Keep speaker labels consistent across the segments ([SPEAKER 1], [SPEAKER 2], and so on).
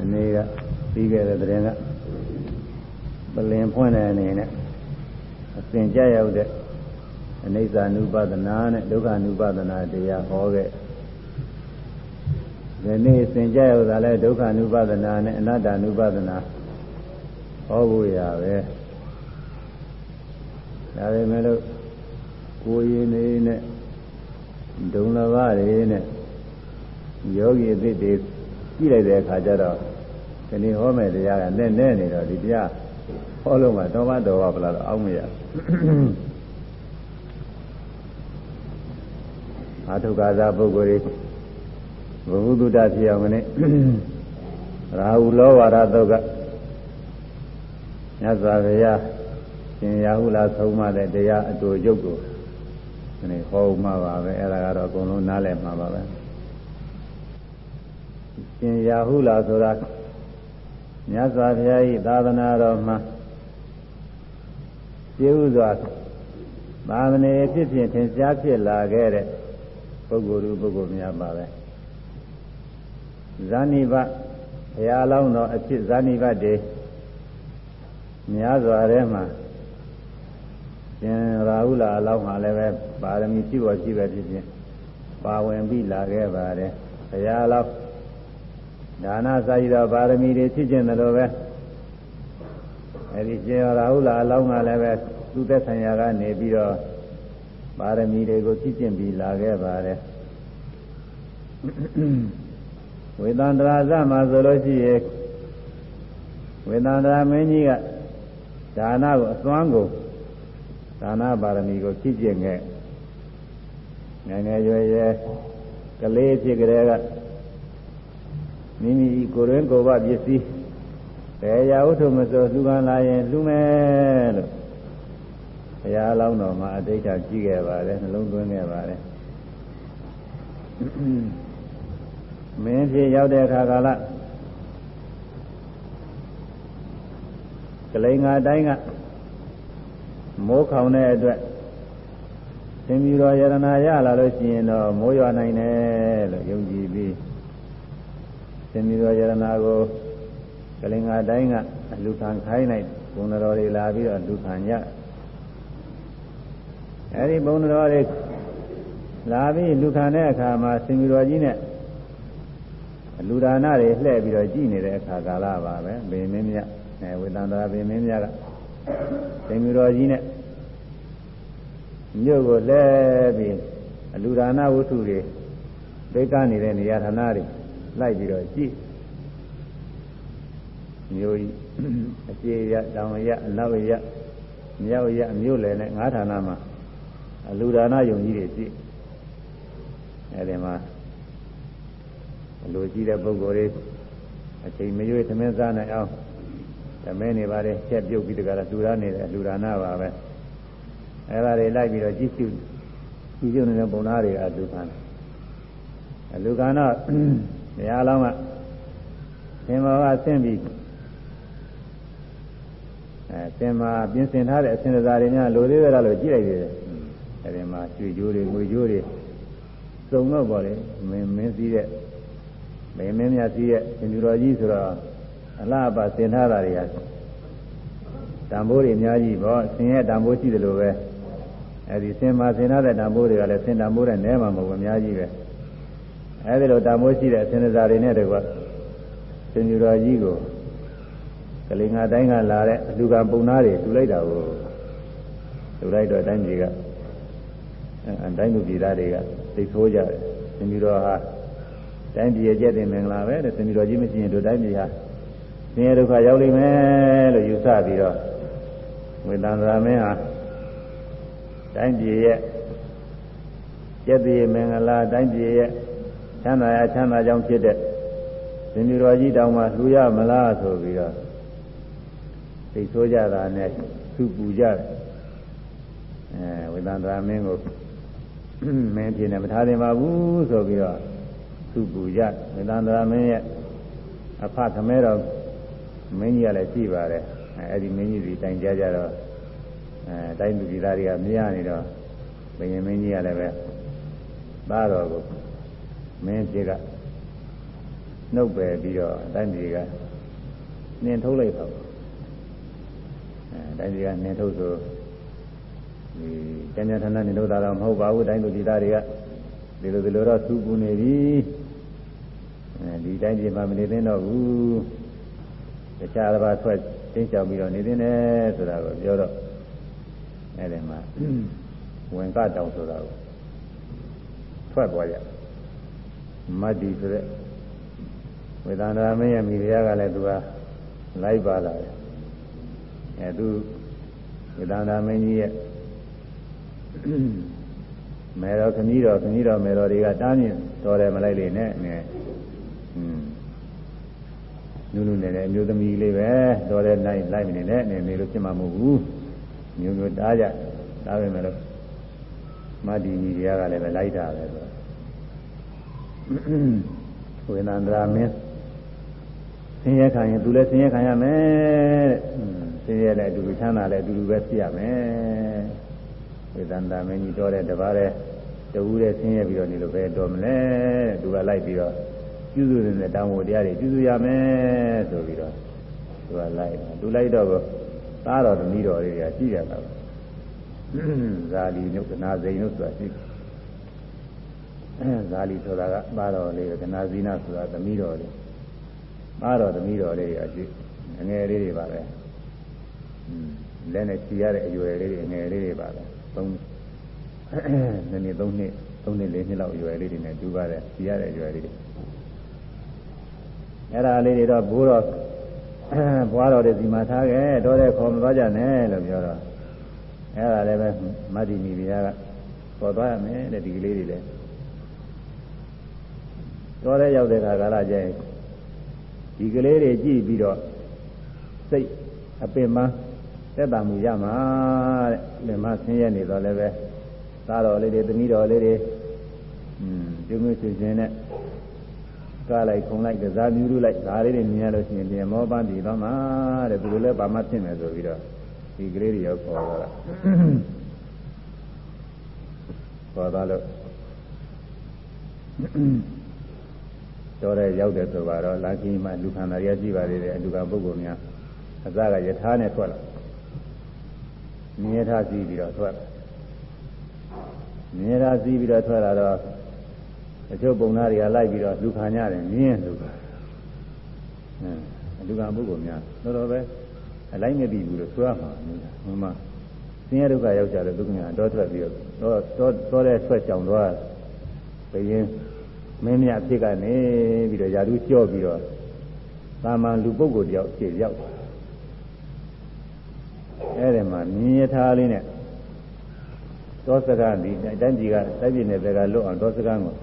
[SPEAKER 1] ဒီနေ့ကပြီးခဲ့တဲ့တဲ့ကပလင်ဖွင့်တဲ့အနေနဲ့အစဉ်ကြရောက်တဲ့အနိစ္စ ानु ပဒနာနဲ့ဒုက္ခ ानु ပဒနာတရားဟောခဲ့ဒီနေ့သင်ကြရောက်တာလဲဒုက္ခ ानु ပဒနာနဲ့အနတ္တ ानु ပဒနာဟောဖို့ရပဲဒါပေမဲ့လို့ကိုယ်ရင်းနေနဲ့ဒုံလဘတွေနဲ့ယောဂီအသစ်တွေကြည့်လိုက်တဲ့အခါကျတော့ ဒီနေ့ဟောမယ်တရားကနဲ့နဲ့နေတော့ဒီတရားဟောလို့မှတော့မတော်ပါဗလားတော့အောင်းမရအာထုကာသာပုဂ္ဂိုလ်တွေဘုဟုတ္တဖြစ်အောင်နဲ့ရာဟုလောဝါဒတုတ်ကမြတ်စွာဘုရားရှင်ရာဟုလာဆုံးမတဲ့တရားအတူရုပ်ကိုဒီနေ့ဟောမှပါပဲအဲ့ဒါကတော့အကုန်လုံးနားလည်မှာပါပဲရှင်ရာဟုလာဆိုတာ မြတ်စွာဘုရား၏သာသနာတော်မှာကျေဥစွာသာမဏေဖြစ်ဖြစ်ထင်ရှားဖြစ်လာခဲ့တဲ့ပုဂ္ဂိုလ်လူပုဂ္ဂိုလ်များပါပဲဇာနိဘဘုရားလောင်းတော်အဖြစ်ဇာနိဘတွေများစွာထဲမှာရှင်ရာဟုလာအလောင်းမှာလည်းပဲပါရမီရှိပေါ်ရှိပဲဖြစ်ဖြစ်ပါဝင်ပြီးလာခဲ့ပါတယ်ဘုရားလောင်း ဒါနစာရသောပါရမီတွေဖြစ်ခြင်းတယ်လို့ပဲအဲဒီရှင်ရာဟုလာအလောင်းကလည်းပဲသူသက်ဆိုင်ရာကနေပြီးတော့ပါရမီတွေကိုဖြစ်ခြင်းပြီးလာခဲ့ပါတယ်ဝေသန္တရာဇမှာဆိုလို့ရှိရင်ဝေသန္တရာမင်းကြီးကဒါနကိုအသွမ်းကိုဒါနပါရမီကိုဖြည့်ကျင့်ခဲ့ငယ်ငယ်ရွယ်ရွယ်ကလေးဖြစ်ကြတဲ့က မိမိကိုယ်ရင်းကိုယ်ပပစ္စည်းဘယ်ရာဝတ္ထုမစိုးလူကလာရင်လူမယ်လို့ဘုရားလောင်းတော်မှာအတိတ်ကကြည့်ခဲ့ပါတယ်နှလုံးသွင်းခဲ့ပါတယ်မင်းဖြစ်ရောက်တဲ့အခါကာလကလိန်ငါတိုင်းကမိုးခေါင်တဲ့အတွက်သင်္ပြီးတော်ယရနာရလာလို့ရှိရင်တော့မိုးရွာနိုင်တယ်လို့ယုံကြည်ပြီး သင်္ပြီးတော်ယရနာကိုကလိန်ငါတိုင်းကအလူခံခိုင်းလိုက်ဘုံတော်တွေလာပြီးတော့လူခံရအဲဒီဘုံတော်တွေလာပြီးလူခံတဲ့အခါမှာသင်္ပြီးတော်ကြီးနဲ့လူဒါနတွေလှည့်ပြီးတော့ကြည်နေတဲ့အခါကာလပါပဲဘိမင်းမြတ်အဲဝေတန္တရာဘိမင်းမြတ်ကသင်္ပြီးတော်ကြီးနဲ့မြို့ကိုလဲပြီးအလူဒါနဝတ္ထုတွေဒိတ်ကနေတဲ့နေရာဌာနတွေ လိုက်ပြီးတော့ကြည့်မြို့ကြီးအခြေရတောင်ရအနောက်ရမြောက်ရမြို့လယ်နဲ့ငါးဌာနမှာအလူဒါနယုံကြီးတွေကြည့်အဲဒီမှာအလိုကြီးတဲ့ပုဂ္ဂိုလ်တွေအချိန်မရွေးသမင်းစားနိုင်အောင်သမင်းနေပါလေချက်ပြုတ်ပြီးတကယ်လူရနေတယ်လူဒါနပါပဲအဲ့ဒါတွေလိုက်ပြီးတော့ကြည့်ရှုကြည့်ရှုနေတဲ့ပုံသားတွေအလူခံအလူခံတော့ ဘုရားလောင်းကသင်္ဘောကဆင်းပြီးအဲသင်္မာပြင်ဆင်ထားတဲ့အစဉ်စားတွေများလိုသေးတယ်လို့ကြည့်လိုက်သေးတယ်အဲဒီမှာရွှေကြိုးတွေငွေကြိုးတွေစုံတော့ပေါ့လေမင်းမင်းစည်းတဲ့မင်းမင်းမြတ်စည်းတဲ့ရှင်သူတော်ကြီးဆိုတော့အလားပါဆင်ထားတာတွေကတံပိုးတွေအများကြီးပေါ့ဆင်ရဲ့တံပိုးရှိတယ်လို့ပဲအဲဒီဆင်မှာဆင်ထားတဲ့တံပိုးတွေကလည်းဆင်တံပိုးတဲ့နဲမှာမဟုတ်ဘူးအများကြီးပဲ အဲဒီလိုတံပိုးရှိတဲ့အဆင်စားတွေနဲ့တကွရှင်သူတော်ကြီးကိုကလေးငါတိုင်းကလာတဲ့အလူကပုံသားတွေတူလိုက်တာကိုတူလိုက်တော့တိုင်းကြီးကအတိုင်းလူပြည်သားတွေကသိဆိုးကြတယ်ရှင်သူတော်ဟာတိုင်းပြည်ရဲ့ကျက်တင်မင်္ဂလာပဲတဲ့ရှင်သူတော်ကြီးမရှိရင်တို့တိုင်းပြည်ဟာဆင်းရဲဒုက္ခရောက်လိမ့်မယ်လို့ယူဆပြီးတော့ဝေတန္တရာမင်းဟာတိုင်းပြည်ရဲ့ကျက်တည်မင်္ဂလာတိုင်းပြည်ရဲ့ ချမ်းသာရချမ်းသာကြောင်းဖြစ်တဲ့သင်္ကြန်တော်ကြီးတောင်မှလှူရမလားဆိုပြီးတော့သိဆိုကြတာနဲ့သူပူကြတယ်အဲဝေသန္တရာမင်းကိုမင်းပြင်းနေမထားသင့်ပါဘူးဆိုပြီးတော့သူပူကြဝေသန္တရာမင်းရဲ့အဖခမဲတော်မင်းကြီးကလည်းရှိပါတယ်အဲဒီမင်းကြီးဒီတိုင်ကြကြတော့အဲတိုင်းသူပြည်သားတွေကမြင်ရနေတော့ဘယင်မင်းကြီးကလည်းပဲသားတော်ကို မင်းကြီးကနှုတ်ပယ်ပြီးတော့အတိုင်းကြီးကနှင်ထုတ်လိုက်တော့အဲတိုင်းကြီးကနှင်ထုတ်ဆိုဒီကျန်ကျန်ထန်ထန်နှင်ထုတ်တာတော့မဟုတ်ပါဘူးတိုင်းသူဒီသားတွေကဒီလိုဒီလိုတော့သူ့ပူနေပြီအဲဒီတိုင်းကြီးမှမနေသင့်တော့ဘူးတခြားတစ်ပါးထွက်တင်းချောင်ပြီးတော့နေသင့်တယ်ဆိုတာကိုပြောတော့အဲဒီမှာဝင်ကတောင်ဆိုတာကိုထွက်သွားကြ မတ္တိဆိုတဲ့ဝေဒနာမင်းရဲ့မိဖုရားကလည်းသူကလိုက်ပါလာတယ်အဲသူဝေဒနာမင်းကြီးရဲ့မေတော်ခမည်းတော်ခမည်းတော်မေတော်တွေကတားမြင်တော်တယ်မလိုက်လေနဲ့နဲ့อืมနုနုနဲ့လည်းအမျိုးသမီးလေးပဲတော်တယ်လိုက်လိုက်မနေနဲ့နေနေလို့ဖြစ်မှာမဟုတ်ဘူးမျိုးမျိုးတားကြတားပဲမယ်လို့မတ္တိကြီးတွေကလည်းပဲလိုက်တာပဲဆို ဝေနန္ဒရာမင်းဆင်းရဲခံရင်သူလည်းဆင်းရဲခံရမယ်တဲ့ဆင်းရဲလည်းအတူတူချမ်းသာလည်းအတူတူပဲဖြစ်ရမယ်ဝေဒန္တာမင်းကြီးတော်တဲ့တပါးတဲ့တူတဲ့ဆင်းရဲပြီးတော့နေလို့ပဲတော်မလဲသူကလိုက်ပြီးတော့ပြုစုနေတဲ့တောင်းဝတရားတွေပြုစုရမယ်ဆိုပြီးတော့သူကလိုက်သူလိုက်တော့သားတော်သမီးတော်တွေကရှိရတာဇာလီနုကနာဇိန်နုဆိုတာရှိတယ် ဇာလီဆိုတာကပါတော်လေးကနာဇီနာဆိုတာသမီးတော်လေးပါတော်သမီးတော်လေးအရှိငငယ်လေးတွေပါပဲလက်နဲ့ချီရတဲ့အရွယ်လေးတွေငယ်လေးတွေပါပဲသုံးနည်းနည်းသုံးနှစ်သုံးနှစ်လေးနှစ်လောက်အရွယ်လေးတွေနဲ့တူပါတယ်ချီရတဲ့အရွယ်လေးတွေအဲ့ဒါလေးတွေတော့ဘိုးတော်ဘွားတော်တွေဒီမှာထားခဲ့တော့တဲ့ခေါ်မသွားကြနဲ့လို့ပြောတော့အဲ့ဒါလည်းပဲမတ္တိမိဘုရားကခေါ်သွားရမယ်တဲ့ဒီကလေးတွေလည်း တော်တဲ့ရောက်တဲ့ခါကာလကျရင်ဒီကလေးတွေကြည့်ပြီးတော့စိတ်အပင်မသက်တာမှုရမှာတဲ့ပင်မဆင်းရဲနေတော့လည်းပဲသားတော်လေးတွေသမီးတော်လေးတွေอืมဒီမျိုးဆွေရှင်နဲ့ကားလိုက်ခုံလိုက်ကစားမြူးလို့လိုက်ဒါလေးတွေမြင်ရလို့ရှိရင်ပြင်မောပန်းပြီးတော့မှတဲ့သူတို့လည်းပါမဖြစ်မယ်ဆိုပြီးတော့ဒီကလေးတွေရောက်ခေါ်တော့ခေါ်တော့လို့ တော်တဲ့ရောက်တယ်ဆိုတော့လာကြီးမှလူခန္ဓာရရှိပါသေးတယ်အလူကပုဂ္ဂိုလ်များအစကယထာနဲ့ထွက်လာမြင်ထားစီးပြီးတော့ထွက်လာမြင်ထားစီးပြီးတော့ထွက်လာတော့အချို့ပုံသားတွေကလိုက်ပြီးတော့လူခံရတယ်မြင်လူကအလူကပုဂ္ဂိုလ်များတော်တော်ပဲအလိုက်မပြီးဘူးလို့ဆိုရမှာဟိုမှာဆင်းရဲဒုက္ခရောက်ကြတဲ့ဒုက္ခများတော့ထွက်ပြီးတော့တော့တော့တဲ့ဆွဲကြောင်တော့ဘယင်း မင်းမြတ်ဖြစ်ကနေပြီးတော့ယာတုကြော့ပြီးတော့သာမန်လူပုဂ္ဂိုလ်တယောက်ဖြစ်ရောက်အဲ့ဒီမှာမြင်ရထားလေးနဲ့သောစကားဒီတိုင်းပြည်ကတိုင်းပြည်နယ်ကလွတ်အောင်သောစကားကို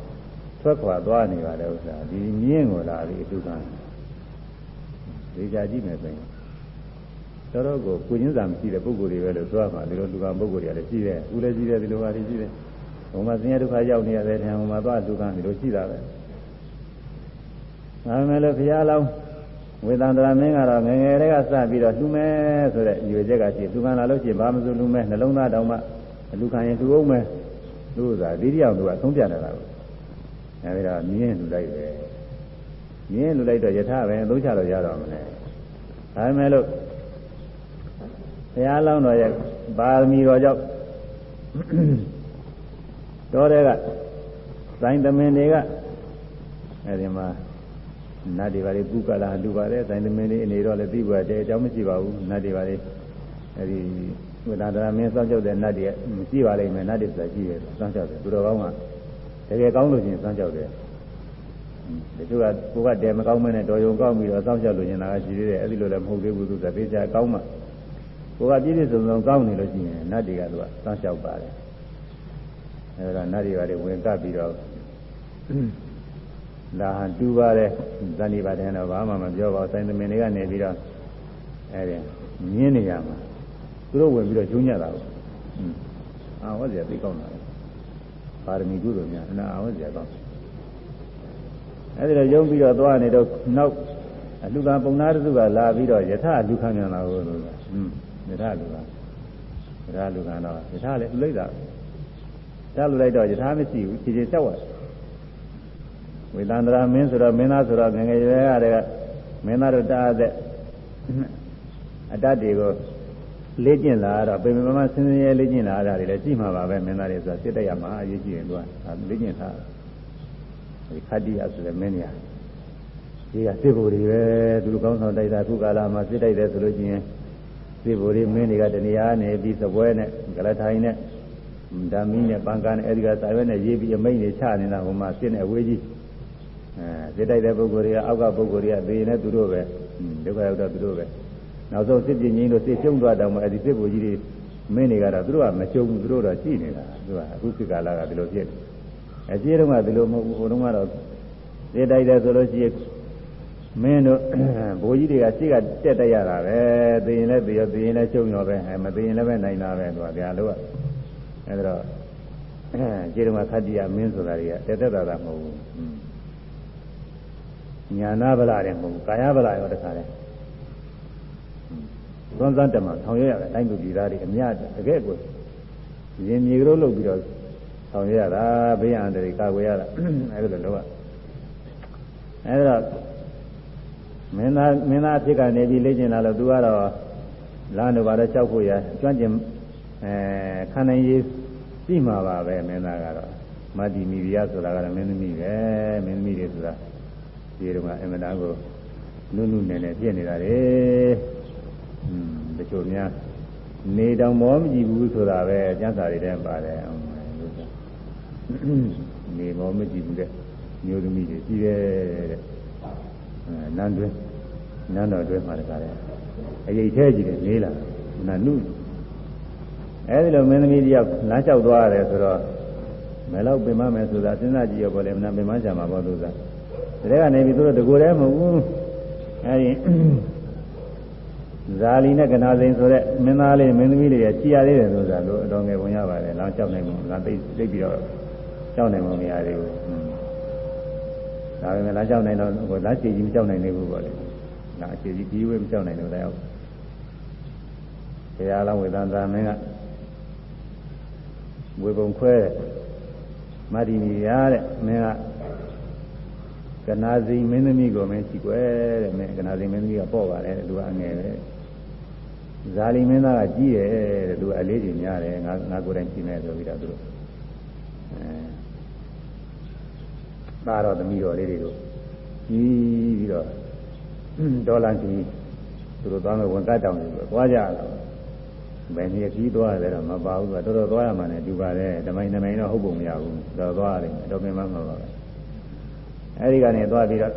[SPEAKER 1] ထွက်ခွာသွားနေပါလေဥစ္စာဒီမြင်းကိုလာပြီးအတုကံဒီကြကြည့်မယ်ဆိုရင်တော်တော်ကိုကိုချင်းစာမရှိတဲ့ပုဂ္ဂိုလ်တွေပဲလို့သွားမှာဒီလိုလူကပုဂ္ဂိုလ်တွေလည်းရှိတယ်ဦးလည်းရှိတယ်ဒီလိုပါတွေရှိတယ် ဘုံမှာဆင်းရဲဒုက္ခရောက်နေရတဲ့ထံဘုံမှာသွားလူကံဒီလိုရှိတာပဲဒါပေမဲ့လို့ဘုရားလောင်းဝေသန္တရာမင်းကတော့ငငယ်လေးကစပြီးတော့လှူမယ်ဆိုတဲ့ညွေချက်ကရှိသူကလာလို့ရှိရင်ဘာမှမစိုးလှူမယ်နှလုံးသားတောင်မှလူခံရင်လှူအောင်မယ်လူသာဒီတရားသူကသုံးပြတယ်လားအဲဒီတော့မြင်းလှူလိုက်တယ်မြင်းလှူလိုက်တော့ယထာပဲသုံးချလို့ရတော့မလဲဒါပေမဲ့လို့ဘုရားလောင်းတော်ရဲ့ပါရမီတော်ကြောင့် တော်တဲ့ကဇိုင်းသမင်တွေကအဲဒီမှာနတ်တွေပါလေပုကလာလူပါတယ်ဇိုင်းသမင်တွေအနေတော့လည်းသိပါတဲ့အကြောင်းမရှိပါဘူးနတ်တွေပါလေအဲဒီဝိဒါဒရာမင်းစောင့်ကြောက်တဲ့နတ်တွေမရှိပါလိမ့်မယ်နတ်တွေဆိုတာရှိတယ်စောင့်ကြောက်တယ်သူတော်ကောင်းကတကယ်ကောင်းလို့ချင်းစောင့်ကြောက်တယ်တချို့ကကိုကတဲမကောင်းမနဲ့တော်ယုံကောင်းပြီးတော့စောင့်ကြောက်လို့ရင်လာရှိသေးတယ်အဲဒီလိုလည်းမဟုတ်သေးဘူးသူကသေချာကောင်းမှကိုကပြည့်ပြည့်စုံစုံကောင်းနေလို့ရှိရင်နတ်တွေကသူကစောင့်ကြောက်ပါတယ် အဲဒါနတ်တွေပါလေဝင်ကပ်ပြီးတော့လာဟန်တူပါတယ်ဇန်ဒီပါတဲ့တော့ဘာမှမပြောပါဘူးစိုင်းသမင်တွေကနေပြီးတော့အဲဒီမြင်းနေရမှာသူတို့ဝင်ပြီးတော့ကျုံညတာကိုအာဝဇ္ဇာသိကောင်းတာပါရမီကုသိုလ်များအနာအာဝဇ္ဇာကောင်းအဲဒီတော့ယုံပြီးတော့သွားနေတော့နောက်အလူကပုံနာတစုကလာပြီးတော့ယထလူခံမြန်လာလို့လို့ဟွန်းယထလူကယထလူကတော့ယထလည်းလိုက်တာ တားလို့လိုက်တော့ယထာမရှိဘူးခြေခြေလျှောက်ရဝေသန္တရာမင်းဆိုတော့မင်းသားဆိုတော့ငငယ်ရွယ်ရတဲ့မင်းသားတို့တားတဲ့အတတ်တွေကိုလေ့ကျင့်လာတော့ပေမမဆင်းရဲလေ့ကျင့်လာတာတွေလည်းကြည့်မှာပါပဲမင်းသားတွေဆိုတာစစ်တိုက်ရမှာအရေးကြီးတယ်သူကလေ့ကျင့်ထားဒီခတ္တိယဆိုတဲ့မင်းညာဒီကစစ်ဘိုလ်တွေပဲသူတို့ကောင်းဆောင်တိုက်တာခုကာလမှာစစ်တိုက်တယ်ဆိုလို့ချင်းစစ်ဘိုလ်တွေမင်းတွေကတဏှာနဲ့ပြီးသပွဲနဲ့ကလထိုင်နဲ့ ဓာမီနဲ့ပန်ကန်နဲ့အဲဒီကစာရွက်နဲ့ရေးပြီးအမိန့်တွေချနေတာဟိုမှာစစ်နေအဝေးကြီးအဲစစ်တိုက်တဲ့ပုဂ္ဂိုလ်တွေကအောက်ကပုဂ္ဂိုလ်တွေကသေရင်လည်းသူတို့ပဲဒုက္ခရောက်တော့သူတို့ပဲနောက်ဆုံးစစ်ပြင်းကြီးတို့စစ်ကျုံသွားတော့မှအဲဒီစစ်ဘိုလ်ကြီးတွေမင်းတွေကတော့သူတို့ကမကျုံဘူးသူတို့တော့ရှိနေတာသူကအခုခေတ်ကာလကဒီလိုဖြစ်တယ်အကြီးတုန်းကဒီလိုမဟုတ်ဘူးဟိုတုန်းကတော့စစ်တိုက်တယ်ဆိုလို့ရှိရင်မင်းတို့ဘိုးကြီးတွေကရှိကတက်တက်ရတာပဲသိရင်လည်းသိရောသိရင်လည်းကျုံရောပဲအဲမသိရင်လည်းပဲနိုင်တာပဲသူကဗျာလို့ အဲဒါတော့ခြေတုံးကခတ္တိယမင်းဆိုတာတွေကတက်တက်တာတာမဟုတ်ဘူးညာနာဗလာတယ်မဟုတ်ဘူးကာယဗလာရောတခါလဲသွန်စမ်းတမဆောင်ရွက်ရတယ်တိုင်းသူပြည်သားတွေအများတကယ်ကိုရင်မြေကလေးလုပ်ပြီးတော့ဆောင်ရွက်ရတာဘေးရန်တွေကာကွယ်ရတာအဲဒါလိုလုပ်ရအဲဒါမင်းသားမင်းသားအဖြစ်ကနေပြီးလေ့ကျင့်လာလို့သူကတော့လာတော့ဘာလဲကြောက်ဖို့ရကျွမ်းကျင် အဲခံနိုင်ရေးရှိမှာပါပဲမင်းသားကတော့မတ္တိမိရိယဆိုတာကတော့မင်းသမီးပဲမင်းသမီးတွေဆိုတာဒီတော့ကအင်မတန်ကိုနုနုနယ်နယ်ပြည့်နေတာလေอืมတချို့များနေတောင်မောမကြည့်ဘူးဆိုတာပဲကျမ်းစာတွေထဲပါတယ်နေမောမကြည့်ဘူးတဲ့မျိုးသမီးတွေရှိတယ်တဲ့နန်းတွင်နန်းတော်တွင်မှာတကားလေအရေးသေးကြည့်တယ်လေးလာနနု အဲဒီလိုမင်းသမီးတယောက်လမ်းလျှောက်သွားရတယ်ဆိုတော့မဲလောက်ပင်မမယ်ဆိုတာစဉ်းစားကြည့်ရပေါ်လေမနာပင်မချမှာပေါ့သူကဒါကနေပြီးသူတို့တကူတည်းမဟုတ်ဘူးအဲဒီဇာလီနဲ့ကနာစိန်ဆိုတဲ့မင်းသားလေးမင်းသမီးလေးရချီရသေးတယ်ဆိုတာလို့အတော်ငယ်ဝင်ရပါတယ်လမ်းလျှောက်နိုင်မှုလမ်းသိသိပြီးတော့လျှောက်နိုင်မှုမရသေးဘူးဒါပေမဲ့လမ်းလျှောက်နိုင်တော့ဟိုလမ်းချီကြီးမလျှောက်နိုင်သေးဘူးပေါ့လေလမ်းချီကြီးဒီဝေးမလျှောက်နိုင်လို့လည်းဘုရားလောင်းဝေဒန်သာမင်းက ဝေပုံခွဲတဲ့မတ္တိမီရတဲ့မင်းကကနာစီမင်းသမီးကိုမင်းချီကွယ်တဲ့မင်းကနာစီမင်းသမီးကပေါ့ပါတယ်လူကအငယ်ပဲဇာလီမင်းသားကကြီးတယ်တဲ့သူကအလေးချိန်များတယ်ငါငါကိုယ်တိုင်ကြည့်မယ်ဆိုပြီးတော့သူတို့အဲသားတော်သမီးတော်လေးတွေကိုကြီးပြီးတော့ဒေါ်လာကြီးသူတို့သွားမယ်ဝန်ကတ်တောင်တွေသွားကြတော့ ဘယ်နည်းကြီးသွားတယ်တော့မပါဘူးကတော်တော်သွားရမှလည်းဒီပါတယ်ဓမိုင်းဓမိုင်းတော့ဟုတ်ပုံမရဘူးတော့သွားရတယ်တော့ပင်မမှာပါပဲအဲဒီကနေသွားပြီးတော့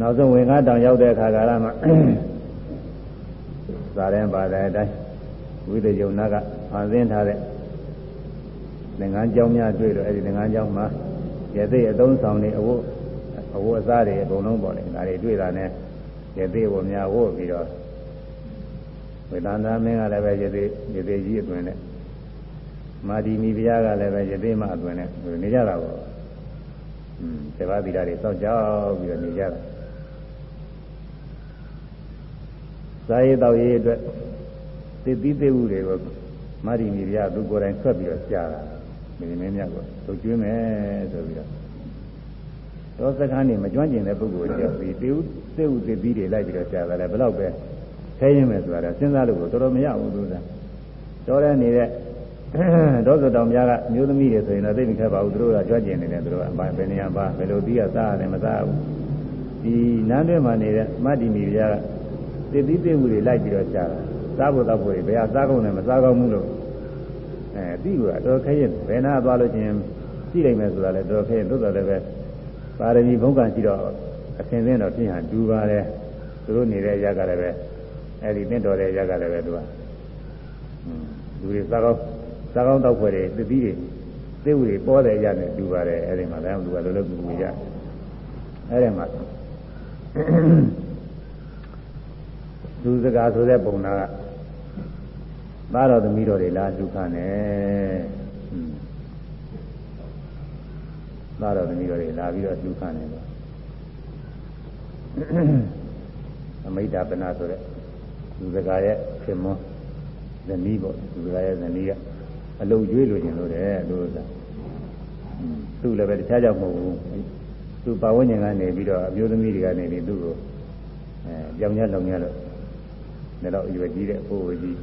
[SPEAKER 1] နောက်ဆုံးဝင်ကားတောင်ရောက်တဲ့အခါကာလမှာသာရင်ပါတဲ့အတိုင်းဝိသေယုံနာကဖန်ဆင်းထားတဲ့ငငန်းကြောင်းများတွေ့တော့အဲဒီငငန်းကြောင်းမှာရသေးအသုံးဆောင်နေအဝတ်အဝတ်အစားတွေအကုန်လုံးပေါ်တယ်ဒါတွေတွေ့တာနဲ့ရသေးဝများဝတ်ပြီးတော့ ဝေဒန္တာမင်းကလည်းပဲရသေးရသေးကြီးအတွင်နဲ့မာဒီမီဘုရားကလည်းပဲရသေးမအတွင်နဲ့နေကြတာပေါ့อืมစေဘာသီတာတွေစောင့်ကြောက်ပြီးတော့နေကြတာဇာယေတော်ရေးအတွက်သစ်သီးသေးမှုတွေကိုမာဒီမီဘုရားသူကိုယ်တိုင်ဆွတ်ပြီးတော့ကြားတာဒီမင်းမြတ်ကသူကျွေးမယ်ဆိုပြီးတော့သောစကားနေမကျွမ်းကျင်တဲ့ပုဂ္ဂိုလ်တယောက်ပြီးတေဥသေဥသေပြီးတွေလိုက်ပြီးတော့ကြားတယ်ဘယ်တော့ပဲ ခဲရင်မယ်ဆိုတာစဉ်းစားလို့တော်တော်မရဘူးသူကတော်တဲ့နေတဲ့ဒေါသတောင်များကမျိုးသမီးတွေဆိုရင်တော့သိပြီခဲ့ပါဘူးသူတို့ကကြွကျင်နေတယ်သူတို့ကဘယ်နေရာပါဘယ်လိုပြီးရစားရတယ်မစားဘူးဒီနန်းတွင်မှာနေတဲ့မတ္တိမီပြားကသိသိသိမှုတွေလိုက်ပြီးတော့ကြားတာစားဖို့တောက်ဖို့တွေဘယ်ဟာစားကောင်းတယ်မစားကောင်းဘူးလို့အဲသိလို့တော့ခဲရင်ဘယ်နာသွားလို့ချင်းကြည့်လိုက်မယ်ဆိုတာလည်းတော်ခဲရင်သို့တော်လည်းပဲပါရမီဘုံကံရှိတော့အစဉ်စဉ်တော့ပြင်ဟန်ဒူပါတယ်သူတို့နေတဲ့ရက်ကလည်းပဲ အဲဒီတင့်တော်တဲ့ရက်ကလည်းပဲသူကလူတွေစားကောင်းစားကောင်းတောက်ဖွယ်တွေသတိတွေသိဝတွေပေါ်တဲ့ရနဲ့ဒူပါတယ်အဲဒီမှာလည်းလူကလောလောကူကူရအဲဒီမှာသူစကားဆိုတဲ့ပုံနာကသားတော်သမီးတော်တွေလားဒုက္ခနဲ့သားတော်သမီးတော်တွေလာပြီးတော့ဒုက္ခနဲ့ပေါ့အမိတာပနာဆိုတဲ့ သူစကားရဲ့ဖြစ်မွန်းဇနီးပေါ့သူစကားရဲ့ဇနီးကအလုတ်ကျွေးလို့ခြင်းလို့တဲ့လို့ဆိုတာသူ့လည်းပဲတခြားကြောင့်မဟုတ်ဘူးသူ့ပါဝိညာဉ်ကနေပြီးတော့အမျိုးသမီးတွေကနေပြီးသူ့ကိုအဲကြောင်ရလောင်ရလို့ဒါတော့အရွယ်ကြီးတဲ့အဖိုးကြီး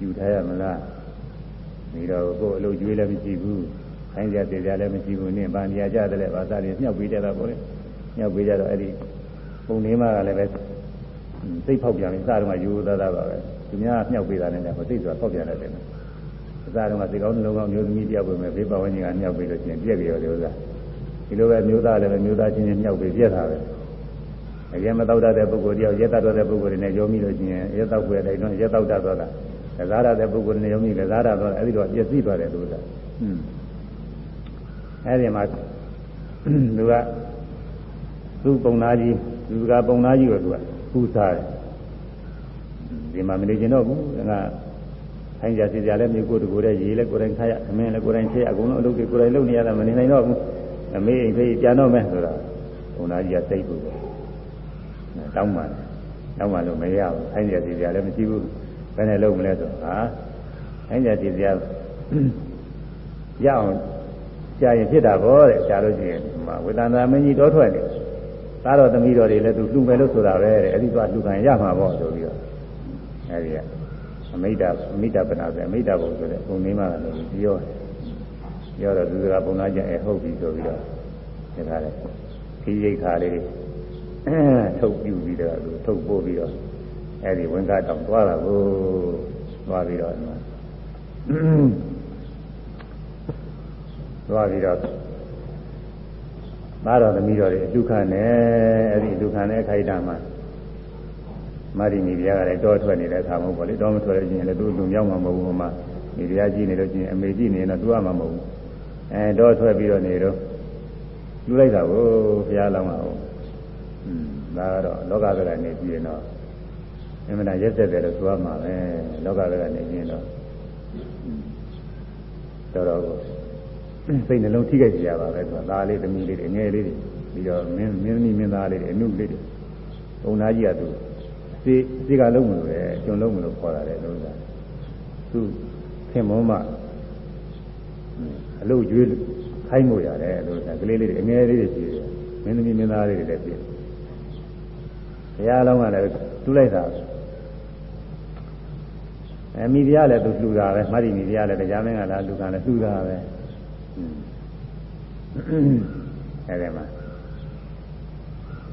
[SPEAKER 1] ယူထားရမလားပြီးတော့ကိုယ်အလုပ်ကျွေးလည်းမရှိဘူးခိုင်းကြတည်ကြလည်းမရှိဘူးနင်းဗန်ပြကြတယ်လည်းဘာသာတွေမြောက်ပေးကြတာပေါ့လေမြောက်ပေးကြတော့အဲ့ဒီပုံနေမှကလည်းပဲ စိတ်ဖောက်ပြန်ပြီးစားတော့ယူသားသားပါပဲသူများမြောက်ပေးတာနဲ့လည်းစိတ်ဆိုတာဖောက်ပြန်တယ်တယ်အစားတော့စိတ်ကောင်းနှလုံးကောင်းမျိုးသမီးတယောက်ပဲဘေးပဝန်းကျင်ကမြောက်ပေးလို့ရှိရင်ပြက်ကြရောဒီဥစ္စာဒီလိုပဲမျိုးသားလည်းပဲမျိုးသားချင်းချင်းမြောက်ပေးပြက်တာပဲအရင်မတော့တဲ့ပုဂ္ဂိုလ်တယောက်ရက်တတ်တဲ့ပုဂ္ဂိုလ်တွေနဲ့ကြောမိလို့ရှိရင်ရက်တော့ွယ်တိုင်းတော့ရက်တော့တတ်တော့တာကစားရတဲ့ပုဂ္ဂိုလ်တွေနဲ့ကြောမိကစားရတော့အဲ့ဒီတော့ပြည့်စည်သွားတယ်လို့ဆိုတာဟွန်းအဲ့ဒီမှာသူကသူ့ပုံသားကြီးသူကပုံသားကြီးကိုသူက ပူစားတယ်ဒီမှာမနေကျင်တော့ဘူးငါထိုင်ကြစီကြလည်းမြေကိုတကူတဲ့ရေလည်းကိုယ်တိုင်ခါရအမင်းလည်းကိုယ်တိုင်ချက်အကုန်လုံးအလုပ်တွေကိုယ်တိုင်လုပ်နေရတာမနေနိုင်တော့ဘူးအမေအိမ်ဖေးပြန်တော့မယ်ဆိုတာဘုံသားကြီးကစိတ်ပူတယ်တောင်းပါတောင်းပါလို့မရဘူးထိုင်ကြစီကြလည်းမရှိဘူးဘယ်နဲ့လုပ်မလဲဆိုဟာထိုင်ကြစီကြရအောင်ကြာရင်ဖြစ်တာပေါ့တဲ့ကြာလို့ရှိရင်ဝေဒနာမင်းကြီးတောထွက်နေ သားတော်သမီးတော်တွေလည်းသူလှူမယ်လို့ဆိုတာပဲတဲ့အဲ့ဒီတော့လှူခံရမှာပေါ့ဆိုပြီးတော့အဲ့ဒီကအမိတ္တအမိတ္တပနာဆိုအမိတ္တဘုံဆိုတဲ့ဘုံနေမှာလည်းပြောတယ်ပြောတော့သူကဘုံသားကျအဲဟုတ်ပြီဆိုပြီးတော့ဒီခါလေခီးရိတ်ခါလေးထုတ်ပြူပြီးတော့သူထုတ်ပို့ပြီးတော့အဲ့ဒီဝင်ကားတောင်သွားတာကိုသွားပြီးတော့သွားပြီးတော့ သားတော်သမီးတော်တွေအဒုက္ခနဲ့အဲ့ဒီအဒုက္ခနဲ့ခိုက်တာမှာမာရီမီပြားကလည်းတောထွက်နေတဲ့အခါမဟုတ်ပါလေတောမထွက်လို့ရှိရင်လည်းသူ့လူမြောက်မှာမဟုတ်ဘူးဟိုမှာမီပြားကြီးနေလို့ရှိရင်အမေကြီးနေရင်တော့သူ့အမှာမဟုတ်ဘူးအဲတောထွက်ပြီးတော့နေတော့လူလိုက်တာကိုဘုရားလောင်းတာဟုတ်อืมဒါကတော့လောကကကနေပြီးရင်တော့အမှန်တရားရက်ဆက်တယ်လို့ဆိုရမှာပဲလောကကကနေပြီးရင်တော့တော်တော်ကို စိတ်နှလုံးထိခိုက်ကြရပါပဲဆိုတာဒါလေးသမီးလေးတွေငယ်လေးတွေပြီးတော့မင်းမင်းသမီးမင်းသားလေးတွေအနုလေးတွေဘုံသားကြီးကသူစေစေကလုံးမလို့လေကျွန်လုံးမလို့ခေါ်တာလေလို့ဆိုတာသူခင်မောမအလုတ်ကျွေးခိုင်းလို့ရတယ်လို့ဆိုတာကလေးလေးတွေအငယ်လေးတွေရှိတယ်မင်းသမီးမင်းသားလေးတွေလည်းဖြစ်ဘုရားလုံးကလည်းတူးလိုက်တာအမိပြားလည်းသူလှူတာပဲမတ်တိမိပြားလည်းတရားမင်းကလားလူကလည်းလှူတာပဲ အဲဒီမှာ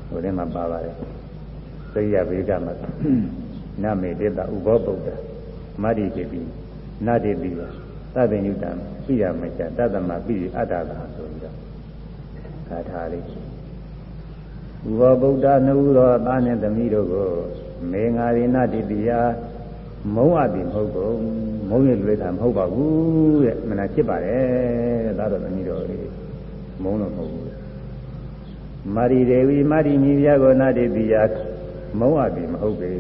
[SPEAKER 1] ဟိုထဲမှာပါပါတယ်သိယဗေဒမှာနမေတေတဥဘောပုဒ္ဒမတ္တိတိပိနတ္တိတိသဗ္ဗညုတံပိယမချတတ္တမပိအတ္တသာဆိုပြီးတော့ဂါထာလေးဥဘောဗုဒ္ဓနှုသောသားနှင့်သမီးတို့ကိုမေငါရိနတ္တိတိယမုံအပ်ပြီမဟုတ်ဘူးမုံရလွေးတာမဟုတ်ပါဘူးတဲ့မနာဖြစ်ပါတယ်တဲ့ဒါတော့သမီးတော်လေး မုံတော့မဟုတ်ဘူးမာရီဒေဝီမာရီမိဖုရားကိုနာတိတိယမုံအပ်ပြီမဟုတ်ပေ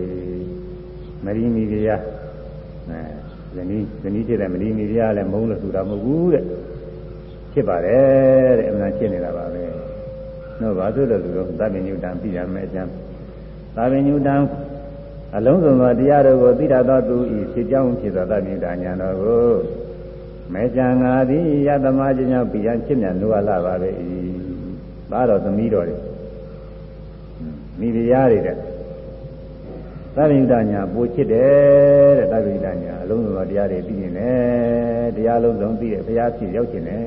[SPEAKER 1] မရီမိဖုရားအဲဇနီးဇနီးဖြစ်တဲ့မရီမိဖုရားလည်းမုံလို့ဆိုတာမဟုတ်ဘူးတဲ့ဖြစ်ပါတယ်တဲ့အမှန်ဖြစ်နေတာပါပဲတော့ဘာလို့လဲဆိုတော့သဗ္ဗညုတံပြရမယ်အကျမ်းသဗ္ဗညုတံအလုံးစုံသောတရားတို့ကိုသိတတ်သောသူဤဖြစ်ကြောင်းဖြစ်သောသဗ္ဗညုတဉာဏ်တော်ကို မေချံငါသည်ယတမခြင်းကြောင့်ပြရန်ချစ်မြတ်လိုအပ်လာပါပဲ၏ဒါတော့သမီးတော်တွေမိဖုရားတွေတဲ့သဗ္ဗညုတညာပိုချစ်တယ်တဲ့သဗ္ဗညုတညာအလုံးစုံသောတရားတွေသိနေတယ်တရားလုံးစုံသိတဲ့ဘုရားဖြစ်ရောက်ခြင်းနဲ့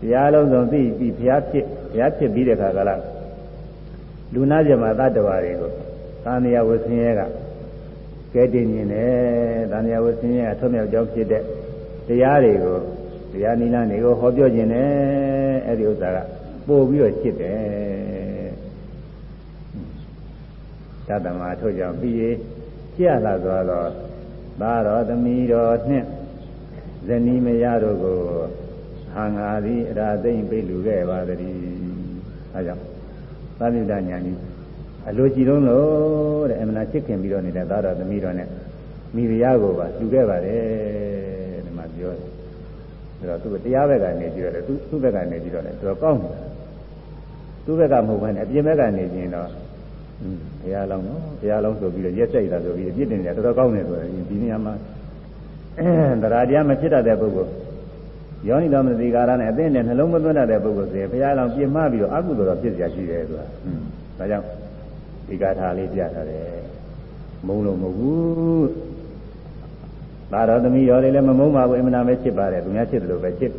[SPEAKER 1] တရားလုံးစုံသိပြီးဘုရားဖြစ်ဘုရားဖြစ်ပြီးတဲ့အခါကလာလူနာကျမသတ္တဝါတွေကိုသံဃာဝဆင်းရဲက ကဲတင်နေတယ်သံဃာဝဆင်းရဲကထွတ်မြောက်ကြောင်းဖြစ်တဲ့တရားတွေကိုတရားနိလန်းတွေကိုဟောပြောခြင်းနဲ့အဲ့ဒီဥစ္စာကပို့ပြီးတော့ချစ်တယ်သတ္တမထို့ကြောင့်ပြီးရကြလာသွားတော့သာတော်သမီးတော်နှင့်ဇနီးမယားတို့ကိုဟံငါသည်အရာသိမ့်ပိလူခဲ့ပါသည်အဲကြောင့်သာမြုဒ္ဒညာကြီး အလိုကြည်တုံးလို့တဲ့အမှန်ချစ်ခင်ပြီးတော့နေတဲ့သားတော်သမီးတော်နဲ့မိဖုရားကိုပါလူခဲ့ပါတယ်ဒီမှာပြောတယ်ဒါတော့သူတရားဘက်ကနေကြည့်ရတယ်သူသူ့ဘက်ကနေကြည့်ရတယ်သူတော့ကောင်းတယ်သူ့ဘက်ကမဟုတ်ဘဲနဲ့အပြင်ဘက်ကနေကြည့်ရင်တော့တရားလုံးနော်တရားလုံးဆိုပြီးတော့ရက်ဆိုင်တာဆိုပြီးအပြစ်တင်တယ်တော်တော်ကောင်းတယ်ဆိုရင်ဒီနေရာမှာတရားတရားမဖြစ်တတ်တဲ့ပုဂ္ဂိုလ်ယောနိတော်မသိကာရနဲ့အသိနဲ့နှလုံးမသွင်းတတ်တဲ့ပုဂ္ဂိုလ်ဆိုရင်ဘုရားလောင်ပြင်မပြီးတော့အကုသိုလ်တော့ဖြစ်ကြရှိတယ်ဆိုတာ။ဒါကြောင့် ဒီကာထာလေးပြထားတယ်။မုံလို့မဟုတ်ဘူး။သာတော်သမီးရော်တွေလည်းမမုံပါဘူးအမှန်တမ်းပဲချစ်ပါတယ်သူများချစ်တယ်လို့ပဲချစ်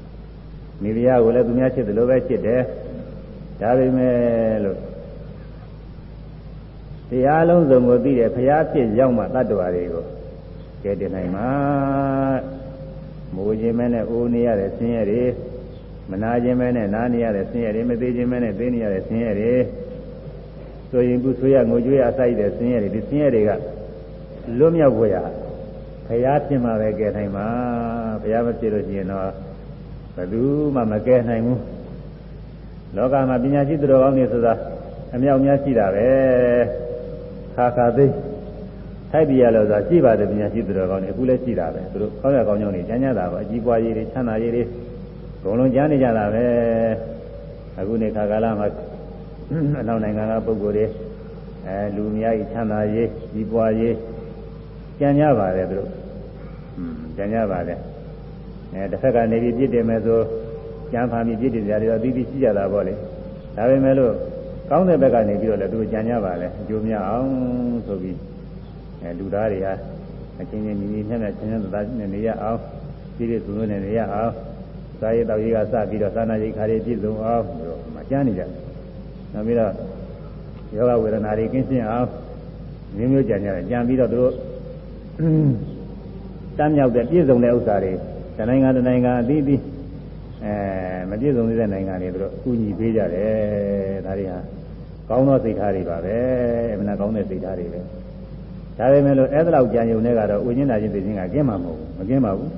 [SPEAKER 1] ။မိဖုရားကိုလည်းသူများချစ်တယ်လို့ပဲချစ်တယ်။ဒါပေမဲ့လို့တရားလုံးစုံကိုသိတယ်ဘုရားဖြစ်ရောက်မှတတ္တဝါတွေကိုကဲတင်နိုင်မှာမိုးခြင်းမဲနဲ့အိုးနေရတဲ့ဆင်းရဲတွေမနာခြင်းမဲနဲ့နားနေရတဲ့ဆင်းရဲတွေမသေးခြင်းမဲနဲ့သိနေရတဲ့ဆင်းရဲတွေ ဆိုရင်ခုဆွေးရငိုကြွေးရအစိုက်တဲ့ဆင်းရဲတွေဒီဆင်းရဲတွေကလွတ်မြောက်ဖို့ရဘုရားဖြစ်မှာပဲကဲနိုင်မှာဘုရားမဖြစ်လို့ရှိရင်တော့ဘယ်သူမှမကဲနိုင်ဘူးလောကမှာပညာရှိသူတော်ကောင်းတွေဆိုတာအမြောက်များရှိတာပဲခါခါသိထိုက်ပြရလို့ဆိုတာရှိပါတယ်ပညာရှိသူတော်ကောင်းတွေအခုလည်းရှိတာပဲသူတို့ခေါင်းရကောင်းကြောင်းတွေကျမ်းကြတာပါအကြီးပွားရေးတွေချမ်းသာရေးတွေဘုံလုံးကြားနေကြတာပဲအခုနေခါကာလမှာ အနောက်နိုင်ငံကပုဂ္ဂိုလ်တွေအဲလူအများကြီးချမ်းသာရေးကြီးပွားရေးကြံကြပါတယ်သူတို့ကြံကြပါတယ်အဲတစ်ဖက်ကနေပြီးပြစ်တယ်မယ်ဆိုကြံဖာပြီးပြစ်တယ်ကြတယ်တော့ပြီးပြီးရှိကြတာပေါ့လေဒါပေမဲ့လို့ကောင်းတဲ့ဘက်ကနေပြီးတော့လည်းသူကြံကြပါလေအကျိုးများအောင်ဆိုပြီးအဲလူသားတွေဟာအချင်းချင်းညီညီမျှမျှချင်းချင်းသာနဲ့နေရအောင်ပြည့်ပြည့်စုံစုံနဲ့နေရအောင်သာရေးတော်ကြီးကစပြီးတော့သာနာရိခါတွေပြည့်စုံအောင်ပြီးတော့မကြမ်းနေကြ နောက်ပြီးတော့ယောဂဝေဒနာတွေကင်းရှင်းအောင်မျိုးမျိုးကြံကြတယ်ကြံပြီးတော့သူတို့တမ်းမြောက်တဲ့ပြည့်စုံတဲ့ဥစ္စာတွေတနိုင်ငံတနိုင်ငံအသီးသီးအဲမပြည့်စုံသေးတဲ့နိုင်ငံတွေသူတို့အကူအညီပေးကြတယ်ဒါတွေဟာကောင်းသောစိတ်ထားတွေပါပဲအမှန်ကောင်းတဲ့စိတ်ထားတွေပဲဒါပေမဲ့လို့အဲ့ဒါလောက်ကြံယုံတဲ့ကတော့ဥညင်းတာချင်းသိချင်းကကင်းမှာမဟုတ်ဘူးမကင်းပါဘူး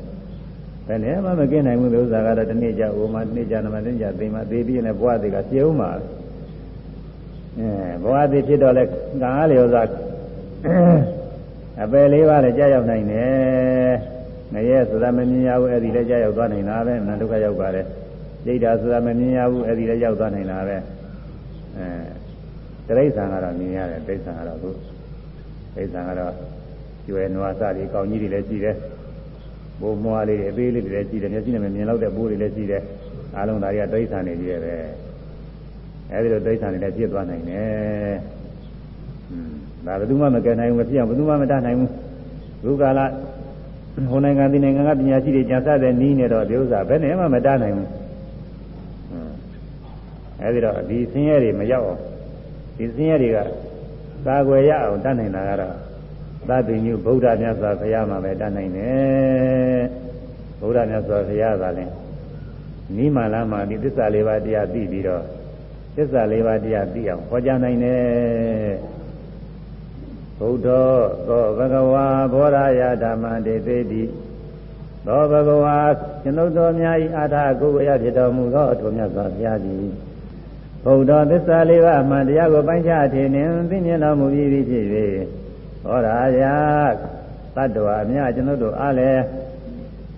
[SPEAKER 1] ဘယ်နဲ့မှမကင်းနိုင်ဘူးဒီဥစ္စာကတော့တစ်နေ့ကြာဥမာတစ်နေ့ကြာနမတစ်နေ့ကြာသိမှသိပြီးရင်ဘဝသေးကပြေဦးမှာအဲ ဘဝသေးဖြစ်တော့လဲကံအားလျော်စွာအပယ်လေးပါးလည်းကြာရောက်နိုင်တယ်ငရဲဆိုတာမမြင်ရဘူးအဲ့ဒီလည်းကြာရောက်သွားနိုင်တာပဲအနန္ဒုက္ခရောက်ပါတယ်ဒိဋ္ဌာဆိုတာမမြင်ရဘူးအဲ့ဒီလည်းရောက်သွားနိုင်တာပဲအဲတိရစ္ဆာန်ကတော့မြင်ရတယ်တိရစ္ဆာန်ကတော့ခုတိရစ္ဆာန်ကတော့ကျွယ်နွားစတွေကောင်းကြီးတွေလည်းရှိတယ်ဘိုးမွားလေးတွေအသေးလေးတွေလည်းရှိတယ်မျက်စိနဲ့မမြင်တော့တဲ့ဘိုးတွေလည်းရှိတယ်အားလုံးဒါတွေကတိရစ္ဆာန်တွေကြီးရဲ့ပဲ အဲဒီလိုတိရစ္ဆာန်တွေလည်းပြည့်သွားနိုင်တယ်ဒါဘယ်သူမှမကယ်နိုင်ဘူးမဖြစ်အောင်ဘယ်သူမှမတတ်နိုင်ဘူးဘုကာလဟိုနိုင်ငံဒီနိုင်ငံကပညာရှိတွေကြံစတဲ့နီးနေတော့ဒီဥစ္စာဘယ်နဲ့မှမတတ်နိုင်ဘူးအဲဒီတော့ဒီဆင်းရဲတွေမရောက်အောင်ဒီဆင်းရဲတွေကသာွယ်ရအောင်တတ်နိုင်တာကတော့သဗ္ဗညုဗုဒ္ဓမြတ်စွာဘုရားမှာပဲတတ်နိုင်တယ်ဗုဒ္ဓမြတ်စွာဘုရားကလည်းနိမလာမှာဒီသစ္စာလေးပါးတရားသိပြီးတော့ သစ္စာလေးပါးတရားသိအောင်ဟောကြားနိုင်တယ်ဘုဒ္ဓသောဘဂဝါဘောရာယဓမ္မတေသေတိသောဘဂဝါကျွန်ုပ်တော်များဤအာထာကိုယ်ရဖြစ်တော်မူသောအထုမြတ်စွာဘုရားသည်ဘုဒ္ဓသစ္စာလေးပါးမှတရားကိုပိုင်းခြားထင်နှင်သိမြင်တော်မူပြီးဖြစ်၍ဟောရာယသတ္တဝါအများကျွန်ုပ်တို့အားလည်း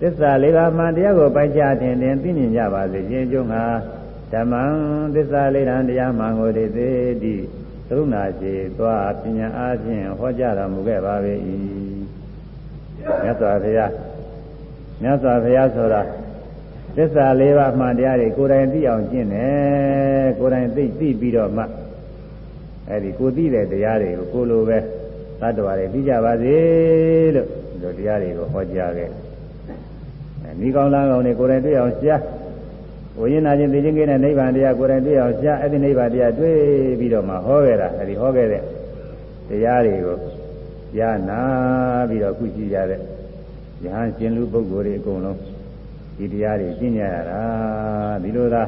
[SPEAKER 1] သစ္စာလေးပါးမှတရားကိုပိုင်းခြားထင်နှင်သိမြင်ကြပါစေခြင်းကျုံးဟာ ဓမ္မံသစ္စာလေးတန်တရားမှန်ကိုတည်သည်ကရုဏာရှိသွားပညာအားဖြင့်ဟောကြားတော်မူခဲ့ပါ၏မြတ်စွာဘုရားမြတ်စွာဘုရားဆိုတာသစ္စာလေးပါးမှတရားတွေကိုယ်တိုင်သိအောင်ကျင့်တယ်ကိုယ်တိုင်သိသိပြီးတော့မှအဲဒီကိုသိတဲ့တရားတွေကိုကိုလိုပဲသတ္တဝါတွေသိကြပါစေလို့ဒီလိုတရားတွေကိုဟောကြားခဲ့အဲမိကောင်းလားကောင်းတွေကိုယ်တိုင်သိအောင်ရှား ဝိညာဉ်နာခြင်းသိခြင်းကိနဲ့နိဗ္ဗာန်တရားကိုယ်တိုင်သိအောင်ရှားအဲ့ဒီနိဗ္ဗာန်တရားတွေ့ပြီးတော့မှဟောခဲ့တာအဲ့ဒီဟောခဲ့တဲ့တရားတွေကိုကြားနာပြီးတော့ခုရှိရတဲ့ယဟန်ရှင်လူပုဂ္ဂိုလ်တွေအကုန်လုံးဒီတရားတွေကျင့်ကြရတာဒီလိုသာ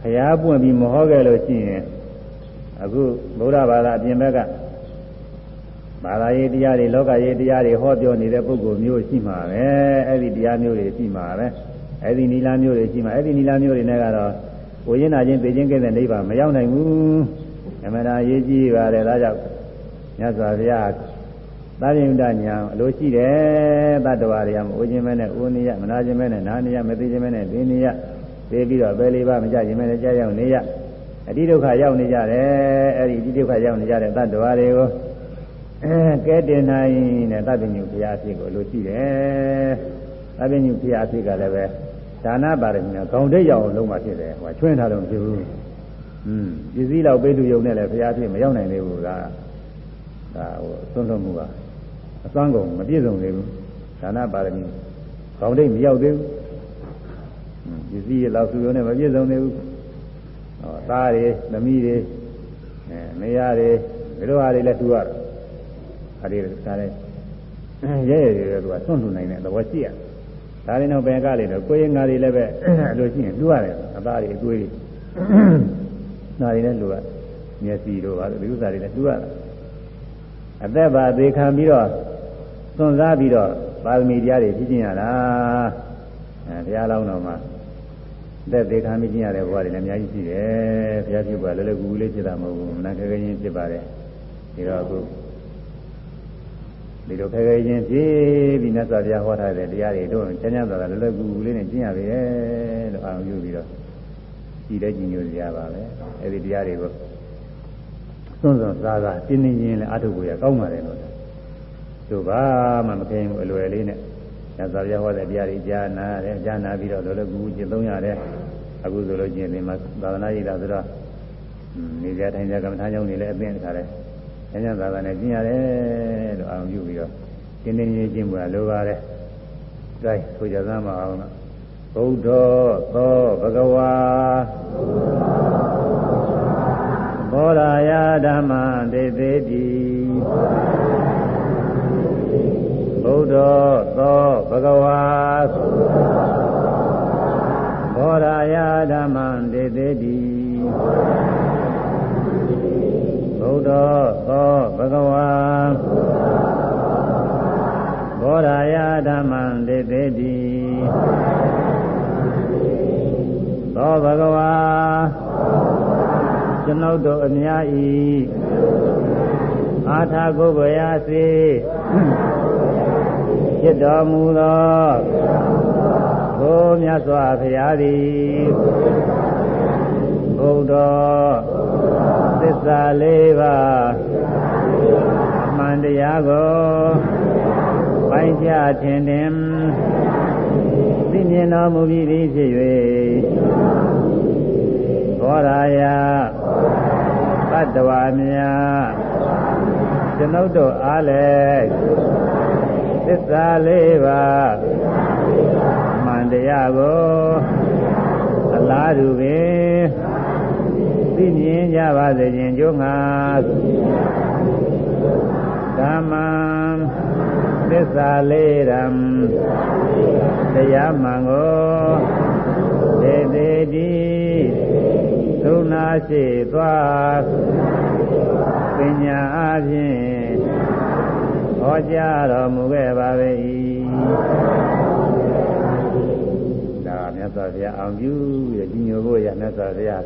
[SPEAKER 1] ဖျားပွင့်ပြီးမဟောခဲ့လို့ရှိရင်အခုဗုဒ္ဓဘာသာအပြင်ဘက်ကဘာသာရေးတရားတွေလောကရေးတရားတွေဟောပြောနေတဲ့ပုဂ္ဂိုလ်မျိုးရှိမှာပဲအဲ့ဒီတရားမျိုးတွေရှိမှာပဲ အဲ့ဒီနီလာမျိုးတွေရှိမှအဲ့ဒီနီလာမျိုးတွေနဲ့ကတော့ကိုရင်းနာချင်းသိချင်းကဲတဲ့နိဗ္ဗာန်မရောက်နိုင်ဘူးအမှန်တရားရေးကြည့်ပါတယ်ဒါကြောင့်မြတ်စွာဘုရားသာရိပုတ္တညာအလိုရှိတယ်တတ္တဝါတွေကမအိုခြင်းမဲနဲ့အိုနေရမနာခြင်းမဲနဲ့နာနေရမသိခြင်းမဲနဲ့သိနေရသိပြီးတော့ပဲလေးပါမကြခြင်းမဲနဲ့ကြားရောက်နေရအတိဒုက္ခရောက်နေကြတယ်အဲ့ဒီအတိဒုက္ခရောက်နေကြတဲ့တတ္တဝါတွေကိုအဲကဲတင်နိုင်တဲ့တတ္တညုဘုရားအဖြစ်ကိုလိုရှိတယ်အပိညုဖရာအဖြစ်ကလည်းပဲ ဒါနပါရမီကခေါင်းတိတ်ရောက်အောင်လုံးမှဖြစ်တယ်ဟိုချွင်းထားလို့မဖြစ်ဘူးอืมပစ္စည်းတော့ပိတ်လူယုံနဲ့လည်းဖရာအဖြစ်မရောက်နိုင်သေးဘူးကဒါဟိုသွန်းသွန်းမှုကအစွမ်းကုန်မပြည့်စုံသေးဘူးဒါနပါရမီခေါင်းတိတ်မရောက်သေးဘူးပစ္စည်းရလောက်စုယုံနဲ့မပြည့်စုံသေးဘူးဟောသားတွေသမီးတွေအဲမယားတွေဒီလိုဟာတွေလည်းတူရတော့အဲဒီကလည်းရဲရဲရဲသူကသွန့်လှနိုင်တဲ့သဘောရှိရ ဒါရင်တော့ဘယ်ကလေးတော့ကိုယ်ရင်ငါတွေလည်းပဲအလိုရှိရင်တူရတယ်အသားတွေအသွေးတွေနာတွေလည်းလူကမျက်စိတို့ပါဒီဥစ္စာတွေလည်းတူရတာအသက်ပါသေးခံပြီးတော့သွန်စားပြီးတော့ပါရမီတရားတွေဖြည့်ကျင်ရတာအဲဘုရားလောင်းတော်မှာသက်သေးခံပြီးကျင်ရတဲ့ဘဝတွေလည်းအများကြီးရှိတယ်ဘုရားပြုပါလည်းလည်းကူကူလေးဖြစ်တာမဟုတ်ဘူးနာခဲခဲချင်းဖြစ်ပါတယ်ဒီတော့အခု ဒီလိုခဲခဲချင်းဖြည့်ပြီးမြတ်စွာဘုရားဟောထားတဲ့တရားတွေတို့ကျမ်းကျမ်းသာသာလည်းလည်းကူကူလေးနဲ့ကျင့်ရပြီလို့အာရုံပြုပြီးတော့ကြည်တဲ့ကြည်ညိုစရာပါပဲအဲဒီတရားတွေကိုစွန့်စွန့်စားစားတင်းတင်းချင်းလည်းအထုပ်ကိုရကောင်းပါတယ်လို့သူဘာမှမခင်ဘူးအလွယ်လေးနဲ့ညဇာပြဟောတဲ့တရားတွေကြားနာတယ်ကြားနာပြီးတော့လောလောကူကူကျင့်သုံးရတယ်အခုဆိုလို့ချင်းဒီမှာသာသနာ့ရည်သာဆိုတော့နေကြထိုင်ကြကမ္မထာကြောင့်နေလည်းအသိတခါ လဲညညသာသာနဲ့ကျင့်ရတယ်လို့အာရုံပြုပြီးတော့ကျင့်နေချင်းကျင့်မှုကလိုပါတယ်။ဒါဆိုကြသမ်းမအောင်လားဘုဒ္ဓသောဘဂဝါဘောရာယဓမ္မတေသေးတိဘုဒ္ဓသောဘဂဝါဘောရာယဓမ္မတေသေးတိ ဘုဒ္ဓသောဘဂဝါဘောရာယဓမ္မတေသေးတိသောဘဂဝါကျွန်ုပ်တို့အများဤအာထာကုဘယာစေဖြစ်တော်မူသောဘုမြတ်စွာဘုရားသည် ဘုဒ္ဓသစ္စာလေးပါးအမှန်တရားကိုပိုင်းခြားထင်ထင်သိမြင်တော်မူပြီးသည်ဖြစ်၍ဘောရာယသတ္တဝါများကျွန်ုပ်တို့အားလည်းသစ္စာလေးပါးမှန်တရားကိုအလားတူပင် သိမြင်ကြပါစေခြင်းကြိုးငါဓမ္မံသစ္စာလေးရံတရားမှန်ကိုသေသေးတိသုနာရှိသွားပညာအပြင်ဟောကြားတော်မူခဲ့ပါပေ၏ဒါမြတ်စွာဘုရားအောင်ပြုရကြီးညိုဖို့ရမြတ်စွာဘုရား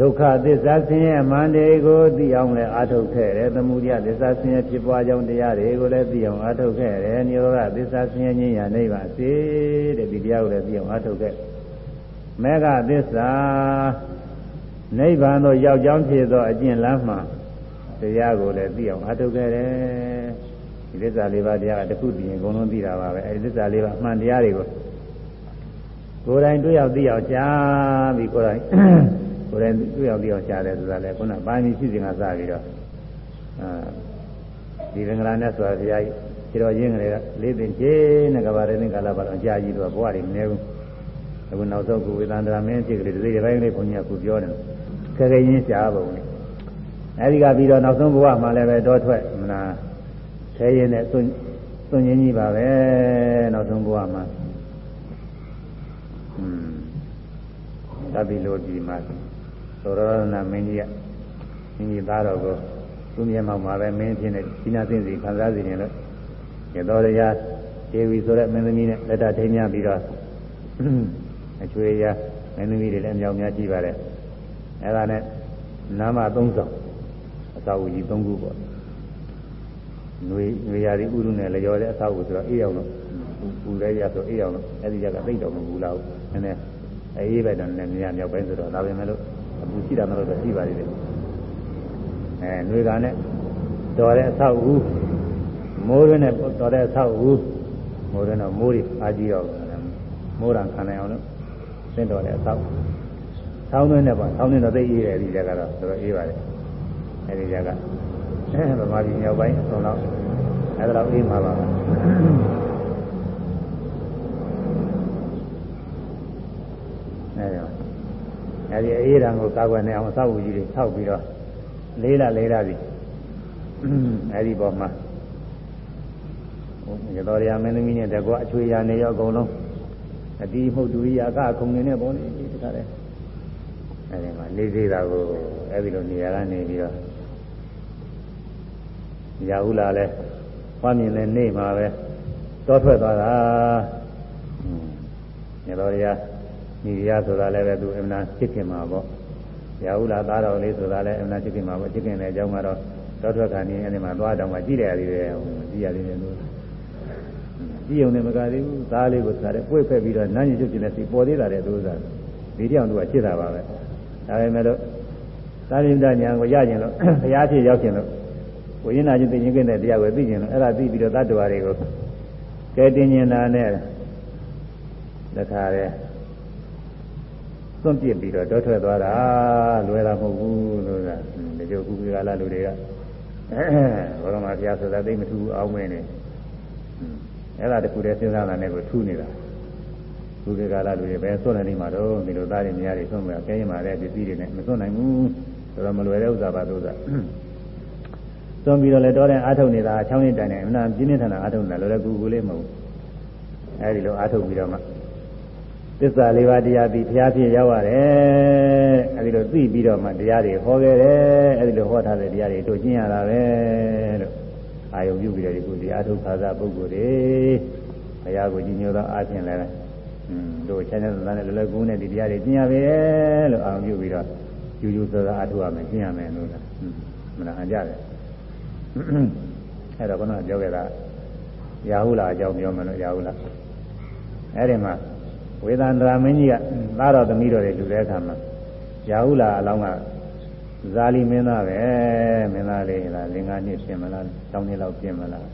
[SPEAKER 1] ဒုက္ခသစ္စာဆင်းရဲမန္တေကိုသိအောင်လည်းအာထုတ်ခဲ့တယ်သမုဒယသစ္စာဆင်းရဲဖြစ်ပွားကြောင်းတရားတွေကိုလည်းသိအောင်အာထုတ်ခဲ့တယ်နိရောဓသစ္စာဆင်းရဲခြင်းရနိဗ္ဗာန်စေတဲ့ဒီတရားကိုလည်းသိအောင်အာထုတ်ခဲ့မေဃသစ္စာနိဗ္ဗာန်သို့ရောက်ကြောင်းဖြစ်သောအကျင့်လမ်းမှတရားကိုလည်းသိအောင်အာထုတ်ခဲ့တယ်ဒီသစ္စာလေးပါးတရားကတစ်ခုသိရင်အကုန်လုံးသိတာပါပဲအဲဒီသစ္စာလေးပါးအမှန်တရားတွေကိုကိုယ်တိုင်တွေ့ရောက်သိအောင်ကြားပြီးကိုယ်တိုင် ကိုယ်တိုင်တွေ့ရောက်သိအောင်ရှားတယ်ဆိုတာလေခုနပါဏိဖြစ်စဉ်ကစပြီးတော့အာဒီသင်္ကလာနဲ့ဆိုတာဘုရားကြီးခြေတော်ရင်းကလေးကလေးသိင်ချင်းနဲ့ကဘာရင်းကာလပါတော့ကြာကြီးတော့ဘဝတွေမနေဘူးအခုနောက်ဆုံးကုဝေသန္တရာမင်းဖြစ်ကလေးဒီစိတ်ပိုင်းလေးဘုန်းကြီးကခုပြောတယ်ခဲခဲရင်းရှားပုံလေးအဲဒီကပြီးတော့နောက်ဆုံးဘဝမှာလည်းပဲတောထွက်မလားခဲရင်းနဲ့သွန်းသွန်းရင်းကြီးပါပဲနောက်ဆုံးဘဝမှာอืมသဗ္ဗိလိုဒီမှာ သောရဏမင်းကြီးကမင်းကြီးသားတော်ကိုသူ့မျက်မှောက်မှာပဲမင်းဖြစ်နေဒီနာသိစီခံစားစီနေလို့ရတော်ရရာဒေဝီဆိုတဲ့မင်းသမီးနဲ့လက်တထိမ်းမြပြီးတော့အချွေရာမင်းသမီးတွေလည်းအမြောက်များရှိပါတယ်အဲဒါနဲ့နာမ၃ဆောင်အသာဝကြီး၃ခုပေါ့နွေနွေရာဒီဥရုနဲ့လျော်တဲ့အသာဝဆိုတော့အေးအောင်လို့ပူလဲရဆိုအေးအောင်လို့အဲဒီကကသိတော့မဘူးလားနည်းနည်းအေးပဲတော့နည်းနည်းမြောက်ပိုင်းဆိုတော့ဒါပဲမလို့ အပူရှိတာမလို့တော့ရှိပါသေးတယ်အဲຫນွေကနဲ့တော်တဲ့အဆောက်အဦမိုးရင်းနဲ့တော်တဲ့အဆောက်အဦမိုးတယ်တော့မိုးတွေအားကြီးတော့မိုးရံခံနိုင်အောင်လို့သင်တော်တဲ့အသောက်ဆောင်းသွင်းနေပါဆောင်းသွင်းတော့သိအေးတယ်ဒီကြကတော့တော်တော်အေးပါတယ်အဲဒီကြကဗမာပြည်မြောက်ပိုင်းအဆုံးတော့အဲဒါတော့အေးမှာပါအဲဒီ အဲဒီအေးတံကိုကာကွယ်နေအောင်အသောက်ဝကြီးတွေထောက်ပြီးတော့လေးလာလေးလာပြီအဲဒီပေါ်မှာရတော်ရမင်းသမီးနဲ့တကွအချွေရနေရောအကုန်လုံးအတီးမှုတ်တူကြီးအကခုံနေနဲ့ပေါ့လေဒီတခါတည်းအဲဒီမှာလေးသေးတာကိုအဲဒီလိုနေရာကနေပြီးတော့ရာဟုလာလဲဟောမြင်တဲ့နေ့မှာပဲတောထွက်သွားတာရတော်ရ ညီရဆိုတာလည်းပဲသူအမှန်ချစ်ခင်မှာပေါ့ရာဟုလာသားတော်လေးဆိုတာလည်းအမှန်ချစ်ခင်မှာပေါ့ချစ်ခင်တဲ့အကြောင်းကတော့တောထွက်ခါနေအဲဒီမှာသွားတော့မှကြည့်တယ်ရတယ်ကြည့်ရတယ်လို့ကြည့်ုံနဲ့မကသေးဘူးသားလေးကိုစားတယ်ပွေ့ဖက်ပြီးတော့နန်းညှိချုပ်ကျင်တဲ့စိပေါ်သေးတာတဲ့သူစားဒီတောင်သူကချစ်တာပါပဲဒါပေမဲ့လို့သာရိတညာကိုရကျင်လို့ဘုရားဖြစ်ရောက်ကျင်လို့ဝိညာဉ်ချင်းသိရင်ကင်းတဲ့တရားကိုသိကျင်လို့အဲ့ဒါသိပြီးတော့တတ္တဝါတွေကိုကဲတင်နေတာနဲ့တခါတဲ့ သွန့်ပြစ်ပြီးတော့တောထွက်သွားတာလွယ်တာမဟုတ်ဘူးလို့ကဒီလိုကုက္ကလာလူတွေကဘောရမဘုရားဆိုတာသိမထူအောင်မင်းနေအဲ့ဒါတခုတည်းစဉ်းစားတာနဲ့ကိုထူးနေတာကုက္ကလာလူတွေပဲစွန့်နေနေမှာတော့ဒီလိုသားတွေများတွေစွန့်မှာကဲရင်မှာတဲ့ပစ္စည်းတွေနဲ့မစွန့်နိုင်ဘူးဆိုတော့မလွယ်တဲ့ဥစ္စာပါလို့သာစွန့်ပြီးတော့လည်းတောတဲ့အာထုတ်နေတာ6နှစ်တိုင်နေမနာပြင်းပြထန်တာအာထုတ်နေတာလောလောကူကူလေးမဟုတ်ဘူးအဲ့ဒီလိုအာထုတ်ပြီးတော့မှ သစ္စာလေးပါးတရားသိဘုရားဖြစ်ရောက်ရတယ်အဲဒီလိုသိပြီးတော့မှတရားတွေဟောခဲ့တယ်အဲဒီလိုဟောထားတဲ့တရားတွေတို့ကျင့်ရတာပဲလို့အာယုံပြုပြီးတော့ဒီကုတရားထုတ်ခါစားပုဂ္ဂိုလ်တွေဘုရားကိုကြီးညိုသောအားဖြင့်လည်းอืมတို့ချမ်းသာသာနဲ့လောလောကူနဲ့ဒီတရားတွေကျင့်ရပဲလို့အာယုံပြုပြီးတော့ယူယူသောသောအားထုတ်ရမယ်ကျင့်ရမယ်လို့လားမနာအကြတယ်အဲ့တော့ဘုရားပြောခဲ့တာရာဟုလာအကြောင်းပြောမယ်လို့ရာဟုလာအဲ့ဒီမှာ ဝေဒန္တရာမင်းကြီးကသားတော်သမီးတော်တွေလူတဲ့အခါမှာရာဟုလာအလောင်းကဇာလီမင်းသားပဲမင်းသားလေးလားလင်္ကာနှစ်ပြင်မလားတောင်းနှစ်လောက်ပြင်မလား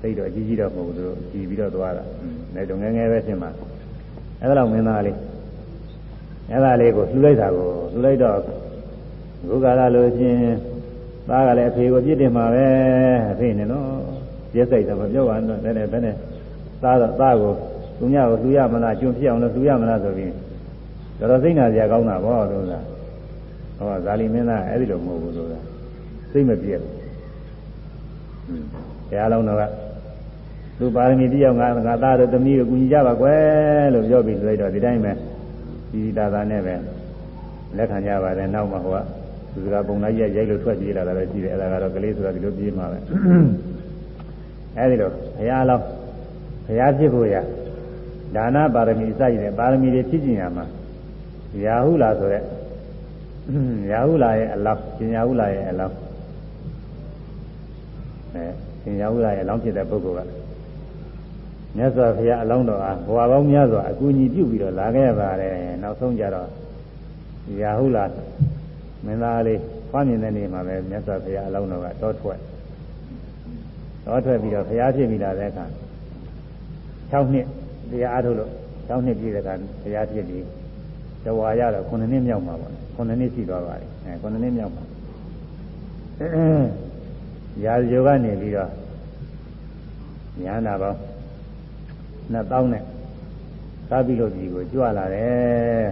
[SPEAKER 1] သိတော့အကြီးကြီးတော့မဟုတ်ဘူးသူကြည်ပြီးတော့သွားတာအဲတော့ငယ်ငယ်ပဲပြင်မှာအဲဒါလောက်မင်းသားလေးအဲဒါလေးကိုလှူလိုက်တာကိုလှူလိုက်တော့ဘုရားလာလို့ချင်းသားကလည်းအဖေကိုပြစ်တင်မှာပဲအဖေနဲ့နော်ပြည့်စိတ်တော့မပြောပါနဲ့ဘယ်နဲ့ဘယ်နဲ့သားတော့သားကို သူများကိုလှူရမလားကျွန်းဖြစ်အောင်လို့လှူရမလားဆိုပြီးတော်တော်စိတ်နာစရာကောင်းတာပေါ့လို့လားဟောဇာလီမင်းသားအဲ့ဒီလိုမဟုတ်ဘူးလို့လားစိတ်မပြည့်ဘူးဘုရားလုံးတော်ကသူပါရမီတယောက်ငါငါသားတို့သမီးတို့ကူညီကြပါကွယ်လို့ပြောပြီးဆိုတော့ဒီတိုင်းပဲဒီသာသာနဲ့ပဲလက်ခံကြပါတယ်နောက်မှဟိုကသူကပုံလိုက်ရရိုက်လို့ထွက်ပြေးလာတာပဲရှိတယ်အဲ့ဒါကတော့ကလေးဆိုတာဒီလိုပြေးမှာပဲအဲ့ဒီလိုဘုရားလုံးဘုရားဖြစ်ဖို့ရ ဒါနပါရမီစရတဲ့ပါရမီတွေဖြစ်ကျင်ရမှာရာဟုလာဆိုတဲ့ရာဟုလာရဲ့အလောင်းရှင်ရာဟုလာရဲ့အလောင်းအဲရှင်ရာဟုလာရဲ့အလောင်းဖြစ်တဲ့ပုဂ္ဂိုလ်ကမြတ်စွာဘုရားအလောင်းတော်အားဘဝပေါင်းများစွာအကူအညီပြုပြီးတော့လာခဲ့ပါတယ်နောက်ဆုံးကြတော့ရာဟုလာမင်းသားလေးဖွားမြင်တဲ့နေ့မှာပဲမြတ်စွာဘုရားအလောင်းတော်ကတောထွက်တောထွက်ပြီးတော့ဘုရားဖြစ်ပြီးလာတဲ့အခါ6နှစ် တရားအားထုတ်လို့ကျောင်းနှစ်ပြည့်တဲ့ကတရားဖြစ်ပြီးတဝါရတော့9နှစ်မြောက်မှာပေါ့9နှစ်ရှိသွားပါပြီအဲ9နှစ်မြောက်မှာရာဇယောကနေပြီးတော့ညာနာပေါင်း2000နဲ့သာပြီးလို့ဒီကိုကြွလာတယ်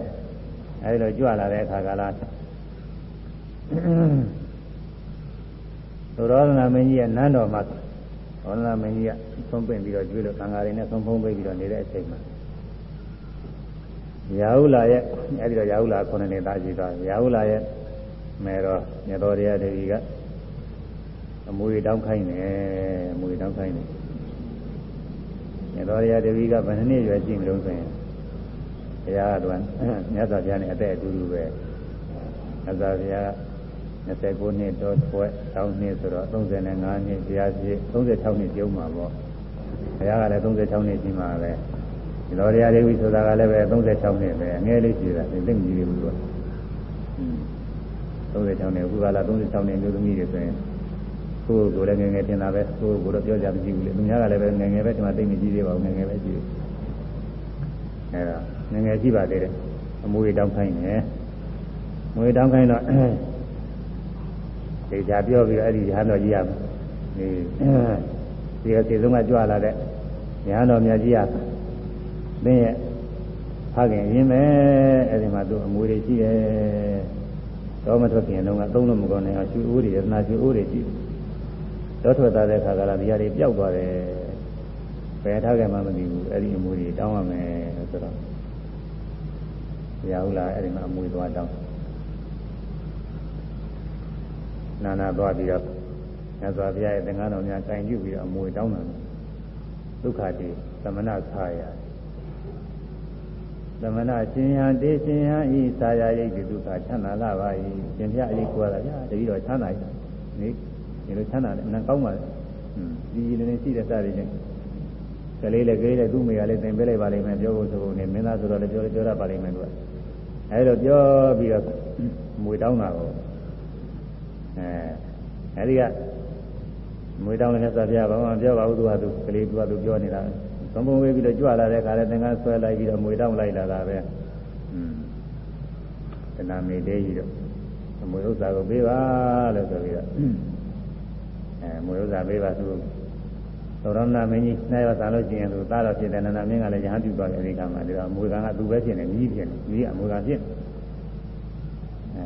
[SPEAKER 1] အဲဒီလိုကြွလာတဲ့အခါကလာသုရောဒနာမင်းကြီးရဲ့နန်းတော်မှာ ဘောရဏမင်းကြီးကဆုံးပင့်ပြီးတော့ကျွေးလို့သံဃာတွေနဲ့ဆုံးဖုံးပေးပြီးတော့နေတဲ့အချိန်မှာရာဟုလာရဲ့အဲဒီတော့ရာဟုလာခုနှစ်နှစ်သားရှိသွားရာဟုလာရဲ့မဲတော်မြတ်တော်တရားဒေဝီကအမွေတောင်းခိုင်းတယ်အမွေတောင်းခိုင်းတယ်မြတ်တော်တရားဒေဝီကဘယ်နှစ်ရွယ်ရှိမလို့ဆိုရင်ဘုရားကတော့မြတ်စွာဘုရားနဲ့အသက်အတူတူပဲမြတ်စွာဘုရား 29နှစ်တော့ထွဲတောင်းနှစ်ဆိုတော့35နှစ်တရားရှိ36နှစ်ကျုံးမှာပေါ့ဘုရားကလည်း36နှစ်ကြီးမှာပဲဒီလိုတရားတွေဝိဆိုတာကလည်းပဲ36နှစ်ပဲအငယ်လေးရှိတာသိသိမကြီးဘူးသူက36နှစ်အခုကလာ36နှစ်မျိုးသမီးတွေဆိုရင်ကိုယ်ကိုယ်လည်းငယ်ငယ်ထင်တာပဲကိုယ်ကိုယ်တော့ပြောကြမရှိဘူးလေသူများကလည်းပဲငယ်ငယ်ပဲဒီမှာသိမကြည့်သေးပါဘူးငယ်ငယ်ပဲကြည့်အဲဒါငယ်ငယ်ကြည့်ပါသေးတယ်အမွေတောင်းခိုင်းတယ်မွေတောင်းခိုင်းတော့ ဒေချာပြောပြီးတော့အဲ့ဒီရဟန်းတော်ကြီးရမယ်ဒီဒီကစီဆုံးကကြွလာတဲ့ရဟန်းတော်မြတ်ကြီးရသင်ရဲ့ဖခင်ရင်းမယ်အဲ့ဒီမှာသူအမွေတွေရှိတယ်တော့မထွက်ခင်တုန်းကသုံးလို့မကောင်းနိုင်အောင်ရှူအိုးတွေရတနာရှူအိုးတွေရှိတော့ထွက်သွားတဲ့ခါကလာဒီဟာတွေပျောက်သွားတယ်ဘယ်ထားခဲ့မှမသိဘူးအဲ့ဒီအမွေတွေတောင်းရမယ်ဆိုတော့ရဟုတ်လားအဲ့ဒီမှာအမွေသွားတောင်း နာနာသွားပြီးတော့မြတ်စွာဘုရားရဲ့သင်္ကန်းတော်များကင်ပြုပြီးတော့အမွေတောင်းတာဒုက္ခတိသမဏခါယသမဏရှင်ဟံတေရှင်ဟံဤသာယာရိတ်ဒုက္ခချမ်းသာလာပါ၏ရှင်ပြအရေးကွာတာဗျာတတိတော်ချမ်းသာတယ်နေဒီလိုချမ်းသာတယ်အနံကောင်းပါလေဒီကြီးလည်းရှိတဲ့စသည်ချင်းကလေးလည်းကလေးလည်းသူ့မိကလည်းသင်ပေးလိုက်ပါလိမ့်မယ်ပြောဖို့ဆိုဖို့နေမင်းသားဆိုတော့လည်းပြောပြောရပါလိမ့်မယ်သူကအဲဒါပြောပြီးတော့မွေတောင်းတာကို အဲအဲဒီကမွေတောင်းလည်းဆက်ပြဘာမှပြောပါဘူးသူကသူကလေးသူကသူပြောနေတာသုံးပုံဝေးပြီးတော့ကြွလာတဲ့ခါလဲသင်္ကန်းဆွဲလိုက်ပြီးတော့မွေတောင်းလိုက်လာတာပဲอืมတဏမေတေးကြီးတော့အမွေဥစ္စာကိုပေးပါလို့ဆိုပြီးတော့အဲမွေဥစ္စာပေးပါသူသောရဏမင်းကြီးနိုင်ရစားလို့ကျင်သူသားတော်ဖြစ်တဲ့နန္ဒမင်းကလည်းရဟန်းပြုသွားတယ်အဲဒီကမှာဒီတော့အမွေကံကသူပဲဖြစ်နေမြည်ဖြစ်နေမြည်အမွေကံဖြစ်အဲ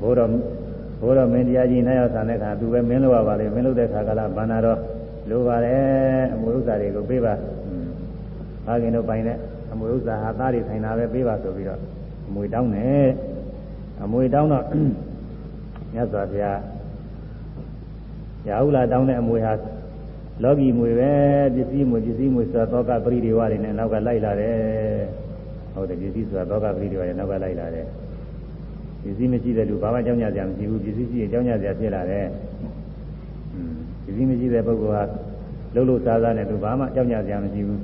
[SPEAKER 1] ဘိုးတော်ဘိုးတော်မင်းတရားကြီးနိုင်ရစားတဲ့ခါသူပဲမင်းလို့ရပါလေမင်းလို့တဲ့ခါကလာဘာနာတော့လိုပါတယ်အမွေဥစ္စာတွေကိုပေးပါ။ဘာကင်တို့ပိုင်တဲ့အမွေဥစ္စာဟာသားတွေဆိုင်တာပဲပေးပါဆိုပြီးတော့အမွေတောင်းတယ်။အမွေတောင်းတော့မြတ်စွာဘုရားရာဟုလာတောင်းတဲ့အမွေဟာလောကီမွေပဲပစ္စည်းမွေပစ္စည်းမွေဆိုတော့ကပရိဒီဝါတွေနဲ့နောက်ကလိုက်လာတယ်။ဟုတ်တယ်ပစ္စည်းဆိုတော့ကပရိဒီဝါတွေနောက်ကလိုက်လာတယ်။ ပစ္စည်းမရှိတဲ့လူဘာမှကြောင်းကြစရာမရှိဘူးပစ္စည်းရှိရင်ကြောင်းကြစရာဖြစ်လာတယ်။ပစ္စည်းမရှိတဲ့ပုဂ္ဂိုလ်ဟာလှုပ်လှုပ်ရှားရှားနဲ့သူဘာမှကြောက်ကြစရာမရှိဘူး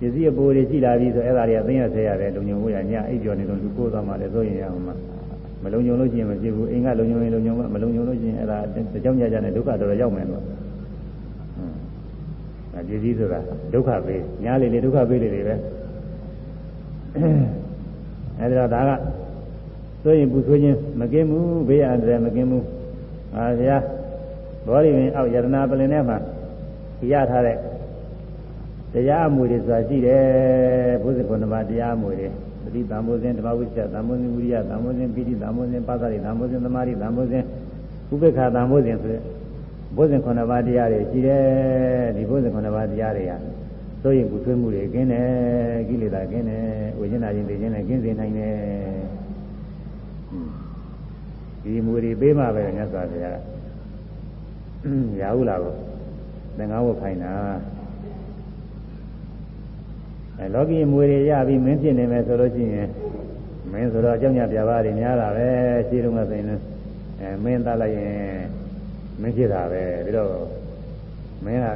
[SPEAKER 1] ပစ္စည်းအပေါ်တွေရှိလာပြီဆိုအဲ့ဒါတွေအသိရဆဲရတယ်လုံုံဝေးရညအိပ်ကျော်နေတော့လူကိုးသွားမှလည်းသို့ရင်ရအောင်မှာမလုံုံလို့ရှိရင်မဖြစ်ဘူးအိမ်ကလုံုံရင်လုံုံမလုံုံလို့ရှိရင်အဲ့ဒါတကြောင်ကြကြနဲ့ဒုက္ခတော်ရောက်မယ်လို့အဲပစ္စည်းဆိုတာဒုက္ခပေးညားလေလေဒုက္ခပေးလေလေပဲအဲ့ဒါဒါက သို့ရင်ပူဆွေးခြင်းမကင်းဘူးဘေးအန္တရာယ်မကင်းဘူးအာဗျာဘောရီဝင်အောက်ယရနာပလင်ထဲမှာရထားတဲ့တရားအမွေတွေဆိုတာရှိတယ်ဘုဇ္ဇကုဏမတရားအမွေတွေသတိတံမိုးစဉ်ဓမ္မဝိစ္ဆတံမိုးစဉ်ဝိရိယတံမိုးစဉ်ပိဋိတံမိုးစဉ်ပါသရိတံမိုးစဉ်သမာဓိတံမိုးစဉ်ဥပေက္ခတံမိုးစဉ်ဆိုတဲ့ဘုဇ္ဇခုနှစ်ပါးတရားတွေရှိတယ်ဒီဘုဇ္ဇခုနှစ်ပါးတရားတွေကသို့ရင်ကုသွေးမှုတွေကင်းတယ်ကိလေသာကင်းတယ်ဝိညာဉ်နာခြင်းတွေခြင်းနဲ့ကင်းစေနိုင်တယ် ဒီမူတွေပေးမှပဲမြတ်စွာဘုရားရာဟုလာကိုသင်္ကန်းဝတ်ခိုင်းတာအဲလောကီမွေတွေရပြီးမင်းဖြစ်နေမယ်ဆိုလို့ရှိရင်မင်းဆိုတော့အကြောင်းညပြပါးတွေများတာပဲရှိတုန်းကဆိုရင်အဲမင်းသားလိုက်ရင်မင်းဖြစ်တာပဲပြီးတော့မင်းက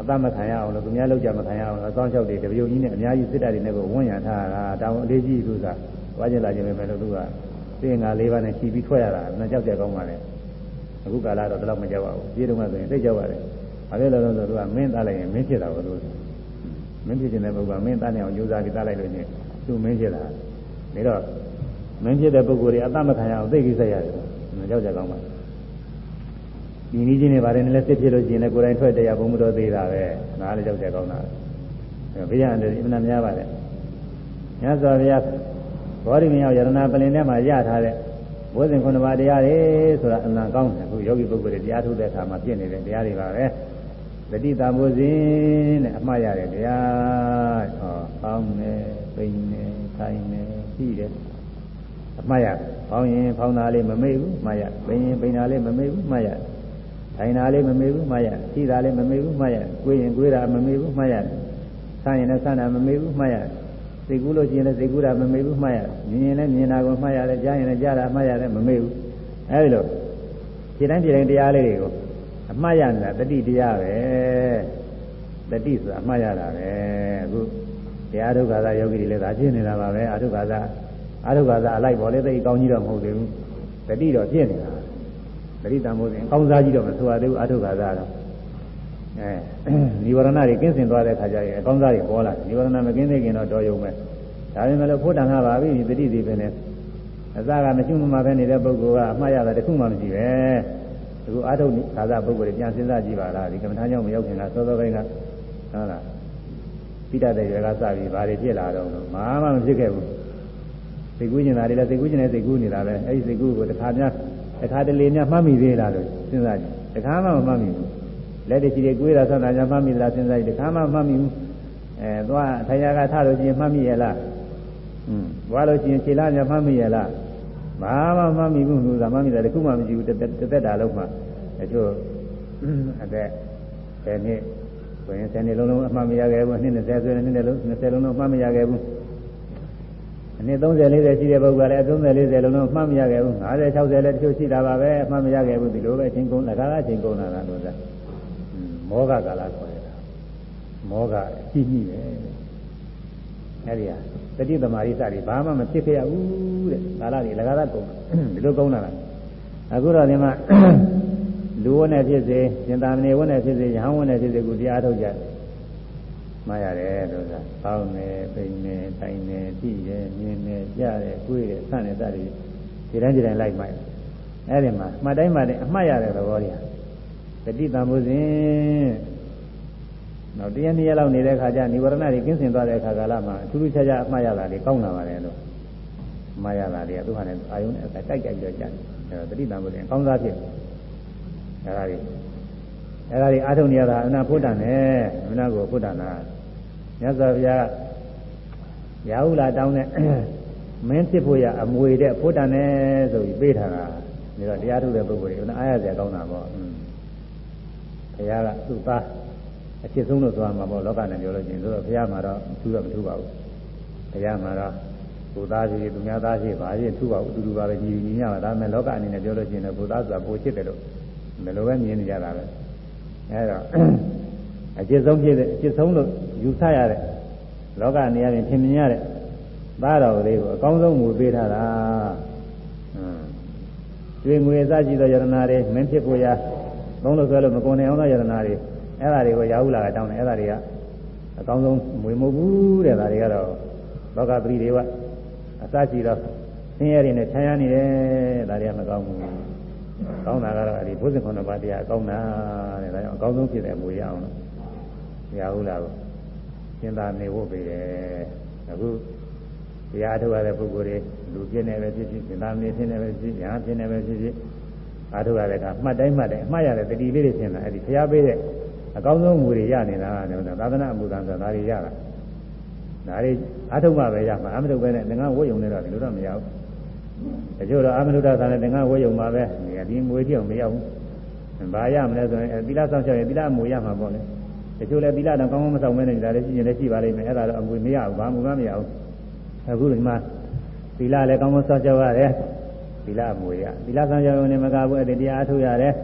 [SPEAKER 1] အသမခံရအောင်လို့သူများလောက်ကြမခံရအောင်အဆောင်လျှောက်တွေတပြုံကြီးနဲ့အများကြီးစစ်တာတွေနဲ့ကိုဝန်းရံထားတာတောင်းအလေးကြီးသူကဝါကျင်လာခြင်းပဲလို့သူက သိငါ၄ပါးနဲ့ခြီးပြီးထွက်ရတာနှစ်ကြောက်ကြကောင်းပါလေအခုကာလတော့တော့မကြောက်ပါဘူးပြေးတော့မှဆိုရင်သိကြောက်ပါတယ်ဘာဖြစ်လို့လဲဆိုတော့သူကမင်းသားလိုက်ရင်မင်းဖြစ်တာကိုလို့မင်းဖြစ်တဲ့ပုဂ္ဂိုလ်ကမင်းသားနေအောင်ကြိုးစားပြီးသားလိုက်လို့ချင်းသူမင်းဖြစ်တာဒါတော့မင်းဖြစ်တဲ့ပုဂ္ဂိုလ်တွေအတမခံရအောင်သိကိစ္စရတယ်မကြောက်ကြကောင်းပါဒီနည်းချင်းတွေဗာတယ်လည်းစစ်ဖြစ်လို့ရှိရင်လည်းကိုယ်တိုင်ထွက်တရားဘုံမတော်သေးတာပဲငါလည်းကြောက်ကြကောင်းတာဘေးရန်တယ်အမှန်များပါတယ်ညဇောဘုရား ဘောဓိမြောက်ယရနာပလင်ထဲမှာရထားတဲ့ဘုဇင်ခုနှစ်ပါးတရားတွေဆိုတာအမှန်ကောင်းတယ်အခုယောဂီပုဂ္ဂိုလ်တွေတရားထုတ်တဲ့အခါမှာပြည့်နေတဲ့တရားတွေပါပဲတတိတံဘုဇင်တဲ့အမှားရတဲ့တရားဟောကောင်းတယ်ပိန်တယ်ခိုင်တယ်ရှိတယ်အမှားရဖောင်းရင်ဖောင်းတာလေးမမေ့ဘူးမှားရပိန်ရင်ပိန်တာလေးမမေ့ဘူးမှားရထိုင်တာလေးမမေ့ဘူးမှားရရှိတာလေးမမေ့ဘူးမှားရကိုယ်ရင်ကိုယ်တာမမေ့ဘူးမှားရဆန်းရင်လည်းဆန်းတာမမေ့ဘူးမှားရ စိတ်ကူးလို့ရှိရင်လည်းစိတ်ကူးတာမမေ့ဘူးမှားရမြင်ရင်လည်းမြင်တာကိုမှားရတယ်ကြားရင်လည်းကြားတာမှားရတယ်မမေ့ဘူးအဲဒီလိုခြေတိုင်းခြေတိုင်းတရားလေးတွေကိုအမှားရနေတာတတိတရားပဲတတိဆိုတာအမှားရတာပဲအခုတရားဒုက္ခသာယောဂီတွေလည်းဒါဖြစ်နေတာပါပဲအဒုက္ခသာအဒုက္ခသာအလိုက်ပေါ်လေသိကောင်းကြီးတော့မဟုတ်သေးဘူးတတိတော့ဖြစ်နေတာသတိတံမိုးစဉ်အကောင်းစားကြီးတော့မဆိုရသေးဘူးအထုခါစားတော့ အဲនិဝရဏတွေကင်းစင်သွားတဲ့ခါကျရင်အကောင်းစားတွေပေါ်လာនិဝရဏမကင်းသေးခင်တော့တော်ရုံပဲဒါပေမဲ့လို့ဖို့တန်ခါပါပြီသတိစီပဲနဲ့အစကမရှိမှမပဲနေတဲ့ပုဂ္ဂိုလ်ကအမှားရတာတခုမှမရှိပဲအခုအာထုခါစားပုဂ္ဂိုလ်တွေပြန်စဉ်းစားကြည့်ပါလားဒီကမ္မထာကြောင့်မရောက်ခင်ကသောသောပိုင်းကဟုတ်လားပိတတဲ့ရွယ်ကစပြီးဘာတွေဖြစ်လာတော့လို့မာမှမဖြစ်ခဲ့ဘူးစိတ်ကူးကျင်တာတွေလည်းစိတ်ကူးကျင်တဲ့စိတ်ကူးနေတာပဲအဲ့ဒီစိတ်ကူးကိုတစ်ခါများတစ်ခါတလေများမှတ်မိသေးလားလို့စဉ်းစားကြည့်တစ်ခါမှမမှတ်မိဘူး လက်တချီတွေကိုယ်ရဆန္ဒညာမှတ်မိသလားစဉ်းစားကြည့်တစ်ခါမှမှတ်မိဘူးအဲသွားထိုင်ရကထလို့ရှိရင်မှတ်မိရဲ့လားอืมသွားလို့ရှိရင်ခြေလားညာမှတ်မိရဲ့လားဘာမှမှတ်မိဘူးလို့သာမှတ်မိတယ်တခုမှမရှိဘူးတစ်သက်တာလုံးမှအချို့အသက်10နှစ်ဆိုရင်10နှစ်လုံးလုံးအမှတ်မရခဲ့ဘူးအနှစ်20ဆိုရင်နှစ်လုံး20လုံးလုံးအမှတ်မရခဲ့ဘူးအနှစ်30 40ရှိတဲ့ပုဂ္ဂိုလ်ကလည်း30 40လုံးလုံးအမှတ်မရခဲ့ဘူး50 60လည်းတချို့ရှိတာပါပဲအမှတ်မရခဲ့ဘူးဒီလိုပဲအချင်းကုန်လကားအချင်းကုန်လာတာလို့သာ မောဂကာလခေါ်ရတာမောဂအရှိကြီးပဲအဲဒီဟာတတိသမารိစတွေဘာမှမဖြစ်ခဲ့ရဘူးတဲ့ကာလတွေလကားသာကုန်ဒီလိုကုန်လာတာအခုတော့ဒီမှာလူဝတ်နဲ့ဖြစ်စေရှင်သာမဏေဝတ်နဲ့ဖြစ်စေရဟန်းဝတ်နဲ့ဖြစ်စေကိုတရားထုတ်ကြမှားရတယ်လို့ဆိုတာပေါင်းနေပိန်နေတိုင်နေတိတယ်မြင်နေကြားတယ်ကိုယ်တယ်ဆန့်နေတတ်တယ်ဒီတိုင်းဒီတိုင်းလိုက်မှအဲ့ဒီမှာမှတ်တိုင်းမှတ်တိုင်းအမှတ်ရတဲ့သဘောတွေ တတိတံမှုစဉ်နောက်တရားနည်းလောက်နေတဲ့ခါကျនិဝရဏတွေကင်းစင်သွားတဲ့ခါကာလမှာအထူးထူးခြားခြားအမှတ်ရတာတွေကောင်းလာပါတယ်လို့မှားရတာတွေကသူဟာနဲ့အာယုံနဲ့တိုက်တိုက်ကြပြီးတော့ကြာတယ်အဲတတိတံမှုစဉ်အကောင်းစားဖြစ်တယ်အဲဒါတွေအဲဒါတွေအာထုံနေရတာအနာဖုဒ္ဒနဲ့အနာကိုဖုဒ္ဒနာမြတ်စွာဘုရားရာဟုလာတောင်းတဲ့မင်းဖြစ်ဖို့ရအမွေတဲ့ဖုဒ္ဒနဲ့ဆိုပြီးပေးထားတာဒါတော့တရားထုတ်တဲ့ပုဂ္ဂိုလ်တွေအားရစရာကောင်းတာပေါ့ ဘုရားကသူ့သားအဖြစ်ဆုံးလို့ဆိုရမှာပေါ့လောကနဲ့ပြောလို့ချင်းဆိုတော့ဘုရားမှာတော့သူတော့မထူပါဘူးဘုရားမှာတော့ကိုသားရှိသူများသားရှိပါရင်ထူပါဘူးအတူတူပါပဲညီညီညပါဒါပေမဲ့လောကအနေနဲ့ပြောလို့ချင်းတော့ကိုသားဆိုတာပိုချစ်တယ်လို့ဘယ်လိုပဲမြင်နေကြတာပဲအဲဒါအကျစ်ဆုံးဖြစ်တဲ့အကျစ်ဆုံးလို့ယူဆရတဲ့လောကနေရာတွင်ထင်မြင်ရတဲ့သားတော်လေးကိုအကောင်းဆုံးငွေပေးထားတာကျွေငွေအစရှိသောယရနာတွေမင်းဖြစ်ကိုရာ သုံးလို့ဆွဲလို့မကုန်နိုင်အောင်သောယရနာတွေအဲ့ဒါတွေကိုရာဟုလာကတောင်းတယ်အဲ့ဒါတွေကအကောင်းဆုံးငွေမဟုတ်ဘူးတဲ့ဒါတွေကတော့လောကပရိဒေဝအစရှိသောဆင်းရဲတွေနဲ့ခြံရနေတယ်ဒါတွေကမကောင်းဘူးကောင်းတာကတော့အဲဒီဘုဇင်ခုနှစ်ပါးတရားကောင်းတာတဲ့ဒါကြောင့်အကောင်းဆုံးဖြစ်တဲ့အမွေရအောင်လို့ရဟုတ်လားကိုစဉ်းစားနေဖို့ပဲအခုတရားထုတ်ရတဲ့ပုဂ္ဂိုလ်တွေလူပြည့်နေပဲဖြစ်ဖြစ်စဉ်းစားနေဖြစ်နေပဲဖြစ်ညာဖြစ်နေပဲဖြစ်ဖြစ် အားထုတ်ရတဲ့ကမှတ်တိုင်းမှတ်တိုင်းအမှတ်ရတဲ့တတိလေးတွေဖြစ်လာအဲဒီဖျားပေးတဲ့အကောင်းဆုံးမူတွေရနေတာကသာသနာအမှုတန်ဆိုတာဒါတွေရတာဒါတွေအားထုတ်မှပဲရမှာအမထုတ်ပဲနဲ့ငါဝတ်ယုံနေတော့ဒီလိုတော့မရဘူးတချို့တော့အာမနုဒ္ဒသာနဲ့သင်္ကဝေယုံမှာပဲဒီမွေပြောင်းမရောက်ဘူးဘာရမလဲဆိုရင်သီလဆောင်ချင်ရင်သီလအမွေရမှာပေါ့လေတချို့လည်းသီလတော့ကောင်းကောင်းမဆောင်မဲနေကြတယ်ရှိရင်လည်းရှိပါလိမ့်မယ်အဲ့ဒါတော့အမွေမရဘူးဘာမှမရဘူးအခုဒီမှာသီလလည်းကောင်းကောင်းဆောင်ကြရတယ် သီလအမွေရသီလဆောင်ကြရုံနဲ့မကဘူးအဲ့ဒီတရားအထုတ်ရတယ်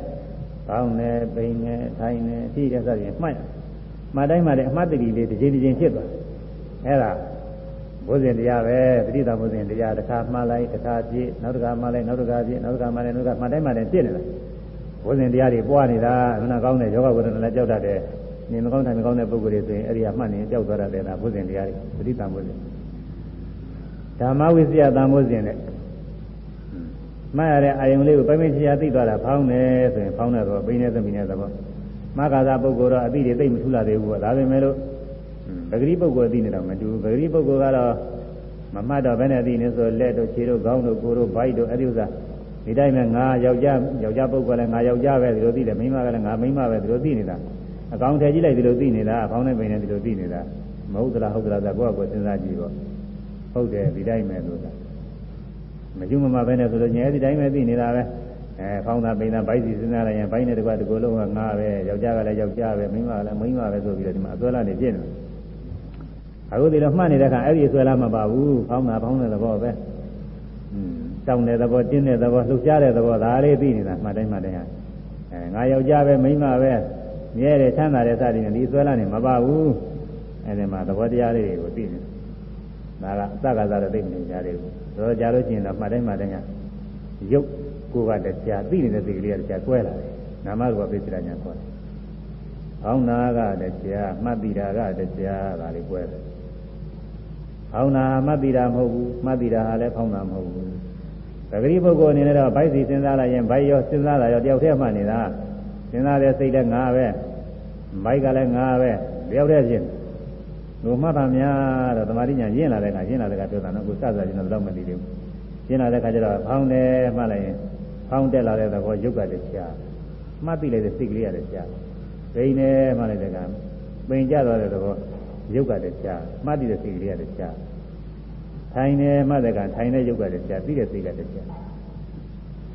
[SPEAKER 1] ကောင်းတယ်ပိန်တယ်ထိုင်တယ်ရှိတယ်ဆိုရင်မှတ်မှတ်တိုင်းမှလည်းအမှတ်တတိလေးတစ်ချိန်တစ်ချိန်ဖြစ်သွားအဲ့ဒါဘုဇင်တရားပဲပရိသဘုဇင်တရားတစ်ခါမှားလိုက်တစ်ခါပြည့်နောက်တစ်ခါမှားလိုက်နောက်တစ်ခါပြည့်နောက်တစ်ခါမှားလိုက်နောက်တစ်ခါမှတ်တိုင်းမှတိုင်းပြည့်နေတယ်ဘုဇင်တရားတွေပွားနေတာခဏကောင်းတဲ့ယောဂဝေဒနာလည်းကြောက်တတ်တယ်နေမကောင်းတိုင်းမကောင်းတဲ့ပုဂ္ဂိုလ်တွေဆိုရင်အဲ့ဒီကမှတ်နေကြောက်သွားတတ်တယ်ဒါဘုဇင်တရားတွေပရိသဘုဇင်ဓမ္မဝိစယသံဘုဇင်နဲ့ မှတ်ရတဲ့အာယုံလေးကိုပိုင်ပိုင်ချရာသိသွားတာဖောင်းတယ်ဆိုရင်ဖောင်းတဲ့တော့ပိနေသမီးနဲ့သဘောမဂ္ဂသာပုဂ္ဂိုလ်တော့အတိတွေသိမထူလာသေးဘူးပေါ့ဒါပေမဲ့လို့ပဂရိပုဂ္ဂိုလ်အသိနေတော့မတူဘူးပဂရိပုဂ္ဂိုလ်ကတော့မမှတ်တော့ဘယ်နဲ့အသိနေဆိုလက်တို့ခြေတို့ခေါင်းတို့ကိုယ်တို့ဗိုက်တို့အဲ့ဒီဥစ္စာဒီတိုင်းပဲငါယောက်ျားယောက်ျားပုဂ္ဂိုလ်လည်းငါယောက်ျားပဲဒီလိုသိတယ်မိန်းမကလည်းငါမိန်းမပဲဒီလိုသိနေတာအကောင်ထည့်ကြည့်လိုက်ဒီလိုသိနေတာအဖောင်းနဲ့ပိန်နဲ့ဒီလိုသိနေတာမဟုတ်သလားဟုတ်သလားဆိုတော့ကိုယ့်အကိုစဉ်းစားကြည့်ပေါ့ဟုတ်တယ်ဒီတိုင်းပဲလို့က မကျွမမပဲနဲ့ဆိုတော့ညဲဒီတိုင်းပဲသိနေတာပဲအဲဖောင်းတာပိန်တာဗိုက်စီစဉ်းစားလိုက်ရင်ဗိုက်နဲ့တကွတကူလုံးကငါပဲယောက်ျားကလည်းယောက်ျားပဲမိန်းမကလည်းမိန်းမပဲဆိုပြီးတော့ဒီမှာအသွဲလာနေပြည့်နေတယ်အခုဒီတော့မှတ်နေတဲ့အခါအဲ့ဒီဆွဲလာမပါဘူးဖောင်းတာဖောင်းတဲ့သဘောပဲอืมတောင်းတဲ့သဘောတင်းတဲ့သဘောလှုပ်ရှားတဲ့သဘောဒါလေးသိနေတာမှတ်တိုင်းမှတ်တိုင်းဟာအဲငါယောက်ျားပဲမိန်းမပဲမြဲတယ်ချမ်းသာတယ်စသည်နဲ့ဒီဆွဲလာနေမပါဘူးအဲ့ဒီမှာသဘောတရားလေးတွေကိုသိနေတာ ဒါကအစကားစားတော့သိမနေကြသေးဘူးတော့ကြာလို့ရှိရင်တော့မှတ်တိုင်းမှတ်တိုင်းဟာရုပ်ကိုယ်ကတရားသိနေတဲ့စိတ်ကလေးကတရားကွဲလာတယ်နာမရူပပိစ္ဆရာညာခေါ်တယ်။ဟောင်းနာကတရားမှတ်တိတာကတရားဒါလေးကွဲတယ်။ဟောင်းနာမှတ်တိတာမဟုတ်ဘူးမှတ်တိတာဟာလည်းဖောင်းတာမဟုတ်ဘူး။သတိပုဂ္ဂိုလ်အနေနဲ့တော့ဘိုက်စီစဉ်းစားလိုက်ရင်ဘိုက်ရောစဉ်းစားတာရောတယောက်တည်းမှနေတာစဉ်းစားတဲ့စိတ်လည်းငါပဲဘိုက်ကလည်းငါပဲတယောက်တည်းချ င်းဘုမှတ်တာများတော့သမာဓိညာရင့်လာတဲ့အခါရင့်လာတဲ့အခါပြောတာနော်ကိုစစချင်းတော့တော့မသိသေးဘူး။ရင့်လာတဲ့အခါကျတော့ဖောင်းတယ်မှတ်လိုက်ရင်ဖောင်းတက်လာတဲ့သဘောရုပ်ကတည်းကမှတ်သိလိုက်တဲ့စိတ်ကလေးရတယ်ကြားဘိန်းနေမှလည်းတကပိန်ကြသွားတဲ့သဘောရုပ်ကတည်းကမှတ်သိတဲ့စိတ်ကလေးရတယ်ကြားထိုင်နေမှတဲ့ကထိုင်တဲ့ရုပ်ကတည်းကသိတဲ့စိတ်ကတည်းက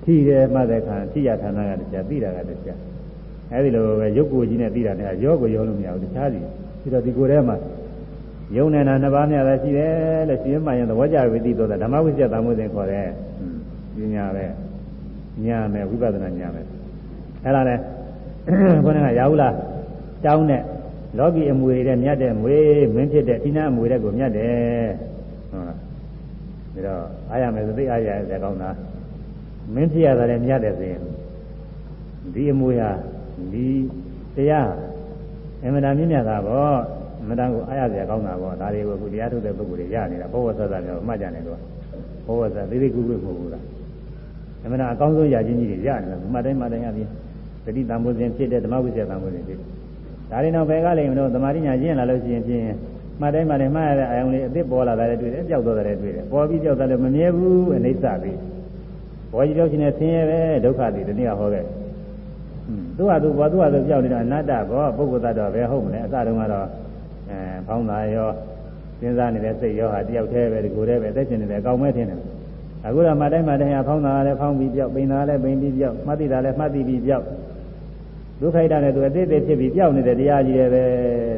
[SPEAKER 1] ထိတယ်မှတဲ့ကထိရဌာနကတည်းကသိတာကတည်းကအဲဒီလိုပဲရုပ်ကိုကြီးနဲ့သိတာနဲ့ရောကိုရောလို့မရဘူးတခြားစီပြီးတော့ဒီကိုယ်ထဲမှာ ယုံနေတာနှစ်ပါးများလည်းရှိတယ်လို့ရှင်းမှရင်သဘောကျဝိသိသောဓမ္မဝိဇ္ဇာသံမှုစဉ်ခေါ်တဲ့ပညာပဲညာမယ်ဝိပဿနာညာမယ်အဲ့ဒါလည်းခေါင်းကရာဟုလားတောင်းတဲ့လောကီအမွေတဲ့မြတ်တဲ့မွေမင်းဖြစ်တဲ့တိနာအမွေတဲ့ကိုမြတ်တယ်ဟုတ်လားဒါတော့အားရမယ်ဆိုသိအားရတဲ့ကောင်းတာမင်းဖြစ်ရတာလည်းမြတ်တယ်ဆိုရင်ဒီအမွေဟာဒီတရားအမှန်တမ်းမြင့်မြတ်တာပေါ့ အမှန်တမ်းကိုအားရစရာကောင်းတာပေါ့ဒါတွေကိုအခုတရားထုတ်တဲ့ပုဂ္ဂိုလ်တွေရနေတာဘောဝဆဆမျိုးမှတ်ကြတယ်တော့ဘောဝဆသေးသေးကုကုမဟုတ်ဘူးလားအမှန်တမ်းအကောင်းဆုံးရာချင်းကြီးတွေရနေတာမှတ်တိုင်းမှတ်တိုင်းရပြီးသတိတံပိုးစဉ်ဖြစ်တဲ့ဓမ္မဝိဇ္ဇာတံပိုးစဉ်ဖြစ်ဒါရင်တော့ဘယ်ကလိမ့်မလို့သမာဓိညာကျင့်လာလို့ရှိရင်ဖြင့်မှတ်တိုင်းမှတ်တိုင်းမှတ်ရတဲ့အယုံလေးအစ်စ်ပေါ်လာတယ်တွေ့တယ်ပျောက်သွားတယ်တွေ့တယ်ပေါ်ပြီးပျောက်သွားတယ်မမြဲဘူးအနိစ္စပဲပေါ်ကြီးတော့ရှင်နဲ့ဆင်းရဲပဲဒုက္ခတွေတနည်းဟောခဲ့သူ့ဟာသူပေါ်သူ့ဟာသူပြောက်နေတော့အနတ္တဘောပုဂ္ဂိုလ်သတ္တပဲဟုတ်မလဲအစတုန်းကတော့ အဲဖောင်းတာရောစဉ်းစားနေတဲ့စိတ်ရောဟာတယောက်တည်းပဲဒီကိုယ်တည်းပဲသက်ရှင်နေတယ်အကောင်မဲ့ထင်တယ်အခုတော့မှတိုင်းမှတိုင်းဟာဖောင်းတာလည်းဖောင်းပြီးပြောက်ပိန်တာလည်းပိန်ပြီးပြောက်မှတ်သိတာလည်းမှတ်သိပြီးပြောက်ဒုက္ခိတနဲ့သူအသေးသေးဖြစ်ပြီးပြောက်နေတဲ့တရားကြီးတွေပဲ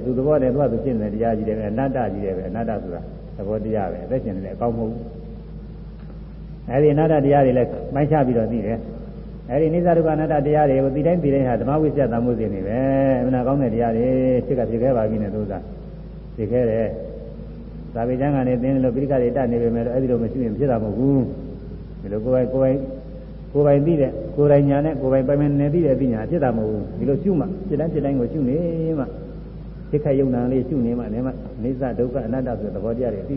[SPEAKER 1] သူသဘောတည်းသူကသူဖြစ်နေတဲ့တရားကြီးတွေပဲအနတ္တကြီးတွေပဲအနတ္တဆိုတာသဘောတရားပဲအသက်ရှင်နေတယ်အကောင်းမဟုတ်ဘူးအဲဒီအနတ္တတရားတွေလည်းပိုင်းခြားပြီးတော့သိတယ်အဲဒီနိစ္စဒုက္ခအနတ္တတရားတွေကိုသိတိုင်းသိတိုင်းဟာဓမ္မဝိစ္ဆယသံမှုစဉ်တွေပဲအမှန်ကောင်းတဲ့တရားတွေဖြစ်ကဖြစ်ခဲ့ပါပြီနဲ့သူက ဖြစ်ခဲ့တယ်သာဝေကျမ်းကနေသင်လို့ပိဋကတွေတတ်နေပေမဲ့အဲ့ဒီလိုမရှိရင်ဖြစ်တာမဟုတ်ဘူးဒီလိုကိုယ်ပိုင်ကိုယ်ပိုင်ကိုယ်ပိုင်သိတဲ့ကိုယ်တိုင်ညာနဲ့ကိုယ်ပိုင်ပိုင်မဲ့နေသိတဲ့ပညာဖြစ်တာမဟုတ်ဘူးဒီလိုရှုမှဖြစ်တိုင်းဖြစ်တိုင်းကိုရှုနေမှဖြစ်ခတ်ယုံနာလေးရှုနေမှလည်းမှအိသဒုက္ခအနတ္တဆိုတဲ့သဘောတရားတွေသိ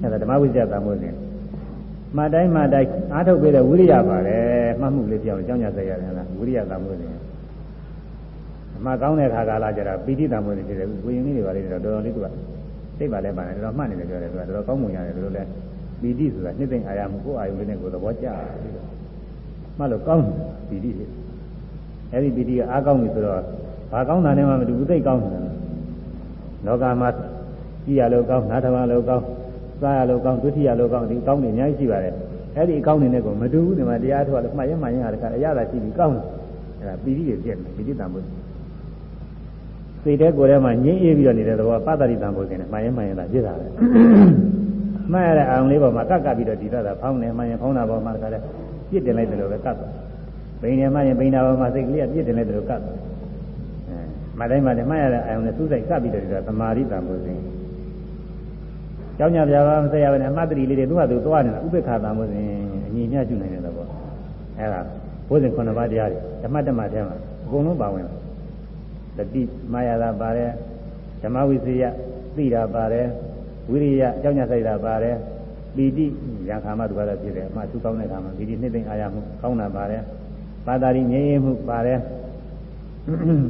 [SPEAKER 1] အဲ့ဒါဓမ္မဝိဇ္ဇာသံမို့စဉ်မတိုင်းမတိုင်းအားထုတ်ပေးတဲ့ဝိရိယပါလေမှတ်မှုလေးပြောင်းအကြောင်းညာဆက်ရတယ်လားဝိရိယသံမို့စဉ် မှကောင်းတဲ့ခါကာလကျတော့ပီတိတံမို့စဉ်ဖြစ်တယ်ဝိညာဉ်လေးတွေပါလေတော့တော်တော်လေးကစိတ်ပါလဲပါနေတော့မှတ်နေတယ်ပြောတယ်သူကတော်တော်ကောင်းမွန်ရတယ်လို့လဲပီတိဆိုတာနှစ်သိမ့်အာရမှုကိုအာယုလေးနဲ့ကိုသဘောကျတယ်မှတ်လို့ကောင်းပီတိဖြစ်အဲ့ဒီပီတိကအားကောင်းပြီဆိုတော့ဘာကောင်းတာနဲ့မှမတူဘူးသိကောင်းတယ်လောကမှာကြည့်ရလို့ကောင်းနားထမလို့ကောင်းစားရလို့ကောင်းဒုတိယလို့ကောင်းဒီကောင်းနေအများကြီးရှိပါတယ်အဲ့ဒီအကောင်းနေနဲ့ကိုမတူဘူးဒီမှာတရားထုတ်လို့မှတ်ရမှန်ရတာကအရသာရှိပြီးကောင်းတယ်အဲ့ဒါပီတိတွေပြည့်တယ်ပီတိတံမို့ စိတ်ထဲကိုယ်ထဲမှာငြင်းအေးပြီးတော့နေတဲ့သဘောပတ္တရိတံဖို့ရှင်တယ်မှန်ရင်မှန်ရင်သာဖြစ်တာပဲမှန်ရတဲ့အာရုံလေးပေါ်မှာကပ်ကပ်ပြီးတော့ဒီတော့ဖောင်းနေမှန်ရင်ဖောင်းတာပေါ်မှာတခါလဲပြစ်တင်လိုက်တယ်လို့ပဲကပ်သွားဘိန်းနေမှရင်ဘိန်းတာပေါ်မှာစိတ်ကလေးကပြစ်တင်လိုက်တယ်လို့ကပ်သွားအဲမှတိုင်းမှတိုင်းမှန်ရတဲ့အာရုံနဲ့စူးစိုက်ကပ်ပြီးတော့ဒီတော့သမာဓိတံဖို့ရှင်ကျောင်းညပြပါမဆက်ရဘဲနဲ့အမှတ်တရီလေးတွေသူ့ဟာသူသွားနေတာဥပေက္ခတံဖို့ရှင်အညီမျှကျွနိုင်တဲ့သဘောအဲဒါဘုဇင်9ပါးတရားတွေဓမ္မတ္တမထဲမှာအကုန်လုံးပါဝင်တယ် တတိမာယာသာပါတယ်ဓမ္မဝိစီယသိတာပါတယ်ဝိရိယအကြောင်းညာဆိုင်တာပါတယ်ပီတိရံခါမသူကတော့ဖြစ်တယ်အမှသူကောင်းတဲ့ခါမှာပီတိနှစ်သိမ့်အားရမှုကောင်းတာပါတယ်ပါတာရိငြိမ်းမှုပါတယ်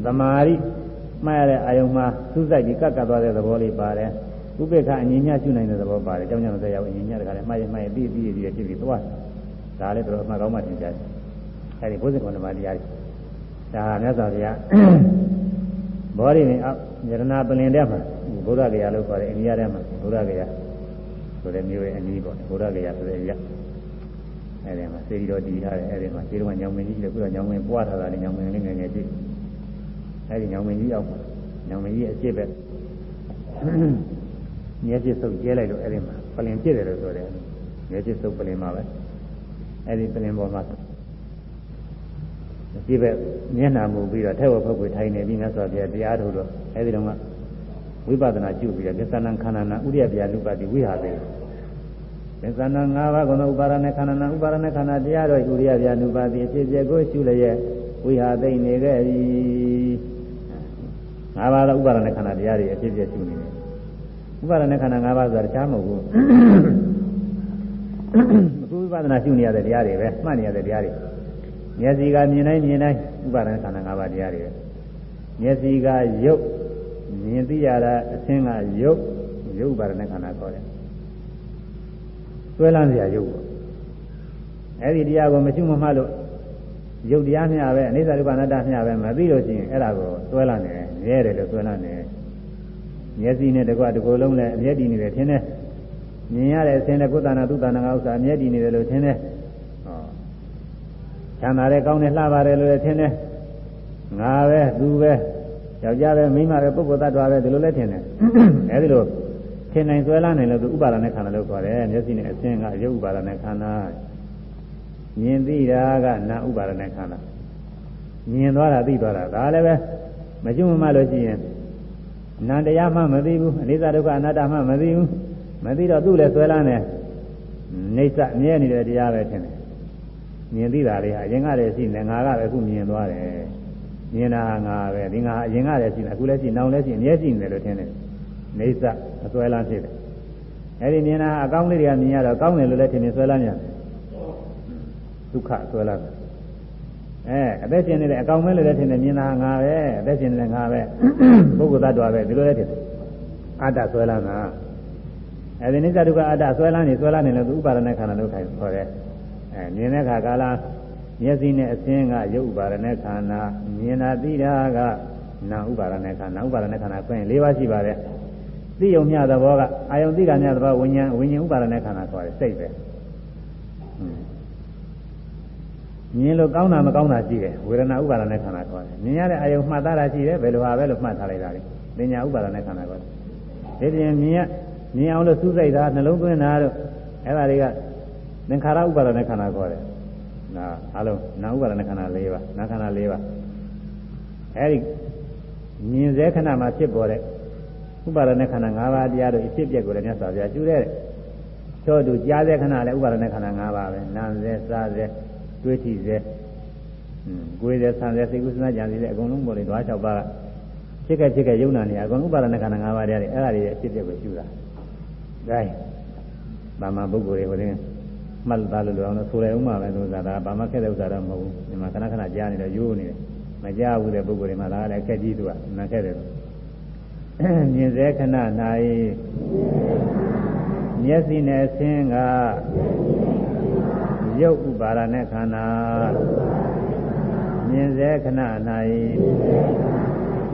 [SPEAKER 1] သမာဓိမှားရတဲ့အာယုံမှာစူးစိုက်ပြီးကပ်ကပ်သွားတဲ့သဘောလေးပါတယ်ဥပေက္ခအငြိညာရှုနိုင်တဲ့သဘောပါတယ်အကြောင်းညာမဆက်ရဘူးအငြိညာတခါလည်းမှားရမှားရပြီးပြီးပြီးဖြစ်ပြီးသွားဒါလည်းတော့အမှကောင်းမှသင်ကြားတယ်အဲဒီဘုဇင်ကွန်ဓမ္မတရားဒါမြတ်စွာဘုရား ဘောဓိနဲ့အောက်ယရနာပလင်တဲ့မှာဘုရားကရာလို့ခေါ်တယ်အိန္ဒိယထဲမှာဘုရားကရာဆိုတဲ့မျိုးရဲ့အနည်းပေါ့ဘုရားကရာဆိုတဲ့ရက်အဲဒီမှာစေတီတော်တည်ထားတယ်အဲဒီမှာစေတော်ကညောင်မင်းကြီးလည်းခုတော့ညောင်မင်းပွားထားတာလည်းညောင်မင်းလေးငယ်ငယ်ကြည့်အဲဒီညောင်မင်းကြီးအောက်မှာညောင်မင်းကြီးအစ်စ်ပဲညက်ချစ်ဆုပ်ကျဲလိုက်လို့အဲဒီမှာပလင်ပြည့်တယ်လို့ဆိုတယ်ညက်ချစ်ဆုပ်ပလင်မှာပဲအဲဒီပလင်ပေါ်မှာ ရှိပဲမျက်နှာမူပြီးတော့ထဲဝဖက်ကိုထိုင်နေပြီးမြတ်စွာဘုရားတရားထုတ်တော့အဲဒီတော့ကဝိပဿနာကျုပ်ပြီးတော့သစ္စာနံခန္ဓာနာဥရိယပြလူပတိဝိဟာသေသစ္စာနံ၅ပါးကုသောဥပါရဏေခန္ဓာနာဥပါရဏေခန္ဓာတရားတော်ဥရိယပြလူပတိအဖြစ်ပြကိုရှုလျက်ဝိဟာသိမ့်နေခဲ့ပြီ၅ပါးသောဥပါရဏေခန္ဓာတရားတွေအဖြစ်ပြရှုနေတယ်ဥပါရဏေခန္ဓာ၅ပါးဆိုတာတခြားမဟုတ်ဘူးအခုဝိပဿနာရှုနေရတဲ့တရားတွေပဲမှတ်နေရတဲ့တရားတွေ မျက်စိကမြင်တိုင်းမြင်တိုင်းဥပါဒနာခန္ဓာ၅ပါးတရားတွေမျက်စိကရုပ်မြင်သိရတာအသင်းကရုပ်ရုပ်ဥပါဒနာခန္ဓာခေါ်တယ်သွဲလန်းစရာရုပ်ပေါ့အဲ့ဒီတရားကိုမရှုမမှတ်လို့ရုပ်တရားမျှပဲအနိစ္စဒုက္ခအနတ္တမျှပဲမသိလို့ရှိရင်အဲ့ဒါကိုသွဲလန်းနေရဲတယ်လို့သွဲလန်းနေမျက်စိနဲ့တကွတကူလုံးနဲ့အမျက်တည်နေတယ်ထင်တယ်မြင်ရတဲ့အစင်းနဲ့ကုသနာသုသနာကဥစ္စာအမျက်တည်နေတယ်လို့ထင်တယ် ချမ်းသာတယ်ကောင်းတယ်လှပါတယ်လို့လည်းထင်တယ်ငါပဲသူပဲယောက်ျားပဲမိန်းမပဲပုဂ္ဂိုလ်သတ္တဝါပဲဒီလိုလည်းထင်တယ်အဲဒီလိုထင်နိုင်ဆွဲလာနိုင်လို့သူဥပါဒณะခန္ဓာလို့ခေါ်တယ်မျက်စိနဲ့အစဉ်ကရုပ်ဥပါဒณะခန္ဓာမြင်သိတာကနာဥပါဒณะခန္ဓာမြင်သွားတာသိသွားတာဒါလည်းပဲမကျွမ်းမလို့ရှိရင်နာတရားမှမသိဘူးအနိစ္စဒုက္ခအနတ္တမှမသိဘူးမသိတော့သူ့လည်းဆွဲလာနေနေစမြဲနေတဲ့တရားပဲထင်တယ် မြင်သိတာလေးဟာအရင်ကတည်းကရှိနေငါကပဲအခုမြင်သွားတယ်မြင်တာငါပဲဒီငါအရင်ကတည်းကရှိနေအခုလည်းရှိနောင်လည်းရှိအမြဲရှိနေတယ်လို့ထင်တယ်နေစအဆွဲလန်းဖြစ်တယ်အဲဒီမြင်တာအကောင်းလေးတွေကမြင်ရတော့ကောင်းတယ်လို့လည်းထင်နေဆွဲလန်းရတယ်ဒုက္ခဆွဲလန်းတယ်အဲအသက်ရှင်နေတဲ့အကောင်မဲလို့လည်းထင်တယ်မြင်တာငါပဲအသက်ရှင်နေတဲ့ငါပဲပုဂ္ဂိုလ်သတ္တဝါပဲဒီလိုလည်းထင်တယ်အတ္တဆွဲလန်းတာအဲဒီနိစ္စဒုက္ခအတ္တဆွဲလန်းနေဆွဲလန်းနေလို့သူဥပါဒณะခန္ဓာလို့ခိုင်းခေါ်တယ် အဲမြင်တဲ့အခါကာလမျက်စိနဲ့အခြင်းကရုပ်ဥပါဒနဲ့ခန္ဓာမြင်တာသိတာကနာဥပါဒနဲ့ခန္ဓာဥပါဒနဲ့ခန္ဓာဆိုရင်၄ပါးရှိပါတယ်သိယုံမြသဘောကအာယုံသိကမြသဘောဝิญဉာဏ်ဝิญဉာဏ်ဥပါဒနဲ့ခန္ဓာဆိုရယ်စိတ်ပဲမြင်လို့ကောင်းတာမကောင်းတာရှိတယ်ဝေဒနာဥပါဒနဲ့ခန္ဓာဆိုရယ်မြင်ရတဲ့အာယုံမှတ်သားတာရှိတယ်ဘယ်လိုဟာပဲလို့မှတ်ထားလိုက်တာလေပညာဥပါဒနဲ့ခန္ဓာဆိုရယ်ဒါပြင်မြင်ရမြင်အောင်လို့စူးစိုက်တာနှလုံးသွင်းတာတို့အဲ့ဒါတွေက သင်္ခါရဥပါဒနဲ့ခန္ဓာခေါ်တယ်နာအလုံးနာဥပါဒနဲ့ခန္ဓာ၄ပါးနာခန္ဓာ၄ပါးအဲဒီမြင်စေခဏမှာဖြစ်ပေါ်တဲ့ဥပါဒနဲ့ခန္ဓာ၅ပါးတရားတို့အဖြစ်ပြက်ကိုလည်းမြတ်စွာဘုရားကျူးတဲ့သောတူကြားစေခဏလည်းဥပါဒနဲ့ခန္ဓာ၅ပါးပဲနာစေစားစေတွေးကြည့်စေကိုယ်စေဆံစေစိတ်ကုသနာကြံစေအကုန်လုံးပေါ်လေဓွား၆ပါးကဖြစ်ခဲ့ဖြစ်ခဲ့ယုံနာနေအကုန်ဥပါဒနဲ့ခန္ဓာ၅ပါးတရားတွေအဲ့ဒါတွေအဖြစ်ပြက်ကိုကျူးတာဒါဗမာပုဂ္ဂိုလ်တွေဟိုတင်း မှတ်သားလို့လို့အောင်လို့ဆိုရအောင်ပါပဲလို့ဆိုတာဘာမှခက်တဲ့ဥစ္စာတော့မဟုတ်ဘူးဒီမှာခဏခဏကြားနေတော့ရိုးနေတယ်မကြားဘူးတဲ့ပုဂ္ဂိုလ်တွေမှာလားလည်းခက်ကြီးသူကနာခက်တယ်မြင်စေခဏ၌မျက်စိနဲ့ဆင်းကရုပ်ဥပါဒနဲ့ခန္ဓာမြင်စေခဏ၌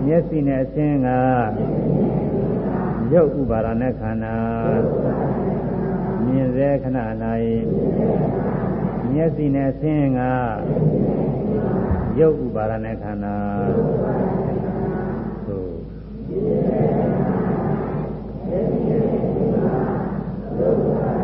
[SPEAKER 1] မျက်စိနဲ့ဆင်းကရုပ်ဥပါဒနဲ့ခန္ဓာ မြင်စေခဏ၌မျက်စိနဲ့ဆင်းကရုပ်ဥပါဒနဲ့ခန္ဓာသို့မြင်တာ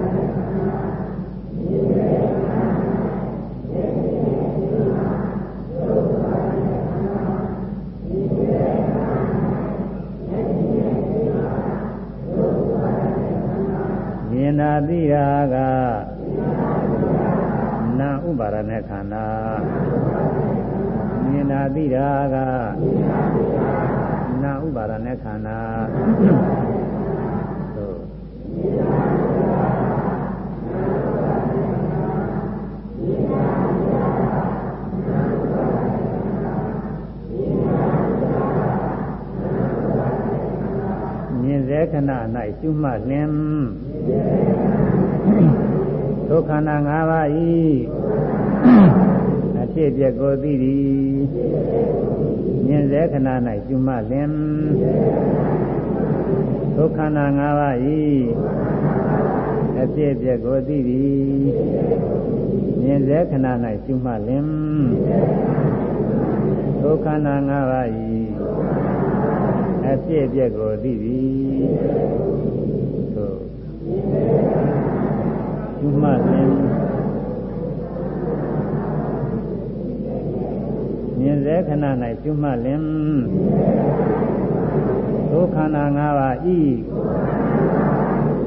[SPEAKER 1] သိတာကနာဥပါဒနဲ့ခန္ဓာမြင်တာသိတာကနာဥပါဒနဲ့ခန္ဓာသို့မြင်စေခဏ၌ရှုမှတ်လင် ဒုက္ခနာ၅ပါးဤအဖြစ်ပြက်ကိုသိသည်မြင်စေခဏ၌ရှုမှတ်လင်ဒုက္ခနာ၅ပါးဤအဖြစ်ပြက်ကိုသိသည်မြင်စေခဏ၌ရှုမှတ်လင်ဒုက္ခနာ၅ပါးဤအဖြစ်ပြက်ကိုသိသည်သို့ ရှုမှတ်လင်မြင်စေခဏ၌ရှုမှတ်လင်ဒုက္ခနာ၅ပါးဤ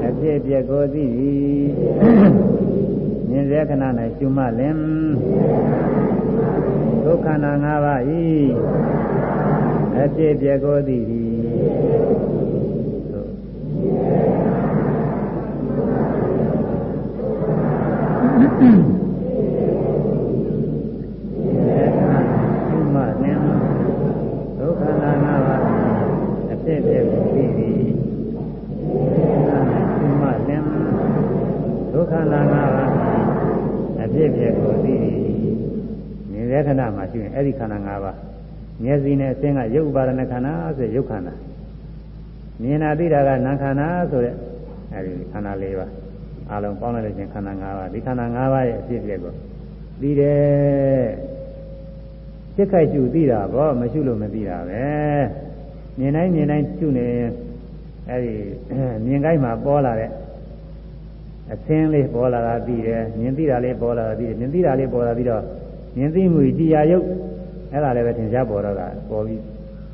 [SPEAKER 1] အဖြစ်ပြက်ကိုသိသည်မြင်စေခဏ၌ရှုမှလင်ဒုက္ခနာ၅ပါးဤအဖြစ်ပြက်ကိုသိသည်ခဏမှာရှိရင် အဲ့ဒီခန္ဓာ၅ပါးမျက်စိနဲ့အသင်ကရုပ်ဥပါဒနာခန္ဓာဆိုရုပ်ခန္ဓာမြင်တာသိတာကနာခန္ဓာဆိုတဲ့အဲ့ဒီခန္ဓာ၄ပါးအလုံးပေါင်းလိုက်လို့ချင်းခန္ဓာ၅ပါးဒီခန္ဓာ၅ပါးရဲ့အဖြစ်အပျက်ကိုသိတယ်စိတ်ခိုက်ရှုသိတာဘောမရှုလို့မသိတာပဲမြင်တိုင်းမြင်တိုင်းရှုနေအဲ့ဒီမြင်ကိုက်မှာပေါ်လာတဲ့အသင်းလေးပေါ်လာတာသိတယ်မြင်သိတာလေးပေါ်လာတာသိတယ်မြင်သိတာလေးပေါ်လာပြီးတော့မြင်သိမှုတရားယုတ် အဲ့ဒါလည်းပဲသင်ရှားပေါ်တော့တာပေါ်ပြီး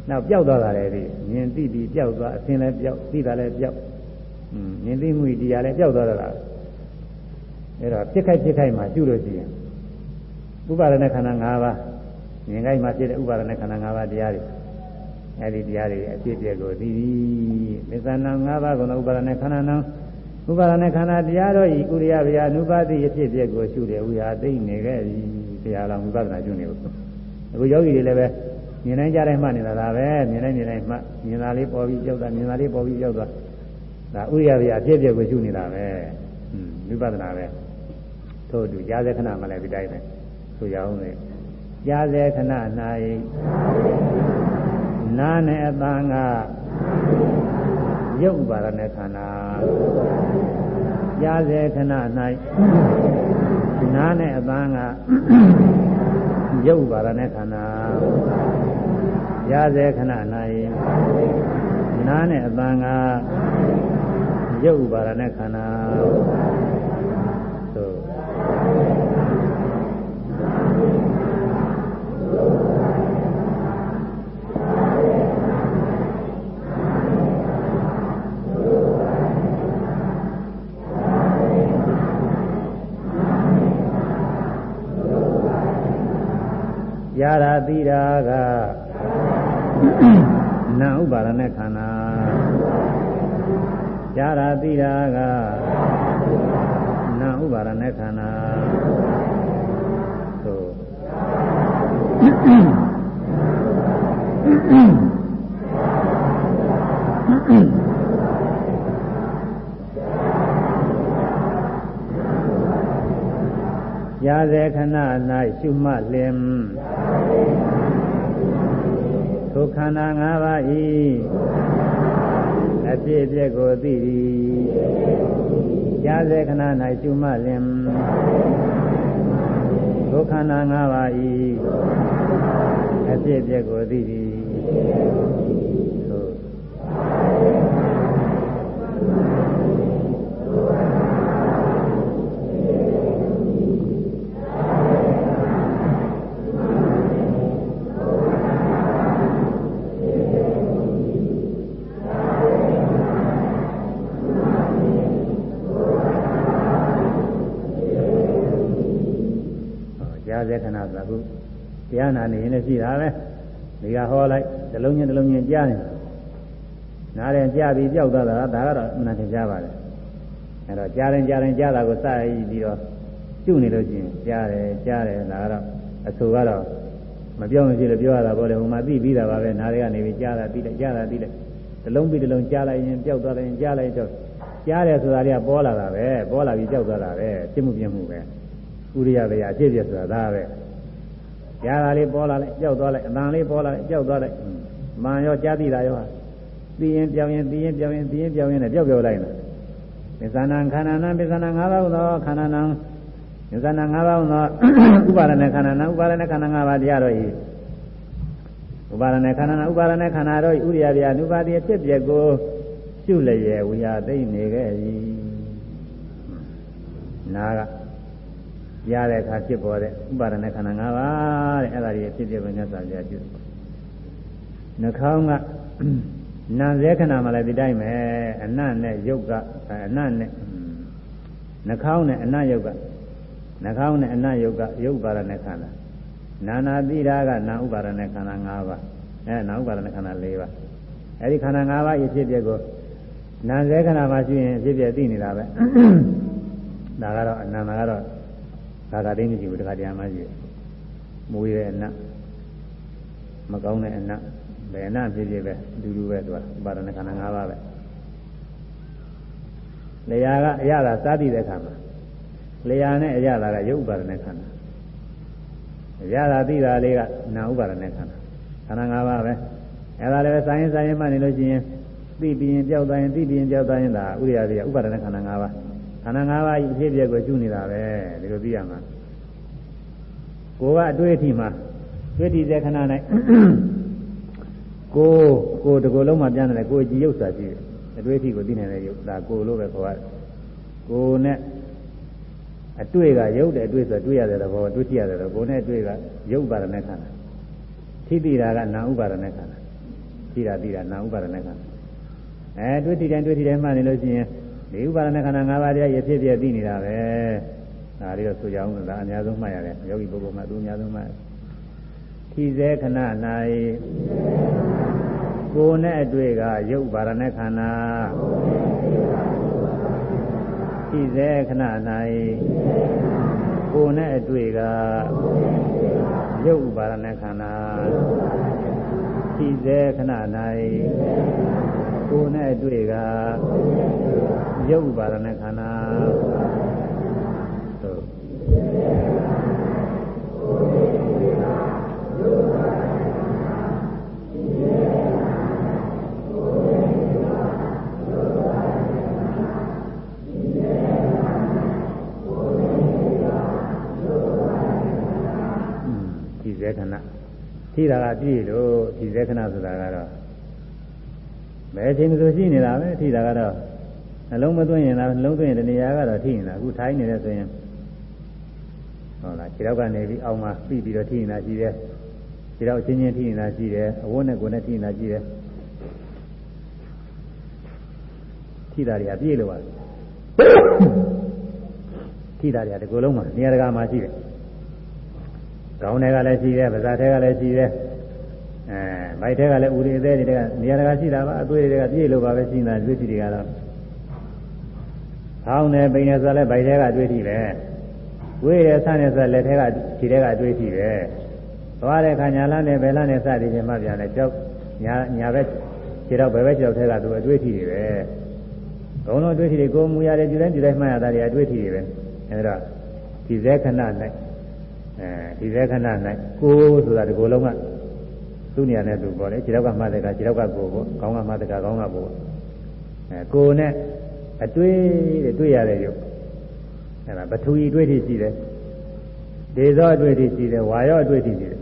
[SPEAKER 1] နောက်ပျောက်သွားတာလည်းဒီမြင်သိပြီးပျောက်သွားအစင်းလည်းပျောက်သိတာလည်းပျောက်อืมမြင်သိမှုတရားလည်းပျောက်သွားတော့တာအဲ့တော့ဖြစ်ခိုက်ဖြစ်ခိုက်မှာရှုလို့ရှိရင်ဥပါဒณะခန္ဓာ၅ပါးမြင်ခိုက်မှာဖြစ်တဲ့ဥပါဒณะခန္ဓာ၅ပါးတရားတွေအဲ့ဒီတရားတွေအဖြစ်အပျက်ကိုသိပြီးသစ္စာနာ၅ပါးကုံဥပါဒณะခန္ဓာနာဥပါဒณะခန္ဓာတရားတို့ဤကုရိယဗျာအနုပါတိအဖြစ်အပျက်ကိုရှုတယ်ဝိဟာသိနေခဲ့ပြီတရားတော်ဝိပဿနာကျุနေလို့ အခုယောဂီတွေလည်းပဲမြင်တိုင်းကြားတိုင်းမှတ်နေတာဒါပဲမြင်တိုင်းမြင်တိုင်းမှတ်မြင်တာလေးပေါ်ပြီးကြောက်တာမြင်တာလေးပေါ်ပြီးကြောက်တာဒါဥရိယဗျာအပြည့်ပြည့်ကိုရှုနေတာပဲဝိပဿနာပဲထို့အတူကြားစေခဏမှလည်းဒီတိုင်းပဲဆိုရအောင်လေကြားစေခဏ၌နာနဲ့အပန်းကရုပ်ပါရณะခန္ဓာကြားစေခဏ၌နားနဲ့အပန်းက ရုပ်ပါရနဲ့ခန္ဓာရစေခဏ၌နားနဲ့အပန်းကရုပ်ပါရနဲ့ခန္ဓာသို့ ရာတာတိရာကနာဥပါဒနဲ့ခန္ဓာရာတာတိရာကနာဥပါဒနဲ့ခန္ဓာသို့ရာဇေခဏ၌ရှုမှတ်လင် ထိုခန္ဓာ၅ပါးဤအပြည့်အပြည့်ကိုသိသည်ရာဇေခဏ၌ရှုမှတ်လင်ထိုခန္ဓာ၅ပါးဤအပြည့်အပြည့်ကိုသိသည် တရားနာနေရင်လည်းရှိတာပဲဒီကဟောလိုက်တစ်လုံးချင်းတစ်လုံးချင်းကြားနေနားရင်ကြားပြီးကြောက်သွားတာဒါကတော့အမှန်တရားပါတယ်အဲတော့ကြားရင်ကြားရင်ကြားတာကိုစရည်ပြီးတော့ကျွနေလို့ရှိရင်ကြားတယ်ကြားတယ်ဒါကတော့အဆိုကတော့မပြောင်းမရှိလို့ပြောရတာပေါ့လေဟိုမှာသိပြီးတာပါပဲနားတွေကနေပြီးကြားတာပြီးလိုက်ကြားတာပြီးလိုက်တစ်လုံးပြီးတစ်လုံးကြားလိုက်ရင်ပျောက်သွားတယ်ကြားလိုက်တော့ကြားတယ်ဆိုတာတွေကပေါ်လာတာပဲပေါ်လာပြီးပျောက်သွားတာပဲပြစ်မှုပြစ်မှုပဲဥရိယဗျာအဖြစ်ပြဆိုတာဒါပဲ ကြားတာလေးပေါ်လာလိုက်ကြောက်သွားလိုက်အတန်လေးပေါ်လာလိုက်ကြောက်သွားလိုက်မှန်ရောကြားသိတာရောသိရင်ပြောင်းရင်သိရင်ပြောင်းရင်သိရင်ပြောင်းရင်နဲ့ပြောက်ပြောက်လိုက်တာပစ္စနာခန္ဓာနာပစ္စနာ၅ပါးသောခန္ဓာနာပစ္စနာ၅ပါးသောဥပါဒနာခန္ဓာနာဥပါဒနာခန္ဓာ၅ပါးတရားတော်ဤဥပါဒနာခန္ဓာနာဥပါဒနာခန္ဓာတော်ဤဥရိယဗျာနုပါတိဖြစ်ပြကိုရှုလျက်ဝိဟာသိနေခဲ့၏နာက ရတဲ့အခါဖြစ်ပေါ်တဲ့ဥပါဒณะခန္ဓာ၅ပါးတဲ့အဲ့ဒါကြီးဖြစ်ဖြစ်ပဲမြတ်စွာဘုရားပြုနှာခေါင်းကနာဇေခဏမှလည်းဒီတိုင်းပဲအနတ်နဲ့ယုတ်ကအနတ်နဲ့နှာခေါင်းနဲ့အနတ်ယုတ်ကနှာခေါင်းနဲ့အနတ်ယုတ်ကယုတ်ပါရနဲ့ခန္ဓာနာနာတိရာကနာဥပါရနဲ့ခန္ဓာ၅ပါးအဲနာဥပါရနဲ့ခန္ဓာ၄ပါးအဲဒီခန္ဓာ၅ပါးအဖြစ်အပျက်ကိုနာဇေခဏမှရှိရင်အဖြစ်အပျက်သိနေတာပဲဒါကတော့အနန္တကတော့ သာသာသိမရှိဘူးတခါတရားမှရှိတယ်မူရတဲ့အနတ်မကောင်းတဲ့အနတ်ဘယ်အနတ်ဖြစ်ဖြစ်ပဲအတူတူပဲသူကဥပါဒနာခန္ဓာ၅ပါးပဲလျာကအရသာစားတည်တဲ့ခါမှာလျာနဲ့အရသာကရုပ်ဥပါဒနာခန္ဓာအရသာသိတာလေးကနာဥပါဒနာခန္ဓာခန္ဓာ၅ပါးပဲအဲဒါလည်းဆိုင်ရင်ဆိုင်ရင်မှနေလို့ရှိရင်သိပြီးရင်ကြောက်တိုင်းသိပြီးရင်ကြောက်တိုင်းဒါဥရိယာတွေကဥပါဒနာခန္ဓာ၅ပါး ခန္ဓာ၅ပါးအဖြစ်အပျက်ကိုကျူးနေတာပဲဒီလိုသိရမှာကိုယ်ကအတွေ့အထိမှာတွေ့တည်တဲ့ခဏ၌ကိုကိုတကူလုံးမှာပြန်တယ်ကိုကြည်ရုပ်စာရှိတယ်အတွေ့အထိကိုသိနေတဲ့ရုပ်ဒါကိုလို့ပဲခေါ်ရတယ်ကိုနဲ့အတွေ့ကရုပ်တဲ့အတွေ့ဆိုတွေ့ရတဲ့သဘောတွေ့ထိရတဲ့သဘောကိုနဲ့အတွေ့ကရုပ်ပါဒနဲ့ခန္ဓာထိတိတာကနာဥပါဒနဲ့ခန္ဓာထိတာတိတာနာဥပါဒနဲ့ခန္ဓာအဲတွေ့ထိတိုင်းတွေ့ထိတိုင်းမှနေလို့ရှိရင် ဒီဥပါဒနဲ့ခန္ဓာ၅ပါးတရားရဖြစ်ဖြစ်သိနေတာပဲဒါလေးတော့ဆိုကြအောင်လားအများဆုံးမှတ်ရတယ်ယောဂီပုဂ္ဂိုလ်မှသူအများဆုံးမှတ်ထိစေခဏ၌ကိုယ်နဲ့အတွေ့ကရုပ်ပါရณะခန္ဓာထိစေခဏ၌ကိုယ်နဲ့အတွေ့ကရုပ်ပါရณะခန္ဓာထိစေခဏ၌ကိုယ်နဲ့အတွေ့က ရုပ်ပါရณะခန္ဓာခဏထိတာကပြည့်လို့ထိစေခဏဆိုတာကတော့ဘယ်အချိန်မှရှိနေတာပဲထိတာကတော့ နှလုံးမသွင်းရင်လားနှလုံးသွင်းရင်တဏှာကတော့ထိနေတာအခုထိုင်းနေတယ်ဆိုရင်ဟုတ်လားခြေထောက်ကနေပြီးအောက်မှာပြီးပြီးတော့ထိနေတာရှိတယ်ခြေထောက်ချင်းချင်းထိနေတာရှိတယ်အဝတ်နဲ့ကိုယ်နဲ့ထိနေတာရှိတယ်ထိတာတွေအပြည့်လို့ပါထိတာတွေတကူလုံးမှာနေရာတကာမှာရှိတယ်ကောင်းတွေကလည်းရှိတယ်ဗဇာတွေကလည်းရှိတယ်အဲဗိုက်တွေကလည်းဥရိအသေးတွေကနေရာတကာရှိတာပါအသွေးတွေကပြည့်လို့ပါပဲရှိနေတာတွေ့ထီတွေကတော့ ဖောင်းနေပိန်နေဆိုလည်းဗိုက်တွေကတွေ့ထီပဲဝေးရဆန်းနေဆိုလက်ထဲကခြေထဲကတွေ့ထီပဲသွားတဲ့ခါညာလန်းနဲ့ဘယ်လန်းနဲ့စသည်ချင်းမှပြန်တယ်ကြောက်ညာညာဘက်ခြေတော့ဘယ်ဘက်ကြောက်ထဲကသူအတွေ့ထီတွေပဲဘုံလုံးအတွေ့ထီတွေကိုမူရတယ်ဒီတိုင်းဒီတိုင်းမှတ်ရတာတွေအတွေ့ထီတွေပဲအဲဒါဒီဇဲခဏ၌အဲဒီဇဲခဏ၌ကိုဆိုတာဒီကိုယ်လုံးကသူ့နေရာနဲ့သူပေါ့လေခြေတော့ကမှတ်တဲ့ကခြေတော့ကကိုပေါ့ခေါင်းကမှတ်တဲ့ကခေါင်းကကိုအဲကိုနဲ့ အတွေ့တဲ့တွေ့ရတဲ့ရုပ်အဲဒါပထဝီတွေ့ထိရှိတယ်ဒေဇောအတွေ့ထိရှိတယ်ဝါရောအတွေ့ထိရှိတယ်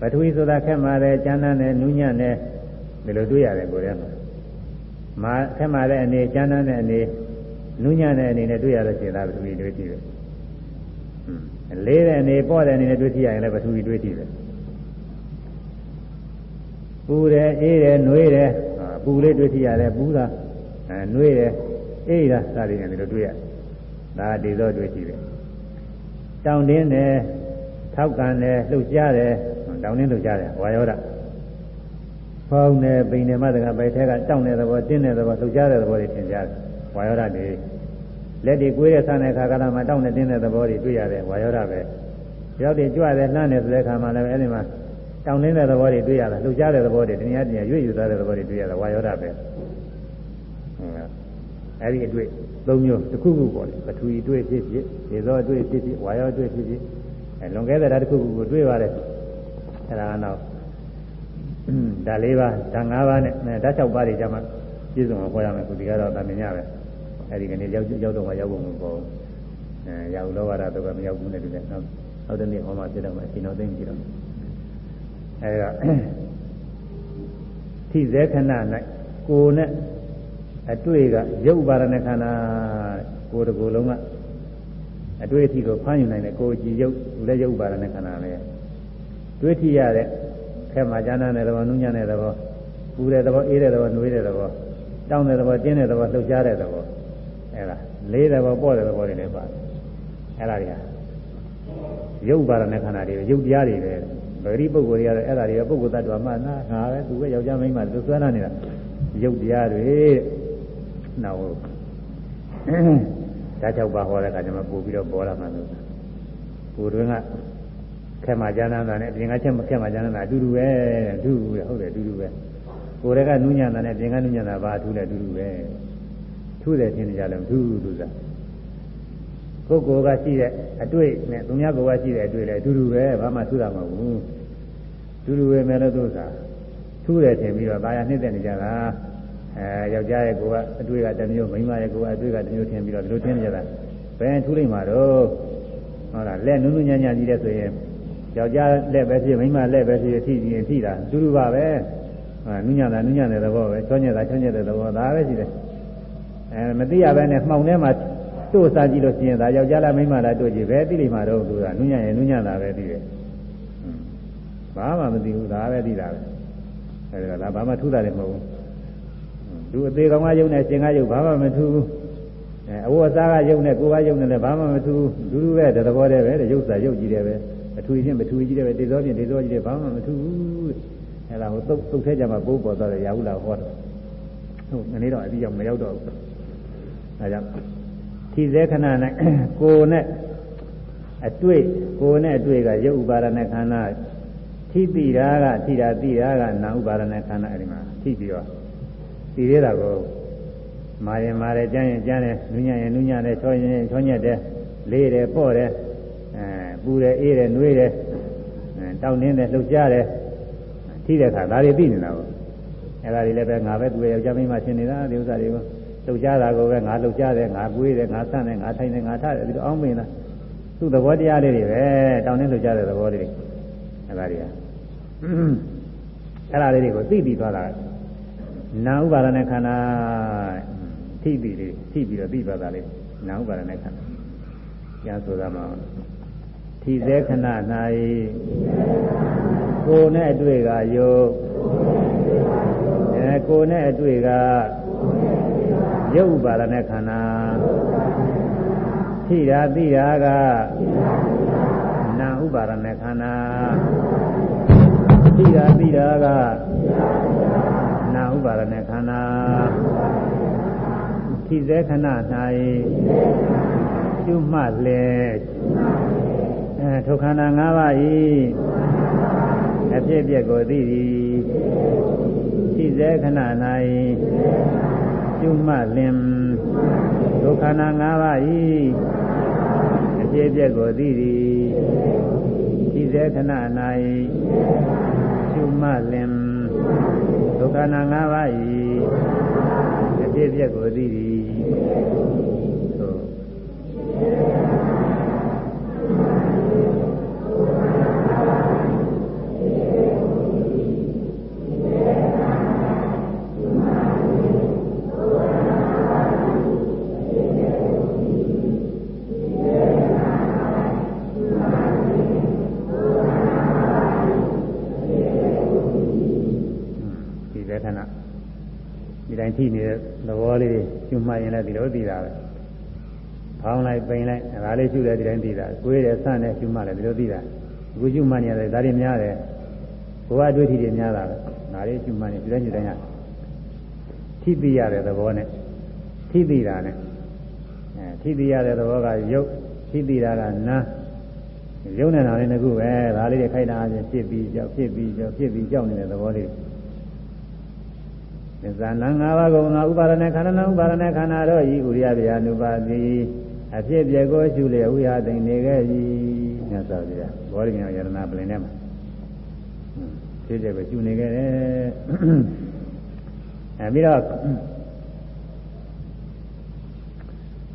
[SPEAKER 1] ပထဝီဆိုတာခက်မှတယ်ကျမ်းမ်းတယ်နူးညံ့တယ်ဒီလိုတွေ့ရတယ်ကိုယ်ထဲမှာမာခက်မှတဲ့အနေကျမ်းမ်းတဲ့အနေနူးညံ့တဲ့အနေနဲ့တွေ့ရလို့ရှိရင်ဒါပထဝီတွေ့ထိတယ်လေးတဲ့အနေပေါ့တဲ့အနေနဲ့တွေ့ထိရရင်လည်းပထဝီတွေ့ထိတယ်ပူတယ်အေးတယ်နှွေးတယ်ပူလေးတွေ့ထိရတယ်ပူတာအဲနှွေးတယ် အေးတာစသည်ဖြင့်ဒီလိုတွေ့ရဒါဒီသောတွေ့ထိတယ်တောင်းတင်းတယ်ထောက်ကန်တယ်လှုပ်ရှားတယ်တောင်းတင်းလှုပ်ရှားတယ်ဝါယောဒဖောင်းတယ်ပိန်တယ်မတကပိုက်ထဲကတောင်းတဲ့သဘောတင်းတဲ့သဘောလှုပ်ရှားတဲ့သဘောတွေသင်ကြားတယ်ဝါယောဒတွေလက်တွေကိုွေးတဲ့ဆန်းတဲ့ခါကလာမှတောင်းတဲ့တင်းတဲ့သဘောတွေတွေ့ရတယ်ဝါယောဒပဲရောက်တယ်ကြွတယ်လှမ်းတယ်ဆိုတဲ့ခါမှလည်းအဲဒီမှာတောင်းနေတဲ့သဘောတွေတွေ့ရတယ်လှုပ်ရှားတဲ့သဘောတွေတရားတရားရွေ့ယူသားတဲ့သဘောတွေတွေ့ရတယ်ဝါယောဒပဲ အဲဒီအတွေ့သုံးမျိုးတစ်ခုခုပေါ့လေပထဝီတွေ့ဖြစ်ဖြစ်ဒေသောတွေ့ဖြစ်ဖြစ်ဝါယောတွေ့ဖြစ်ဖြစ်အဲလွန်ခဲ့တဲ့ဓာတ်တစ်ခုခုကိုတွေ့ပါတယ်အဲဒါကတော့ဓာတ်၄ပါးဓာတ်၅ပါးနဲ့ဓာတ်၆ပါးတွေကြမှာပြည့်စုံအောင်ဟောရမယ်ခုဒီကတော့တာမင်ညပဲအဲဒီကနေ့ရောက်ရောက်တော့မှရောက်ဖို့မပေါ်ဘူးအဲရောက်လောဘရတော့ကမရောက်ဘူးနဲ့ဒီကနောက်နောက်တနေ့ဟောမှပြတော့မှအရှင်တော်သိမ့်ကြည့်တော့အဲဒါထိဇေခဏ၌ကိုနဲ့ အတွေ့ကရုပ်ပါရဏခန္ဓာကိုယ်တကူလုံးကအတွေ့အထိကိုဖမ်းယူနိုင်တဲ့ကိုယ်ကြည်ရုပ်လည်းရုပ်ပါရဏခန္ဓာပဲတွေ့ထိရတဲ့ခဲမှာဉာဏ်နဲ့သဘောနုညံ့တဲ့သဘောပူတဲ့သဘောအေးတဲ့သဘောနှွေးတဲ့သဘောတောင်းတဲ့သဘောကျင်းတဲ့သဘောလှုပ်ရှားတဲ့သဘောအဲ့ဒါလေးတဲ့ဘောပေါ့တဲ့သဘောတွေလည်းပါတယ်အဲ့ဒါတွေကရုပ်ပါရณะခန္ဓာတွေရုပ်တရားတွေပဲဗေဒီပုဂ္ဂိုလ်တွေကတော့အဲ့ဒါတွေကပုဂ္ဂိုလ်တ attva မှနာငါပဲသူပဲယောက်ျားမိန်းမသူဆွဲလာနေတာရုပ်တရားတွေ နောက်ဓာတ်၆ပါးဟောတဲ့အခါကျမှပို့ပြီးတော့ပေါ်လာမှလို့ကိုယ်တွင်ကခဲမှာဉာဏ်နာနဲ့ပြင်ကချက်ခဲမှာဉာဏ်နာအတူတူပဲအတူတူဟုတ်တယ်အတူတူပဲကိုယ်တည်းကနုညံတာနဲ့ပြင်ကနုညံတာဘာအထူးလဲအတူတူပဲထူးတယ်ထင်ကြတယ်မထူးဘူးသူစားကိုယ်ကိုယ်ကရှိတဲ့အတွေ့နဲ့သူများကိုယ်ကရှိတဲ့အတွေ့လည်းအတူတူပဲဘာမှထူးတာမဟုတ်ဘူးအတူတူပဲမဲ့လို့သူစားထူးတယ်ထင်ပြီးတော့ဒါရနှိမ့်တဲ့နေကြတာ အဲယောက်ျားရဲ့ကိုယ်ကအတွေ့ကတစ်မျိုးမိန်းမရဲ့ကိုယ်ကအတွေ့ကတစ်မျိုးထင်ပြီးတော့ဒီလိုထင်နေကြတာဘယ်ထူးလိမ့်မှာတော့ဟုတ်လားလက်နုနုညံ့ညံ့ကြီးတဲ့ဆိုရင်ယောက်ျားလက်ပဲဖြစ်မိန်းမလက်ပဲဖြစ်ဖြစ်ရင်ဖြစ်တာတူတူပါပဲဟာနုညံ့တာနုညံ့တဲ့သဘောပဲချောညက်တာချောညက်တဲ့သဘောဒါပဲရှိတယ်အဲမသိရဘဲနဲ့မှောင်ထဲမှာတို့စားကြည့်လို့ရှိရင်ဒါယောက်ျားလားမိန်းမလားတို့ကြည့်ပဲသိလိမ့်မှာတော့သူကနုညံ့ရင်နုညံ့တာပဲသိတယ်ဘာမှမသိဘူးဒါပဲသိတာပဲအဲဒါကဘာမှထူးတာလည်းမဟုတ်ဘူး သူအသေးကောင်ကယုံနဲ့ရှင်ကယုံဘာမှမထူးဘူးအဲအဝတ်အစားကယုံနဲ့ကိုယ်ကယုံနဲ့လည်းဘာမှမထူးဘူးဒူးဒူးပဲတဘောတည်းပဲရုပ်စာရုပ်ကြည့်တယ်ပဲအထူးချင်းမထူးကြီးတယ်ပဲတေဇောပြင်တေဇောကြီးတယ်ဘာမှမထူးဘူးအဲဒါဟိုသုတ်သုတ်ထဲကြမှာပိုးပေါ်သွားတယ်ရာဟုလာဟောတယ်ဟုတ်ငနေတော့အတိရောက်မရောက်တော့ဘူးအဲကြောင့်ထီသေးခဏနဲ့ကိုယ်နဲ့အတွေ့ကိုယ်နဲ့အတွေ့ကရုပ်ဥပါဒနဲ့ခန္ဓာထိတိတာကထိတာတိတာကနာဥပါဒနဲ့ခန္ဓာအဲဒီမှာထိပြီးတော့ သိသေးတာကိုမာရင်မာတယ်ကြမ်းရင်ကြမ်းတယ်နူးညံ့ရင်နူးညံ့တယ်ချောရင်ချောညက်တယ်လေးတယ်ပေါ့တယ်အဲပူတယ်အေးတယ်နှွေးတယ်တောင်းတင်းတယ်လှုပ်ရှားတယ်ထိတဲ့အခါဒါတွေသိနေတာပေါ့အဲဒါတွေလည်းပဲငါပဲသူရဲ့ယောက်ျားမိန်းမရှင်းနေတာဒီဥစ္စာတွေကိုလှုပ်ရှားတာကိုပဲငါလှုပ်ရှားတယ်ငါကွေးတယ်ငါဆန့်တယ်ငါထိုင်တယ်ငါထားတယ်ဒီလိုအောင်းမင်းလားသူ့သဘောတရားလေးတွေပဲတောင်းတင်းလှုပ်ရှားတဲ့သဘောလေးတွေအဲဒါတွေကအဲဒါလေးတွေကိုသိပြီးသွားတာ နာဥပါဒနဲ့ခန္ဓာထိပြီးလေးထိပြီးတော့သိပါတာလေးနာဥပါဒနဲ့ခန္ဓာပြန်ဆိုတာမှာထိစေခဏ၌ကိုယ်နဲ့အတွေ့ကယုတ်အဲကိုယ်နဲ့အတွေ့ကယုတ်ဥပါဒနဲ့ခန္ဓာထိတာသိတာကနာဥပါဒနဲ့ခန္ဓာထိတာသိတာကနာဥ ပါဒနဲ့ခန္ဓာထိစေခဏ၌ကျွမှလဲအဲထိုခန္ဓာ၅ပါးဤအဖြစ်ပြက်ကိုသိသည်ထိစေခဏ၌ကျွမှလင်ထိုခန္ဓာ၅ပါးဤအဖြစ်ပြက်ကိုသိသည်ထိစေခဏ၌ကျွမှလင် ဒုက္ခနာ၅ပါးဤအဖြစ်ပြက်ကိုသိသည်သို့ လေးကျွမှတ်ရင်လည်းဒီလိုသိတာပဲဖောင်းလိုက်ပိန်လိုက်ဒါလေးရှုတယ်ဒီတိုင်းသိတာကိုယ်ရဆန့်တယ်ကျွမှတ်တယ်ဒီလိုသိတာအခုကျွမှတ်နေရတယ်ဒါတွေများတယ်ဘဝအတွေ့အထိတွေများတာပဲဒါလေးကျွမှတ်နေဒီတိုင်းဒီတိုင်းကထိသိရတဲ့သဘောနဲ့ထိသိတာနဲ့အဲထိသိရတဲ့သဘောကယုတ်ထိသိတာကနာယုံနေတာလည်းတစ်ခုပဲဒါလေးတွေခိုက်တာအချင်းဖြစ်ပြီးကြောက်ဖြစ်ပြီးကြောက်ဖြစ်ပြီးကြောက်နေတဲ့သဘောလေး သစ္စာနာ၅ပါးကုန်သောဥပါဒณะခန္ဓာဥပါဒณะခန္ဓာတို့ဤဥရိယဗျာနုပါတိအဖြစ်ပြကိုရှုလေဝိဟာသိနေခဲ့၏မြတ်စွာဘုရားဘောဓိမြောင်ယရနာပလင်ထဲမှာဖြစ်ပြကိုရှုနေခဲ့တယ်အဲပြီးတော့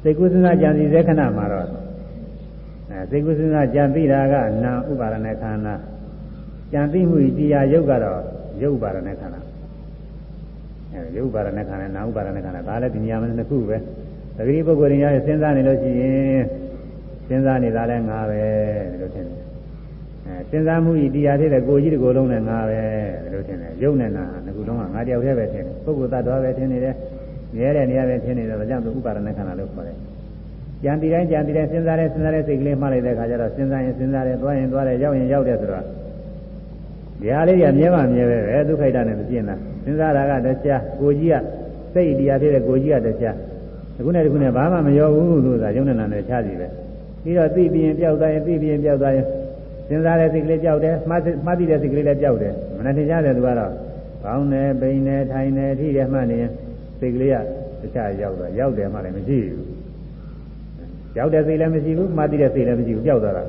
[SPEAKER 1] စိတ်ကုသနာကြံစီစေခဏမှာတော့အဲစိတ်ကုသနာကြံသိတာကနာဥပါဒณะခန္ဓာကြံသိမှုတရားယုတ်ကတော့ယုတ်ပါဒณะခန္ဓာအဲ ရုပ်ပါဒနဲ့ခန္ဓာနာဥပါဒနဲ့ခန္ဓာဒါလည်းဒီနေရာမှာနှစ်ခုပဲသတိပုဂ္ဂိုလ်တွေရစဉ်းစားနေလို့ရှိရင်စဉ်းစားနေတာလည်းငါပဲဒီလိုထင်တယ်အဲစဉ်းစားမှုဤတရားဖြစ်တဲ့ကိုကြီးတကိုယ်လုံးနဲ့ငါပဲလို့ထင်တယ်ရုပ်နဲ့နာငကူလုံးကငါတယောက်တည်းပဲထင်တယ်ပုဂ္ဂိုလ်သတ္တဝါပဲထင်နေတယ်မြဲတဲ့နေရာပဲထင်နေတယ်ဒါကြောင့်သူဥပါဒณะခန္ဓာလို့ခေါ်တယ်ကြံတည်တိုင်းကြံတည်တိုင်းစဉ်းစားတဲ့စဉ်းစားတဲ့စိတ်ကလေးမှတ်လိုက်တဲ့အခါကျတော့စဉ်းစားရင်စဉ်းစားတယ်သွားရင်သွားတယ်ရောက်ရင်ရောက်တယ်ဆိုတော့ဒီဟာလေးကမြဲမှမြဲပဲပဲဒုက္ခိတနဲ့မပြင်းတာ စဉ်းစားတာကတရားကိုကြီးကစိတ်တရားဖြစ်တဲ့ကိုကြီးကတရားအခုနဲ့ဒီခုနဲ့ဘာမှမရောဘူးလို့ဆိုတာယုံနဲ့နာနဲ့ခြားစီပဲပြီးတော့သိပြီးရင်ပျောက်သွားရင်သိပြီးရင်ပျောက်သွားရင်စဉ်းစားတဲ့စိတ်ကလေးပျောက်တယ်မှတ်မှတ်သိတဲ့စိတ်ကလေးလည်းပျောက်တယ်မနှထင်ကြတယ်သူကတော့ကောင်းတယ်ပိန်တယ်ထိုင်တယ်ထိတယ်မှတ်နေရင်စိတ်ကလေးကတခြားရောက်သွားရောက်တယ်မှလည်းမရှိဘူးရောက်တဲ့စိတ်လည်းမရှိဘူးမှတ်သိတဲ့စိတ်လည်းမရှိဘူးပျောက်သွားတာ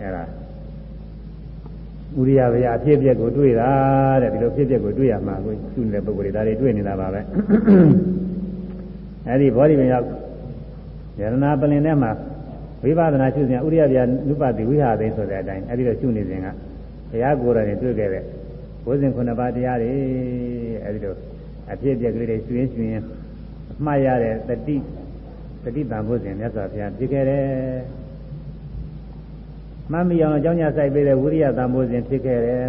[SPEAKER 1] အဲဒါ ဥရိယဗျာအဖြစ်အပျက်ကိုတွေ့တာတဲ့ဒီလိုဖြစ်ပျက်ကိုတွေ့ရမှာကိုသူ့နေတဲ့ပုဂ္ဂိုလ်တွေဒါတွေတွေ့နေတာပါပဲအဲဒီဘောဓိပင်ရောက်ယရနာပလင်ထဲမှာဝိပဿနာရှုစဉ်ဥရိယဗျာနုပတိဝိဟာသိဆိုတဲ့အတိုင်းအဲဒီလိုရှုနေစဉ်ကဘုရားကိုယ်တော်ရင်တွေ့ခဲ့တဲ့ဘုဇင်ခုနှစ်ပါးတရားတွေအဲဒီလိုအဖြစ်အပျက်ကလေးတွေရှုရင်းရှုရင်းမှားရတဲ့တတိတတိတံဘုဇင်မြတ်စွာဘုရားဖြစ်ခဲ့တယ် မှတ်မိအောင်အကြောင်းညာဆိုင်ပေးတဲ့ဝိရိယတံဘုဇင်ဖြစ်ခဲ့တယ်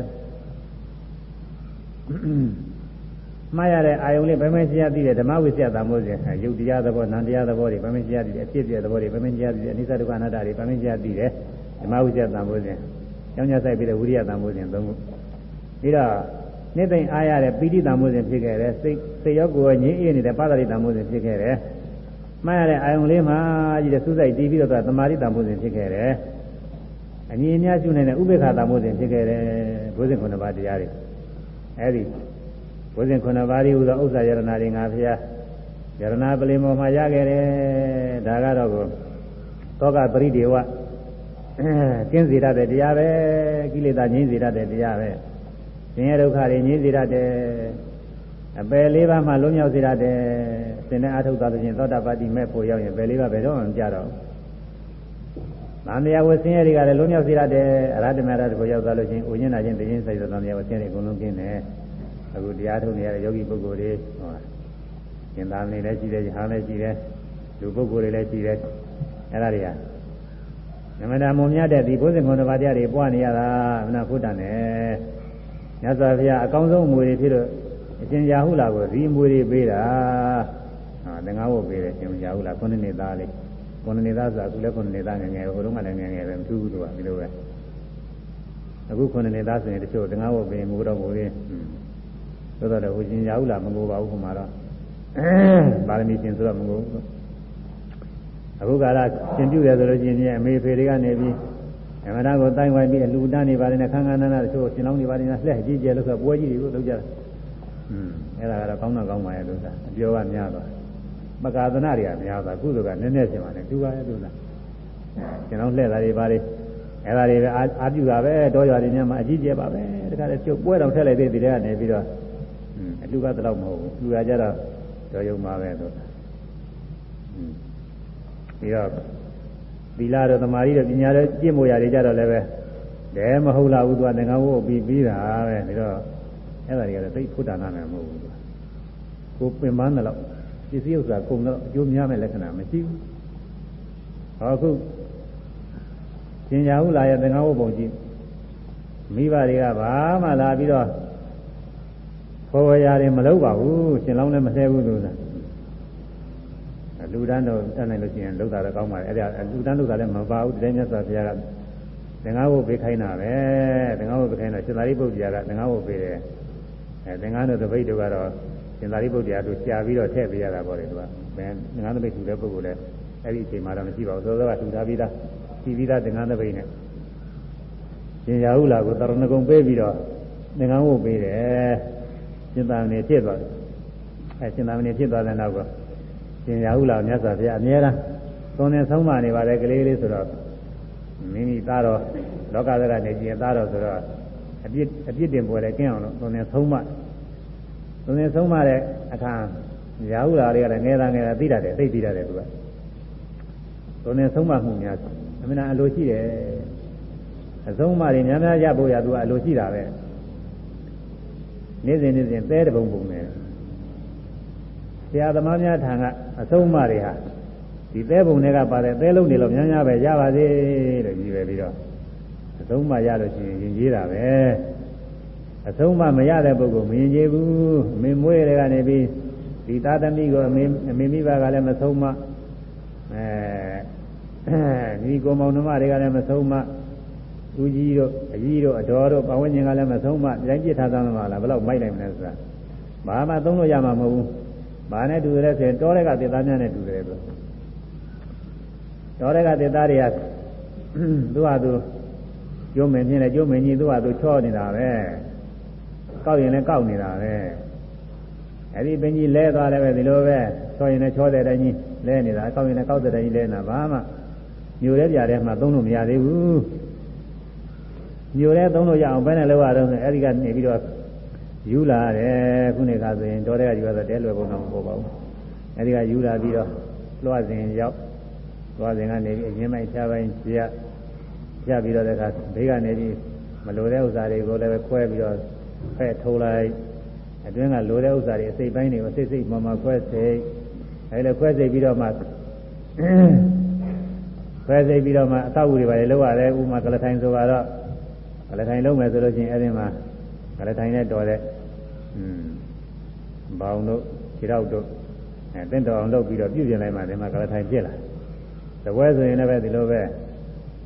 [SPEAKER 1] မှားရတဲ့အာယုံလေးဗမင်းရှိရသိတဲ့ဓမ္မဝိစ္စယတံဘုဇင်ယုတ်တရားသဘောနံတရားသဘောတွေဗမင်းရှိရသိတဲ့အဖြစ်ပြသဘောတွေဗမင်းရှိရသိတဲ့အနိစ္စဒုက္ခအနတ္တတွေဗမင်းရှိရသိတဲ့ဓမ္မဝိစ္စယတံဘုဇင်အကြောင်းညာဆိုင်ပေးတဲ့ဝိရိယတံဘုဇင်သုံးခုပြီးတော့နေ့တိုင်းအားရတဲ့ပိဋိတံဘုဇင်ဖြစ်ခဲ့တယ်စိတ်စိတ်ရောကိုယ်ငြင်းအေးနေတဲ့ပါဠိတံဘုဇင်ဖြစ်ခဲ့တယ်မှားရတဲ့အာယုံလေးမှာကြီးတဲ့စူးစိုက်တီးပြီးတော့သမာဓိတံဘုဇင်ဖြစ်ခဲ့တယ် အညီအများရှုနေတဲ့ဥပေက္ခတံဘုဇင်ဖြစ်ခဲ့တယ်ဘုဇင်ခုနှစ်ပါးတရားတွေအဲဒီဘုဇင်ခုနှစ်ပါးဒီဟူသောဥစ္စာယရဏတွေငါဖျားယရဏပလင်ပေါ်မှာရခဲ့တယ်ဒါကတော့ကိုသောကပရိဒေဝကင်းစေရတဲ့တရားပဲကိလေသာငြိမ်းစေရတဲ့တရားပဲဆင်းရဲဒုက္ခတွေငြိမ်းစေရတဲ့အပယ်လေးပါးမှလွတ်မြောက်စေရတဲ့သင်တဲ့အထုတ်သွားလို့ချင်းသောတာပတိမဲ့ဖို့ရောက်ရင်ပယ်လေးပါးဘယ်တော့မှမကြတော့ သံဃာဝဆင်းရဲတွေကလည်းလွတ်မြောက်စေရတဲ့အရဟတမေရတကိုရောက်သွားလို့ချင်းဥညင်နာချင်းတည်င်းဆိုင်သောသံဃာဝဆင်းရဲတွေအကုန်လုံးကျင်းတယ်အခုတရားထုတ်နေရတဲ့ယောဂီပုဂ္ဂိုလ်တွေဟောသင်္သာမဏေလည်းရှိတယ်ယဟန်လည်းရှိတယ်လူပုဂ္ဂိုလ်တွေလည်းရှိတယ်အဲ့ဒါတွေကနမတာမုံမြတ်တဲ့ဒီဘုဇင်ခွန်တစ်ပါးတရားတွေပွားနေရတာမနာဖုတ္တနဲ့မြတ်စွာဘုရားအကောင်းဆုံးအမွေတွေဖြစ်လို့အရှင်ရာဟုလာကိုဒီအမွေတွေပေးတာဟာသင်္ဃာဝတ်ပေးတယ်ရှင်ရာဟုလာခုနှစ်နှစ်သားလေး ခုနှစ်နှစ်သားဆိုအခုလည်းခုနှစ်နှစ်သားငယ်ငယ်ဟိုတုန်းကလည်းငယ်ငယ်ပဲမထူးဘူးသူကဒီလိုပဲအခုခုနှစ်နှစ်သားဆိုရင်တချို့သင်္ဃာဝတ်ပေးငိုတော့ငိုရင်းသို့တော်ဟိုရှင်ရာဟုလာမငိုပါဘူးခမှာတော့ပါရမီရှင်ဆိုတော့မငိုဘူးအခုကလာရှင်ပြုတယ်ဆိုလို့ရှိရင်အမေဖေတွေကနေပြီးအမှန်တကိုတိုင်းဝိုင်းပြီးလူတန်းနေပါတယ်နဲ့ခန်းခန်းနာနာတချို့ရှင်လောင်းနေပါတယ်နဲ့လှည့်ကြည့်ကြလို့ဆိုပွဲကြီးတွေကိုလုပ်ကြတယ်။อืมအဲ့ဒါကတော့ကောင်းတာကောင်းပါရဲ့လို့သာအပြောကများသွား မကာသနာတွေကများတာကုသိုလ်ကနည်းနည်းရှင်ပါလေသူပါလေသူလားကျွန်တော်လှည့်တာတွေပါလေအဲ့ဒါတွေပဲအာပြုတာပဲတောရွာတွေညမှာအကြီးကျယ်ပါပဲတခါလေကျုပ်ပွဲတော်ထက်လိုက်သေးတယ်ကနေပြီးတော့အလူကတလောက်မဟုတ်ဘူးလူရကြတော့တော်ရုံပါပဲဆိုတာပြီးတော့သီလတော့သမာဓိတော့ပညာတော့ကျင့်ဖို့ရတယ်ကြတော့လည်းပဲတဲမဟုတ်လားဘူးသူကငငဝုတ်ပြီးပြီးတာပဲဒါတော့အဲ့ဒါတွေကတော့သိဖို့တာနာမှာမဟုတ်ဘူးသူကိုပင်ပန်းတယ်လို့ ပစ္စည်းဥစ္စာကုန်တော့အကျိုးများမဲ့လက္ခဏာမရှိဘူးဟောခုပညာဟုလာရဲ့သင်္ကန်းဝတ်ပုံကြည့်မိဘတွေကဘာမှလာပြီးတော့ခေါ်ဝရာတွေမလုပ်ပါဘူးရှင်လောင်းလည်းမဆဲဘူးလို့လားလူတန်းတော့တတ်နိုင်လို့ရှိရင်လောက်တာတော့ကောင်းပါလေအဲ့ဒါလူတန်းလောက်တာလည်းမပါဘူးဒီတိုင်းမြတ်စွာဘုရားကသင်္ဃဘုတ်ပေးခိုင်းတာပဲသင်္ဃဘုတ်ပေးခိုင်းတော့ရှင်သာရိပုတ္တရာကသင်္ဃဘုတ်ပေးတယ်အဲသင်္ဃတို့တပိတ်တို့ကတော့ ရှင်သာရိပုတ္တရာတို့ကြာပြီးတော့ထည့်ပေးရတာပေါ့လေသူကဘယ်သင်္ဃတပိတ်ထူတဲ့ပုဂ္ဂိုလ်လည်းအဲ့ဒီအချိန်မှာတော့မရှိပါဘူးသောသောကထူထားပြီးသားရှိပြီးသားသင်္ဃတပိတ်နဲ့ရှင်ရာဟုလာကိုတရဏဂုံပေးပြီးတော့သင်္ဃဘုတ်ပေးတယ်ရှင်သာမဏေဖြစ်သွားတယ်အဲရှင်သာမဏေဖြစ်သွားတဲ့နောက်ကရှင်ရာဟုလာမြတ်စွာဘုရားအမြဲတမ်းသွန်သင်ဆုံးမနေပါတယ်ကလေးလေးဆိုတော့မိမိသားတော်လောကသရနေကြည်သားတော်ဆိုတော့အပြစ်အပြစ်တင်ပေါ်တယ်ကျင်းအောင်လို့သွန်သင်ဆုံးမသွန် သင်ဆုံးမတဲ့အခါရာဟုလာတွေကလည်းငယ်သားငယ်သားသိတတ်တယ်သိသိတတ်တယ်သူကသွန်သင်ဆုံးမမှုများအမှန်အလိုရှိတယ်အဆုံးမတွေများများရဖို့ရသူကအလိုရှိတာပဲနေ့စဉ်နေ့စဉ်သဲတပုံပုံနဲ့ဆရာသမားများထံကအဆုံးအမတွေဟာဒီသဲပုံတွေကပါတဲ့သဲလုံးတွေလို့များများပဲရပါသေးလို့ကြီးပဲပြီးတော့အဆုံးမရလို့ရှိရင်ရင်ကြီးတာပဲ အဆုံးမမရတဲ့ပုဂ္ဂိုလ်မရင်ကြီးဘူးအမေမွေးတွေကနေပြီးဒီသားသမီးကိုအမေအမေမိဘကလည်းမဆုံးမအဲဒီကိုမောင်နှမတွေကလည်းမဆုံးမဦးကြီးတို့အကြီးတို့အတော်တို့ပဝန်းကျင်ကလည်းမဆုံးမတိုင်းပြစ်ထားသမ်းမှာလားဘယ်တော့မိုက်နိုင်မလဲဆိုတာဘာမှသုံးလို့ရမှာမဟုတ်ဘူးဘာနဲ့တူတယ်ဆိုရင်တောတွေကသေသားများနဲ့တူတယ်လို့တောတွေကသေသားတွေကသူ့ဟာသူကျုံးမင်းပြင်းတယ်ကျုံးမင်းကြီးသူ့ဟာသူချောနေတာပဲ ကောက်ရင်လည်းကောက်နေတာပဲအဲ့ဒီပင်ကြီးလဲသွားလည်းပဲဒီလိုပဲချောရင်လည်းချောတဲ့တိုင်းကြီးလဲနေတာကောက်ရင်လည်းကောက်တဲ့တိုင်းကြီးလဲနေတာဘာမှမြို့ရဲပြတဲ့မှာသုံးလို့မရသေးဘူးမြို့ရဲသုံးလို့ရအောင်ဘယ်နဲ့လောက်ရတော့အဲ့ဒီကနေပြီးတော့ယူလာတယ်ခုနေကဆိုရင်တော်တဲ့ကယူရတော့တဲလွယ်ပုံတော့မပေါ်ပါဘူးအဲ့ဒီကယူလာပြီးတော့လွှတ်စဉ်ရောက်လွှတ်စဉ်ကနေပြီးအရင်ပိုင်းခြားပိုင်းကြရကြပြီးတော့တခါဘေးကနေပြီးမလိုတဲ့ဥစ္စာတွေကိုလည်းခွဲပြီးတော့ ဖဲ့ထိုးလိုက်အတွင်းကလိုတဲ့ဥစ္စာတွေအစိတ်ပိုင်းတွေကိုစိတ်စိတ်မှမှခွဲစိတ်အဲလိုခွဲစိတ်ပြီးတော့မှခွဲစိတ်ပြီးတော့မှအသောက်အဦတွေပါလေလောက်ရတယ်ဥမာကလထိုင်ဆိုတော့ကလထိုင်လုံးမယ်ဆိုလို့ချင်းအဲဒီမှာကလထိုင်နဲ့တော်တဲ့อืมဘောင်တို့ခြေထောက်တို့အဲတင့်တော်အောင်လုပ်ပြီးတော့ပြုပြင်လိုက်မှဒီမှာကလထိုင်ပြစ်လာသပွဲဆိုရင်လည်းပဲဒီလိုပဲ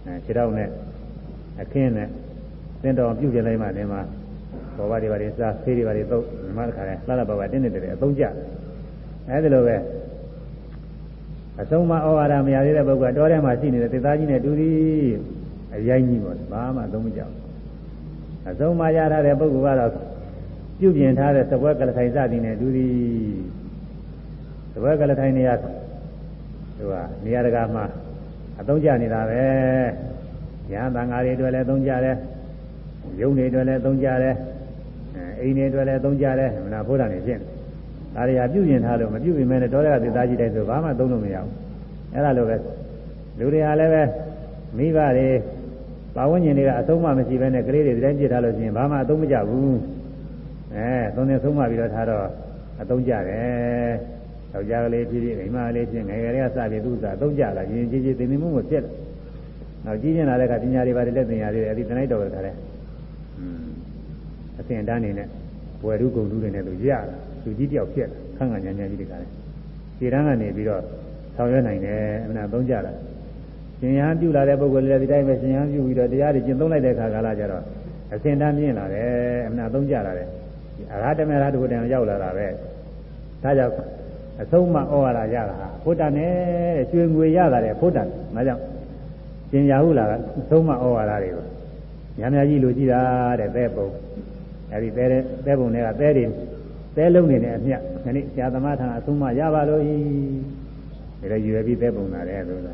[SPEAKER 1] အဲခြေထောက်နဲ့အခင်းနဲ့တင့်တော်အောင်ပြုပြင်လိုက်မှဒီမှာ ဘောဘာတွေဘာတွေစားဆေးတွေဘာတွေသုံးဒီမှာတခါလဲလှလှပါပါတင်းနေတယ်အသုံးကျအဲဒီလိုပဲအဆုံးမဩဝါဒမရသေးတဲ့ပုဂ္ဂိုလ်တော်ထဲမှာရှိနေတဲ့သေသားကြီးနဲ့တူသည်အရင်ကြီးပေါ့ဘာမှသုံးမကြောက်အဆုံးမရထားတဲ့ပုဂ္ဂိုလ်ကတော့ပြုပြင်ထားတဲ့သဘွဲကလထိုင်စသည်နဲ့တူသည်သဘွဲကလထိုင်နေရသူကနေရာတကာမှာအသုံးကျနေတာပဲညာတန်ဃာတွေအတွက်လည်းသုံးကြတယ်ယုံတွေအတွက်လည်းသုံးကြတယ် အိမ်တွေအတွက်လည်းသုံးကြတယ်မနာဘုရားနေဖြစ်ဒါတွေဟာပြုပြင်ထားလို့မပြုပြင်မဲနဲ့တော်ရကသေသားကြီးတိုင်းဆိုဘာမှသုံးလို့မရဘူးအဲ့ဒါလိုပဲလူတွေဟာလည်းပဲမိဘတွေပါဝဉ္ဉင်တွေကအဆုံးမမရှိဘဲနဲ့ကလေးတွေဒီတိုင်းပြစ်ထားလို့ရှိရင်ဘာမှအသုံးမကျဘူးအဲသုံးနေဆုံးမပြီးတော့ထားတော့အသုံးကျတယ်ယောက်ျားကလေးဖြစ်ဖြစ်အိမ်မကလေးဖြစ်ငယ်ငယ်လေးကစပြီးသူ့စာအသုံးကျလာရင်ကြီးကြီးသိနေမှုမဖြစ်လာနောက်ကြီးကျင်လာတဲ့အခါပညာတွေပါတယ်လက်သင်ရသေးတယ်အဲဒီတနိုက်တော်ကတည်းอืม အစဉ်တန်းနေနဲ့ဘွယ်ထုကုန်ထုတွေနဲ့သူရတာသူကြီးတယောက်ဖြစ်လာခန့်ခန့်ညာညာကြီးတကလည်းခြေတန်းကနေပြီးတော့ဆောင်ရွက်နိုင်တယ်အမှန်သုံးကြတာရှင်ရဟန်းပြုလာတဲ့ပုဂ္ဂိုလ်လည်းဒီတိုင်းပဲရှင်ရဟန်းပြုပြီးတော့တရားတွေကျင့်သုံးလိုက်တဲ့အခါကာလကျတော့အစဉ်တန်းပြင်းလာတယ်အမှန်သုံးကြလာတယ်အရဟတမေရတခုတည်းရောက်လာတာပဲဒါကြောင့်အဆုံးမဩဝါဒရတာဘုဒ္ဓနဲ့ရွှေငွေရတာတဲ့ဘုဒ္ဓဒါကြောင့်ရှင်ရာဟုလာကအဆုံးမဩဝါဒတွေကိုညာများကြီးလူကြည့်တာတဲ့သဲပုံ အဲဒီသဲတဲ့သဲပုံတွေကသဲတွေသဲလုံးနေတဲ့အမြတ်ခဏဆရာသမားထံအဆုံးမရပါလို့ဤဒါရွယ်ပြီးသဲပုံလာတယ်ဆိုတာ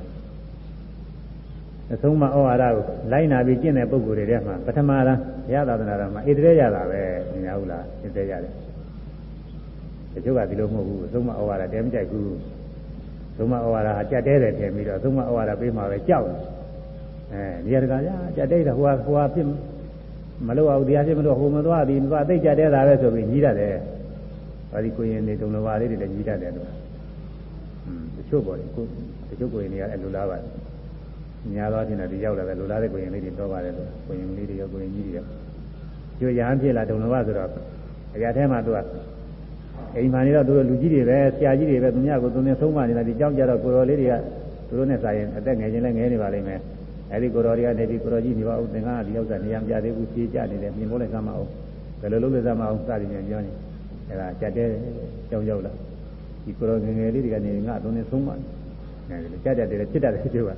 [SPEAKER 1] အဆုံးမဩဝါဒကိုလိုက်နာပြီးကျင့်တဲ့ပုဂ္ဂိုလ်တွေထဲမှာပထမလားရသာသနာတော်မှာဣတရေရတာပဲညာဟုတ်လားဣတရေရတယ်တချို့ကဒီလိုမဟုတ်ဘူးအဆုံးမဩဝါဒတဲမကြိုက်ဘူးသုံးမဩဝါဒဟာကြက်တဲတယ်ထင်ပြီးတော့သုံးမဩဝါဒပေးမှာပဲကြောက်တယ်အဲဒီရကကြာကြက်တဲတယ်ဟိုဟာဟိုဟာဖြစ် မလို့အောင်တရားဖြစ်မလို့ဟိုမသွားပြီးမသွားသိကြတဲ့တာပဲဆိုပြီးကြီးရတယ်။ဘာဒီကိုရင်နေတုံလဘာလေးတွေလည်းကြီးတတ်တယ်လို့။อืมတချို့ပေါ်တယ်ကိုတချို့ကိုရင်တွေကအဲ့လိုလားပါ။ညာတော့ပြင်တယ်ဒီရောက်လာတယ်လိုလားတဲ့ကိုရင်လေးတွေတော့ပါတယ်လို့ကိုရင်လေးတွေရောကိုရင်ကြီးတွေရောကျိုးရဟန်းဖြစ်လာတုံလဘာဆိုတော့အရာထဲမှာသူကအိမ်မှာနေတော့သူတို့လူကြီးတွေပဲဆရာကြီးတွေပဲသူများကိုသူနဲ့ဆုံးမနေတာဒီကြောင်းကြတော့ကိုတော်လေးတွေကသူတို့နဲ့စာရင်အသက်ငယ်ချင်းလည်းငယ်နေပါလိမ့်မယ်။ အဲဒီကိုတော်တွေကနေပြီးကိုတော်ကြီးနေပါဦးသင်္ကန်းကဒီဥစ္စာနေရာမပြသေးဘူးဖြေးကြနေတယ်မြင်ဖို့လည်းသမ်းမအောင်ဘယ်လိုလုပ်လဲသမ်းမအောင်စသည်ဖြင့်ပြောနေအဲဒါကြက်တဲ့ကြောင်းရောက်လာဒီကိုတော်ငယ်ငယ်လေးတွေကနေငါအသွင်းနဲ့ဆုံးမအဲဒီကြက်တဲ့တယ်ဖြစ်တတ်တယ်တချို့က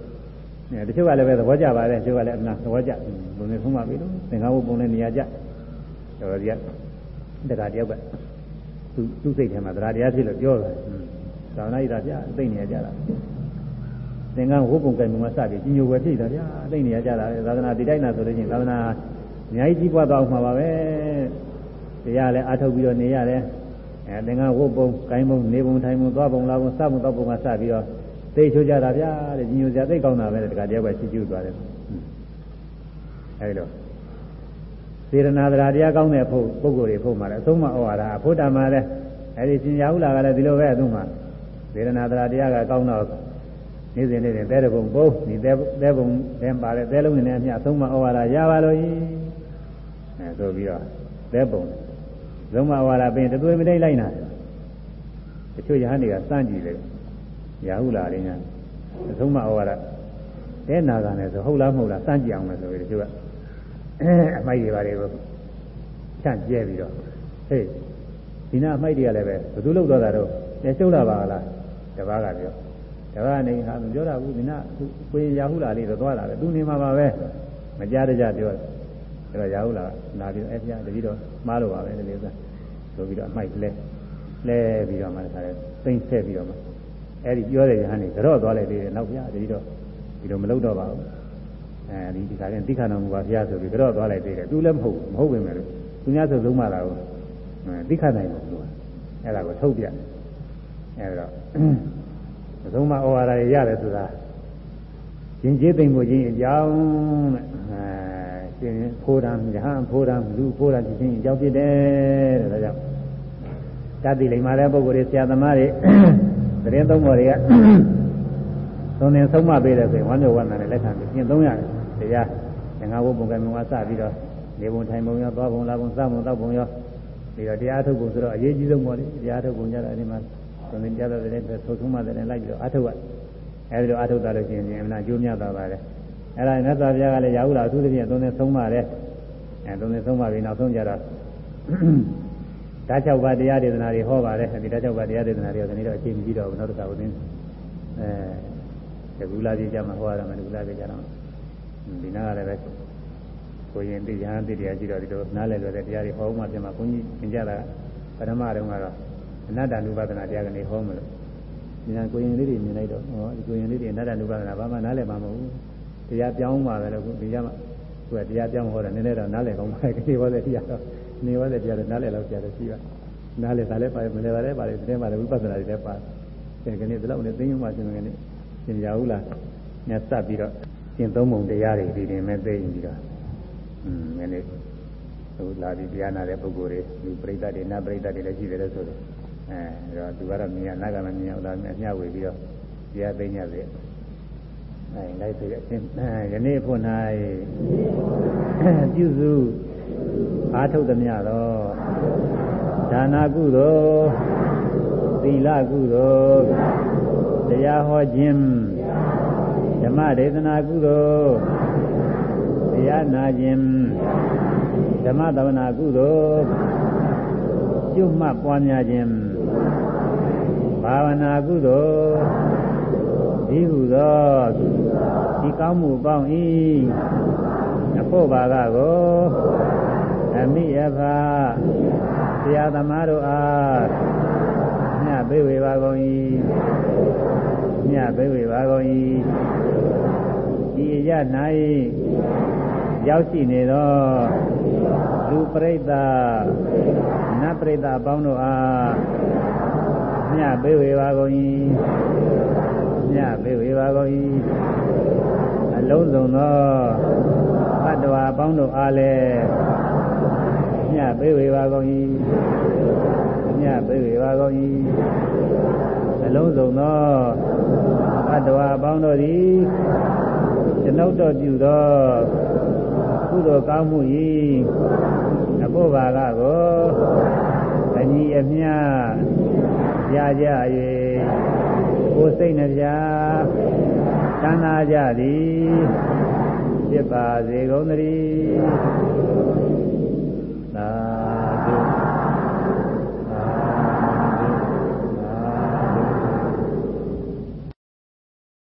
[SPEAKER 1] အဲတချို့ကလည်းပဲသဘောကျပါတယ်တချို့ကလည်းအနာသဘောကျဘုံနဲ့ဆုံးမပြီလို့သင်္ကန်းဘုံနဲ့နေရာကျတော်ကြီးကတခါတယောက်ကသူသူ့စိတ်ထဲမှာတရားတရားဖြစ်လို့ပြောတယ်သာနာဣတာပြသိနေရကြတာ သင်္ကန်းဝုတ်ပုံကံမှာစပြီးကြီးညိုွယ်ပြိတာဗျာသိနေရကြတာသာသနာဒီတိုင်းနာဆိုလို့ချင်းသာသနာအများကြီးကြီးပွားသွားမှာပါပဲတရားလည်းအထုတ်ပြီးတော့နေရတယ်အဲသင်္ကန်းဝုတ်ပုံကံပုံနေပုံထိုင်ပုံသွားပုံလာပုံစပုံတော့ပုံမှာစပြီးတော့သိချိုးကြတာဗျာတဲ့ကြီးညိုစရာသိကောင်းတာပဲတခါတည်းကချီးကျူးသွားတယ်အဲဒီတော့စေရနာတရားတရားကောင်းတဲ့ဖို့ပုဂ္ဂိုလ်တွေဖို့မှာလည်းအဆုံးမဩဝါဒအဖို့တမှာလည်းအဲဒီရှင်ရဟုလာကလည်းဒီလိုပဲအသုံးမှာစေရနာတရားတရားကကောင်းတော့ နေ့စဉ်နေ့စဉ်သဲတဘုံပုံဒီသဲသဲဘုံသဲပါတဲ့သဲလုံးနဲ့အမျှသုံးမဩဝါဒရပါလို့ဤအဲဆိုပြီးတော့သဲပုံသုံးမဩဝါဒပြင်တသွေးမတိတ်လိုက်နာတချို့ယဟန်တွေကစမ်းကြည့်တယ်ရာဟုလာလေးညာသုံးမဩဝါဒတဲနာကနဲ့ဆိုဟုတ်လားမဟုတ်လားစမ်းကြည့်အောင်မယ်ဆိုပြီးတချို့ကအမိုက်တွေပါတွေကိုချန့်ကျဲပြီးတော့ဟေးဒီနာအမိုက်တွေကလည်းပဲဘယ်သူလောက်တော့တာတော့လက်ရှုပ်လာပါလားတပားကပြော တပားကနေဟာမပြောတာဘူးဒီနာကိုယ်ရာဟုလာလေးတော့သွားလာတယ်သူနေမှာပါပဲမကြားတကြပြောတယ်အဲ့တော့ရာဟုလာလာပြီးအဲ့ပြတတိတော့မှားလို့ပါပဲဒီလိုဆိုဆိုပြီးတော့အမိုက်လဲလဲပြီးတော့မှတခါလဲသိမ့်ဆက်ပြီးတော့မှအဲ့ဒီပြောတဲ့ရဟန်းနေကြော့သွားလိုက်သေးတယ်နောက်ပြတတိတော့ဒီလိုမလုပ်တော့ပါဘူးအဲဒီဒီခါကျရင်တိခဏတော်မူပါဘုရားဆိုပြီးကြော့သွားလိုက်သေးတယ်သူလည်းမဟုတ်မဟုတ်ဝင်မယ်လို့သူများဆိုလုံးမလာဘူးတိခဏနိုင်လို့သူကအဲ့ဒါကိုထုတ်ပြအဲ့တော့ သုံးမဩဝါဒရရတယ်ဆိုတာရင်ကျေးသိမ့်မှုချင်းအကြောင်းတဲ့အဲရှင်ဖိုးတံယဟန်ဖိုးတံလူဖိုးတံချင်းအကြောင်းဖြစ်တယ်တဲ့ဒါကြောင့်တတိလိမ္မာတဲ့ပုဂ္ဂိုလ်တွေဆရာသမားတွေသတင်းသုံးပေါ်တွေကသုံးနေဆုံးမပေးတယ်ဆိုရင်ဝမ်းမြောက်ဝမ်းသာနဲ့လက်ခံပြီးပြင်သုံးရတယ်တရားငါဘုံပုံကံမဝါစပြီးတော့နေပုံထိုင်ပုံရောသွားပုံလာပုံစပုံတောက်ပုံရောပြီးတော့တရားထုတ်ဖို့ဆိုတော့အရေးကြီးဆုံးပေါ့လေတရားထုတ်ပုံကြတာဒီမှာ သုံးနေကြတဲ့တဲ့သုဆုံးမတဲ့လိုက်ပြီးတော့အထုတ်ရအဲဒီလိုအထုတ်တာလို့ရှိရင်အမှန်အကျိုးများသွားပါတယ်အဲ့ဒါမြတ်စွာဘုရားကလည်းရာဟုလာအထူးသဖြင့်သုံးနေဆုံးမတယ်အဲသုံးနေဆုံးမပြီးနောက်ဆုံးကြတော့ဓာတ်၆ပါးတရားဒေသနာတွေဟောပါတယ်ဒီဓာတ်၆ပါးတရားဒေသနာတွေကဒီနေ့တော့အချိန်ကြီးတော့နောက်တစ်ခါဦးသိန်းအဲဒီကူလာကြီးကြမှာဟောရမှာဒီကူလာကြီးကြတော့ဒီနားကလည်းပဲကိုရင်သိရဟန်းသိတရားကြည့်တော့ဒီလိုနားလည်လွယ်တဲ့တရားတွေဟောမှပြန်မှာဘုန်းကြီးသင်ကြတာပထမတုန်းကတော့ အနတ္တ ानु ပါဒနာတရားကနေဟောမလို့ဒီနာကိုရင်လေးတွေမြင်လိုက်တော့ဟောဒီကိုရင်လေးတွေအနတ္တ ानु ပါဒနာဘာမှနားလည်မှာမဟုတ်ဘူးတရားပြောင်းပါပဲလို့ဒီကြမှာသူကတရားပြောင်းဟောတာနည်းနည်းတော့နားလည်ကောင်းပါလေဒီဘောတဲ့တရားတော့နေဘောတဲ့တရားတော့နားလည်လောက်ကြားတယ်ရှိပါနားလည်တာလည်းပါတယ်မလည်တာလည်းပါတယ်ဒီထဲမှာလည်းဝိပဿနာတွေလည်းပါတယ်ဒီကနေ့ဒီလောက်နဲ့သိရင်မှရှင်ကနေရှင်ရဘူးလားညစပ်ပြီးတော့ရှင်သုံးပုံတရားတွေဒီတင်မဲ့သိရင်ပြီးတော့อืมနည်းနည်းဟိုလာပြီးတရားနာတဲ့ပုဂ္ဂိုလ်တွေလူပရိသတ်တွေနတ်ပရိသတ်တွေလည်းရှိတယ်လို့ဆိုတယ် အဲဒါသူကတော့မြင်ရနာကမမြင်အောင်လာမျှဝေပြီးတော့တရားသိညစေအဲလိုက်ပြီးအချင်းယနေ့ဖို့၌ပြုစုအားထုတ်သမျှသောဒါနာကုသိုလ်သီလကုသိုလ်တရားဟောခြင်းဓမ္မဒေသနာကုသိုလ်တရားနာခြင်းဓမ္မသဝနာကုသိုလ်ကျွတ်မှတ်ပွားများခြင်း ဘာဝနာကုသိုလ်ဒီဟုသောဒီကောင်းမှုပေါင်း၏အဖို့ဘာကကိုအမိယဖာဆရာသမားတို့အားညပြေဝေပါကုန်၏ညပြေဝေပါကုန်၏ဒီရ၌ရောက်ရှိနေသောလူပရိသတ်နတ်ပရိသတ်ပေါင်းတို့အား ညပြေဝေပါကုန်၏ညပြေဝေပါကုန်၏အလုံးစုံသောဘတ်တော်ပေါင်းတို့အားလည်းညပြေဝေပါကုန်၏ညပြေဝေပါကုန်၏အလုံးစုံသောဘတ်တော်ပေါင်းတို့သည်ကျွန်ုပ်တို့ပြုသောကုသိုလ်ကောင်းမှု၏အဖို့ဘာကကိုအညီအမျှ ရကြ၍ကိုယ်စိတ်နှပြသံသာကြသည်ဖြစ်ပါစေကုန်သတည်းသာ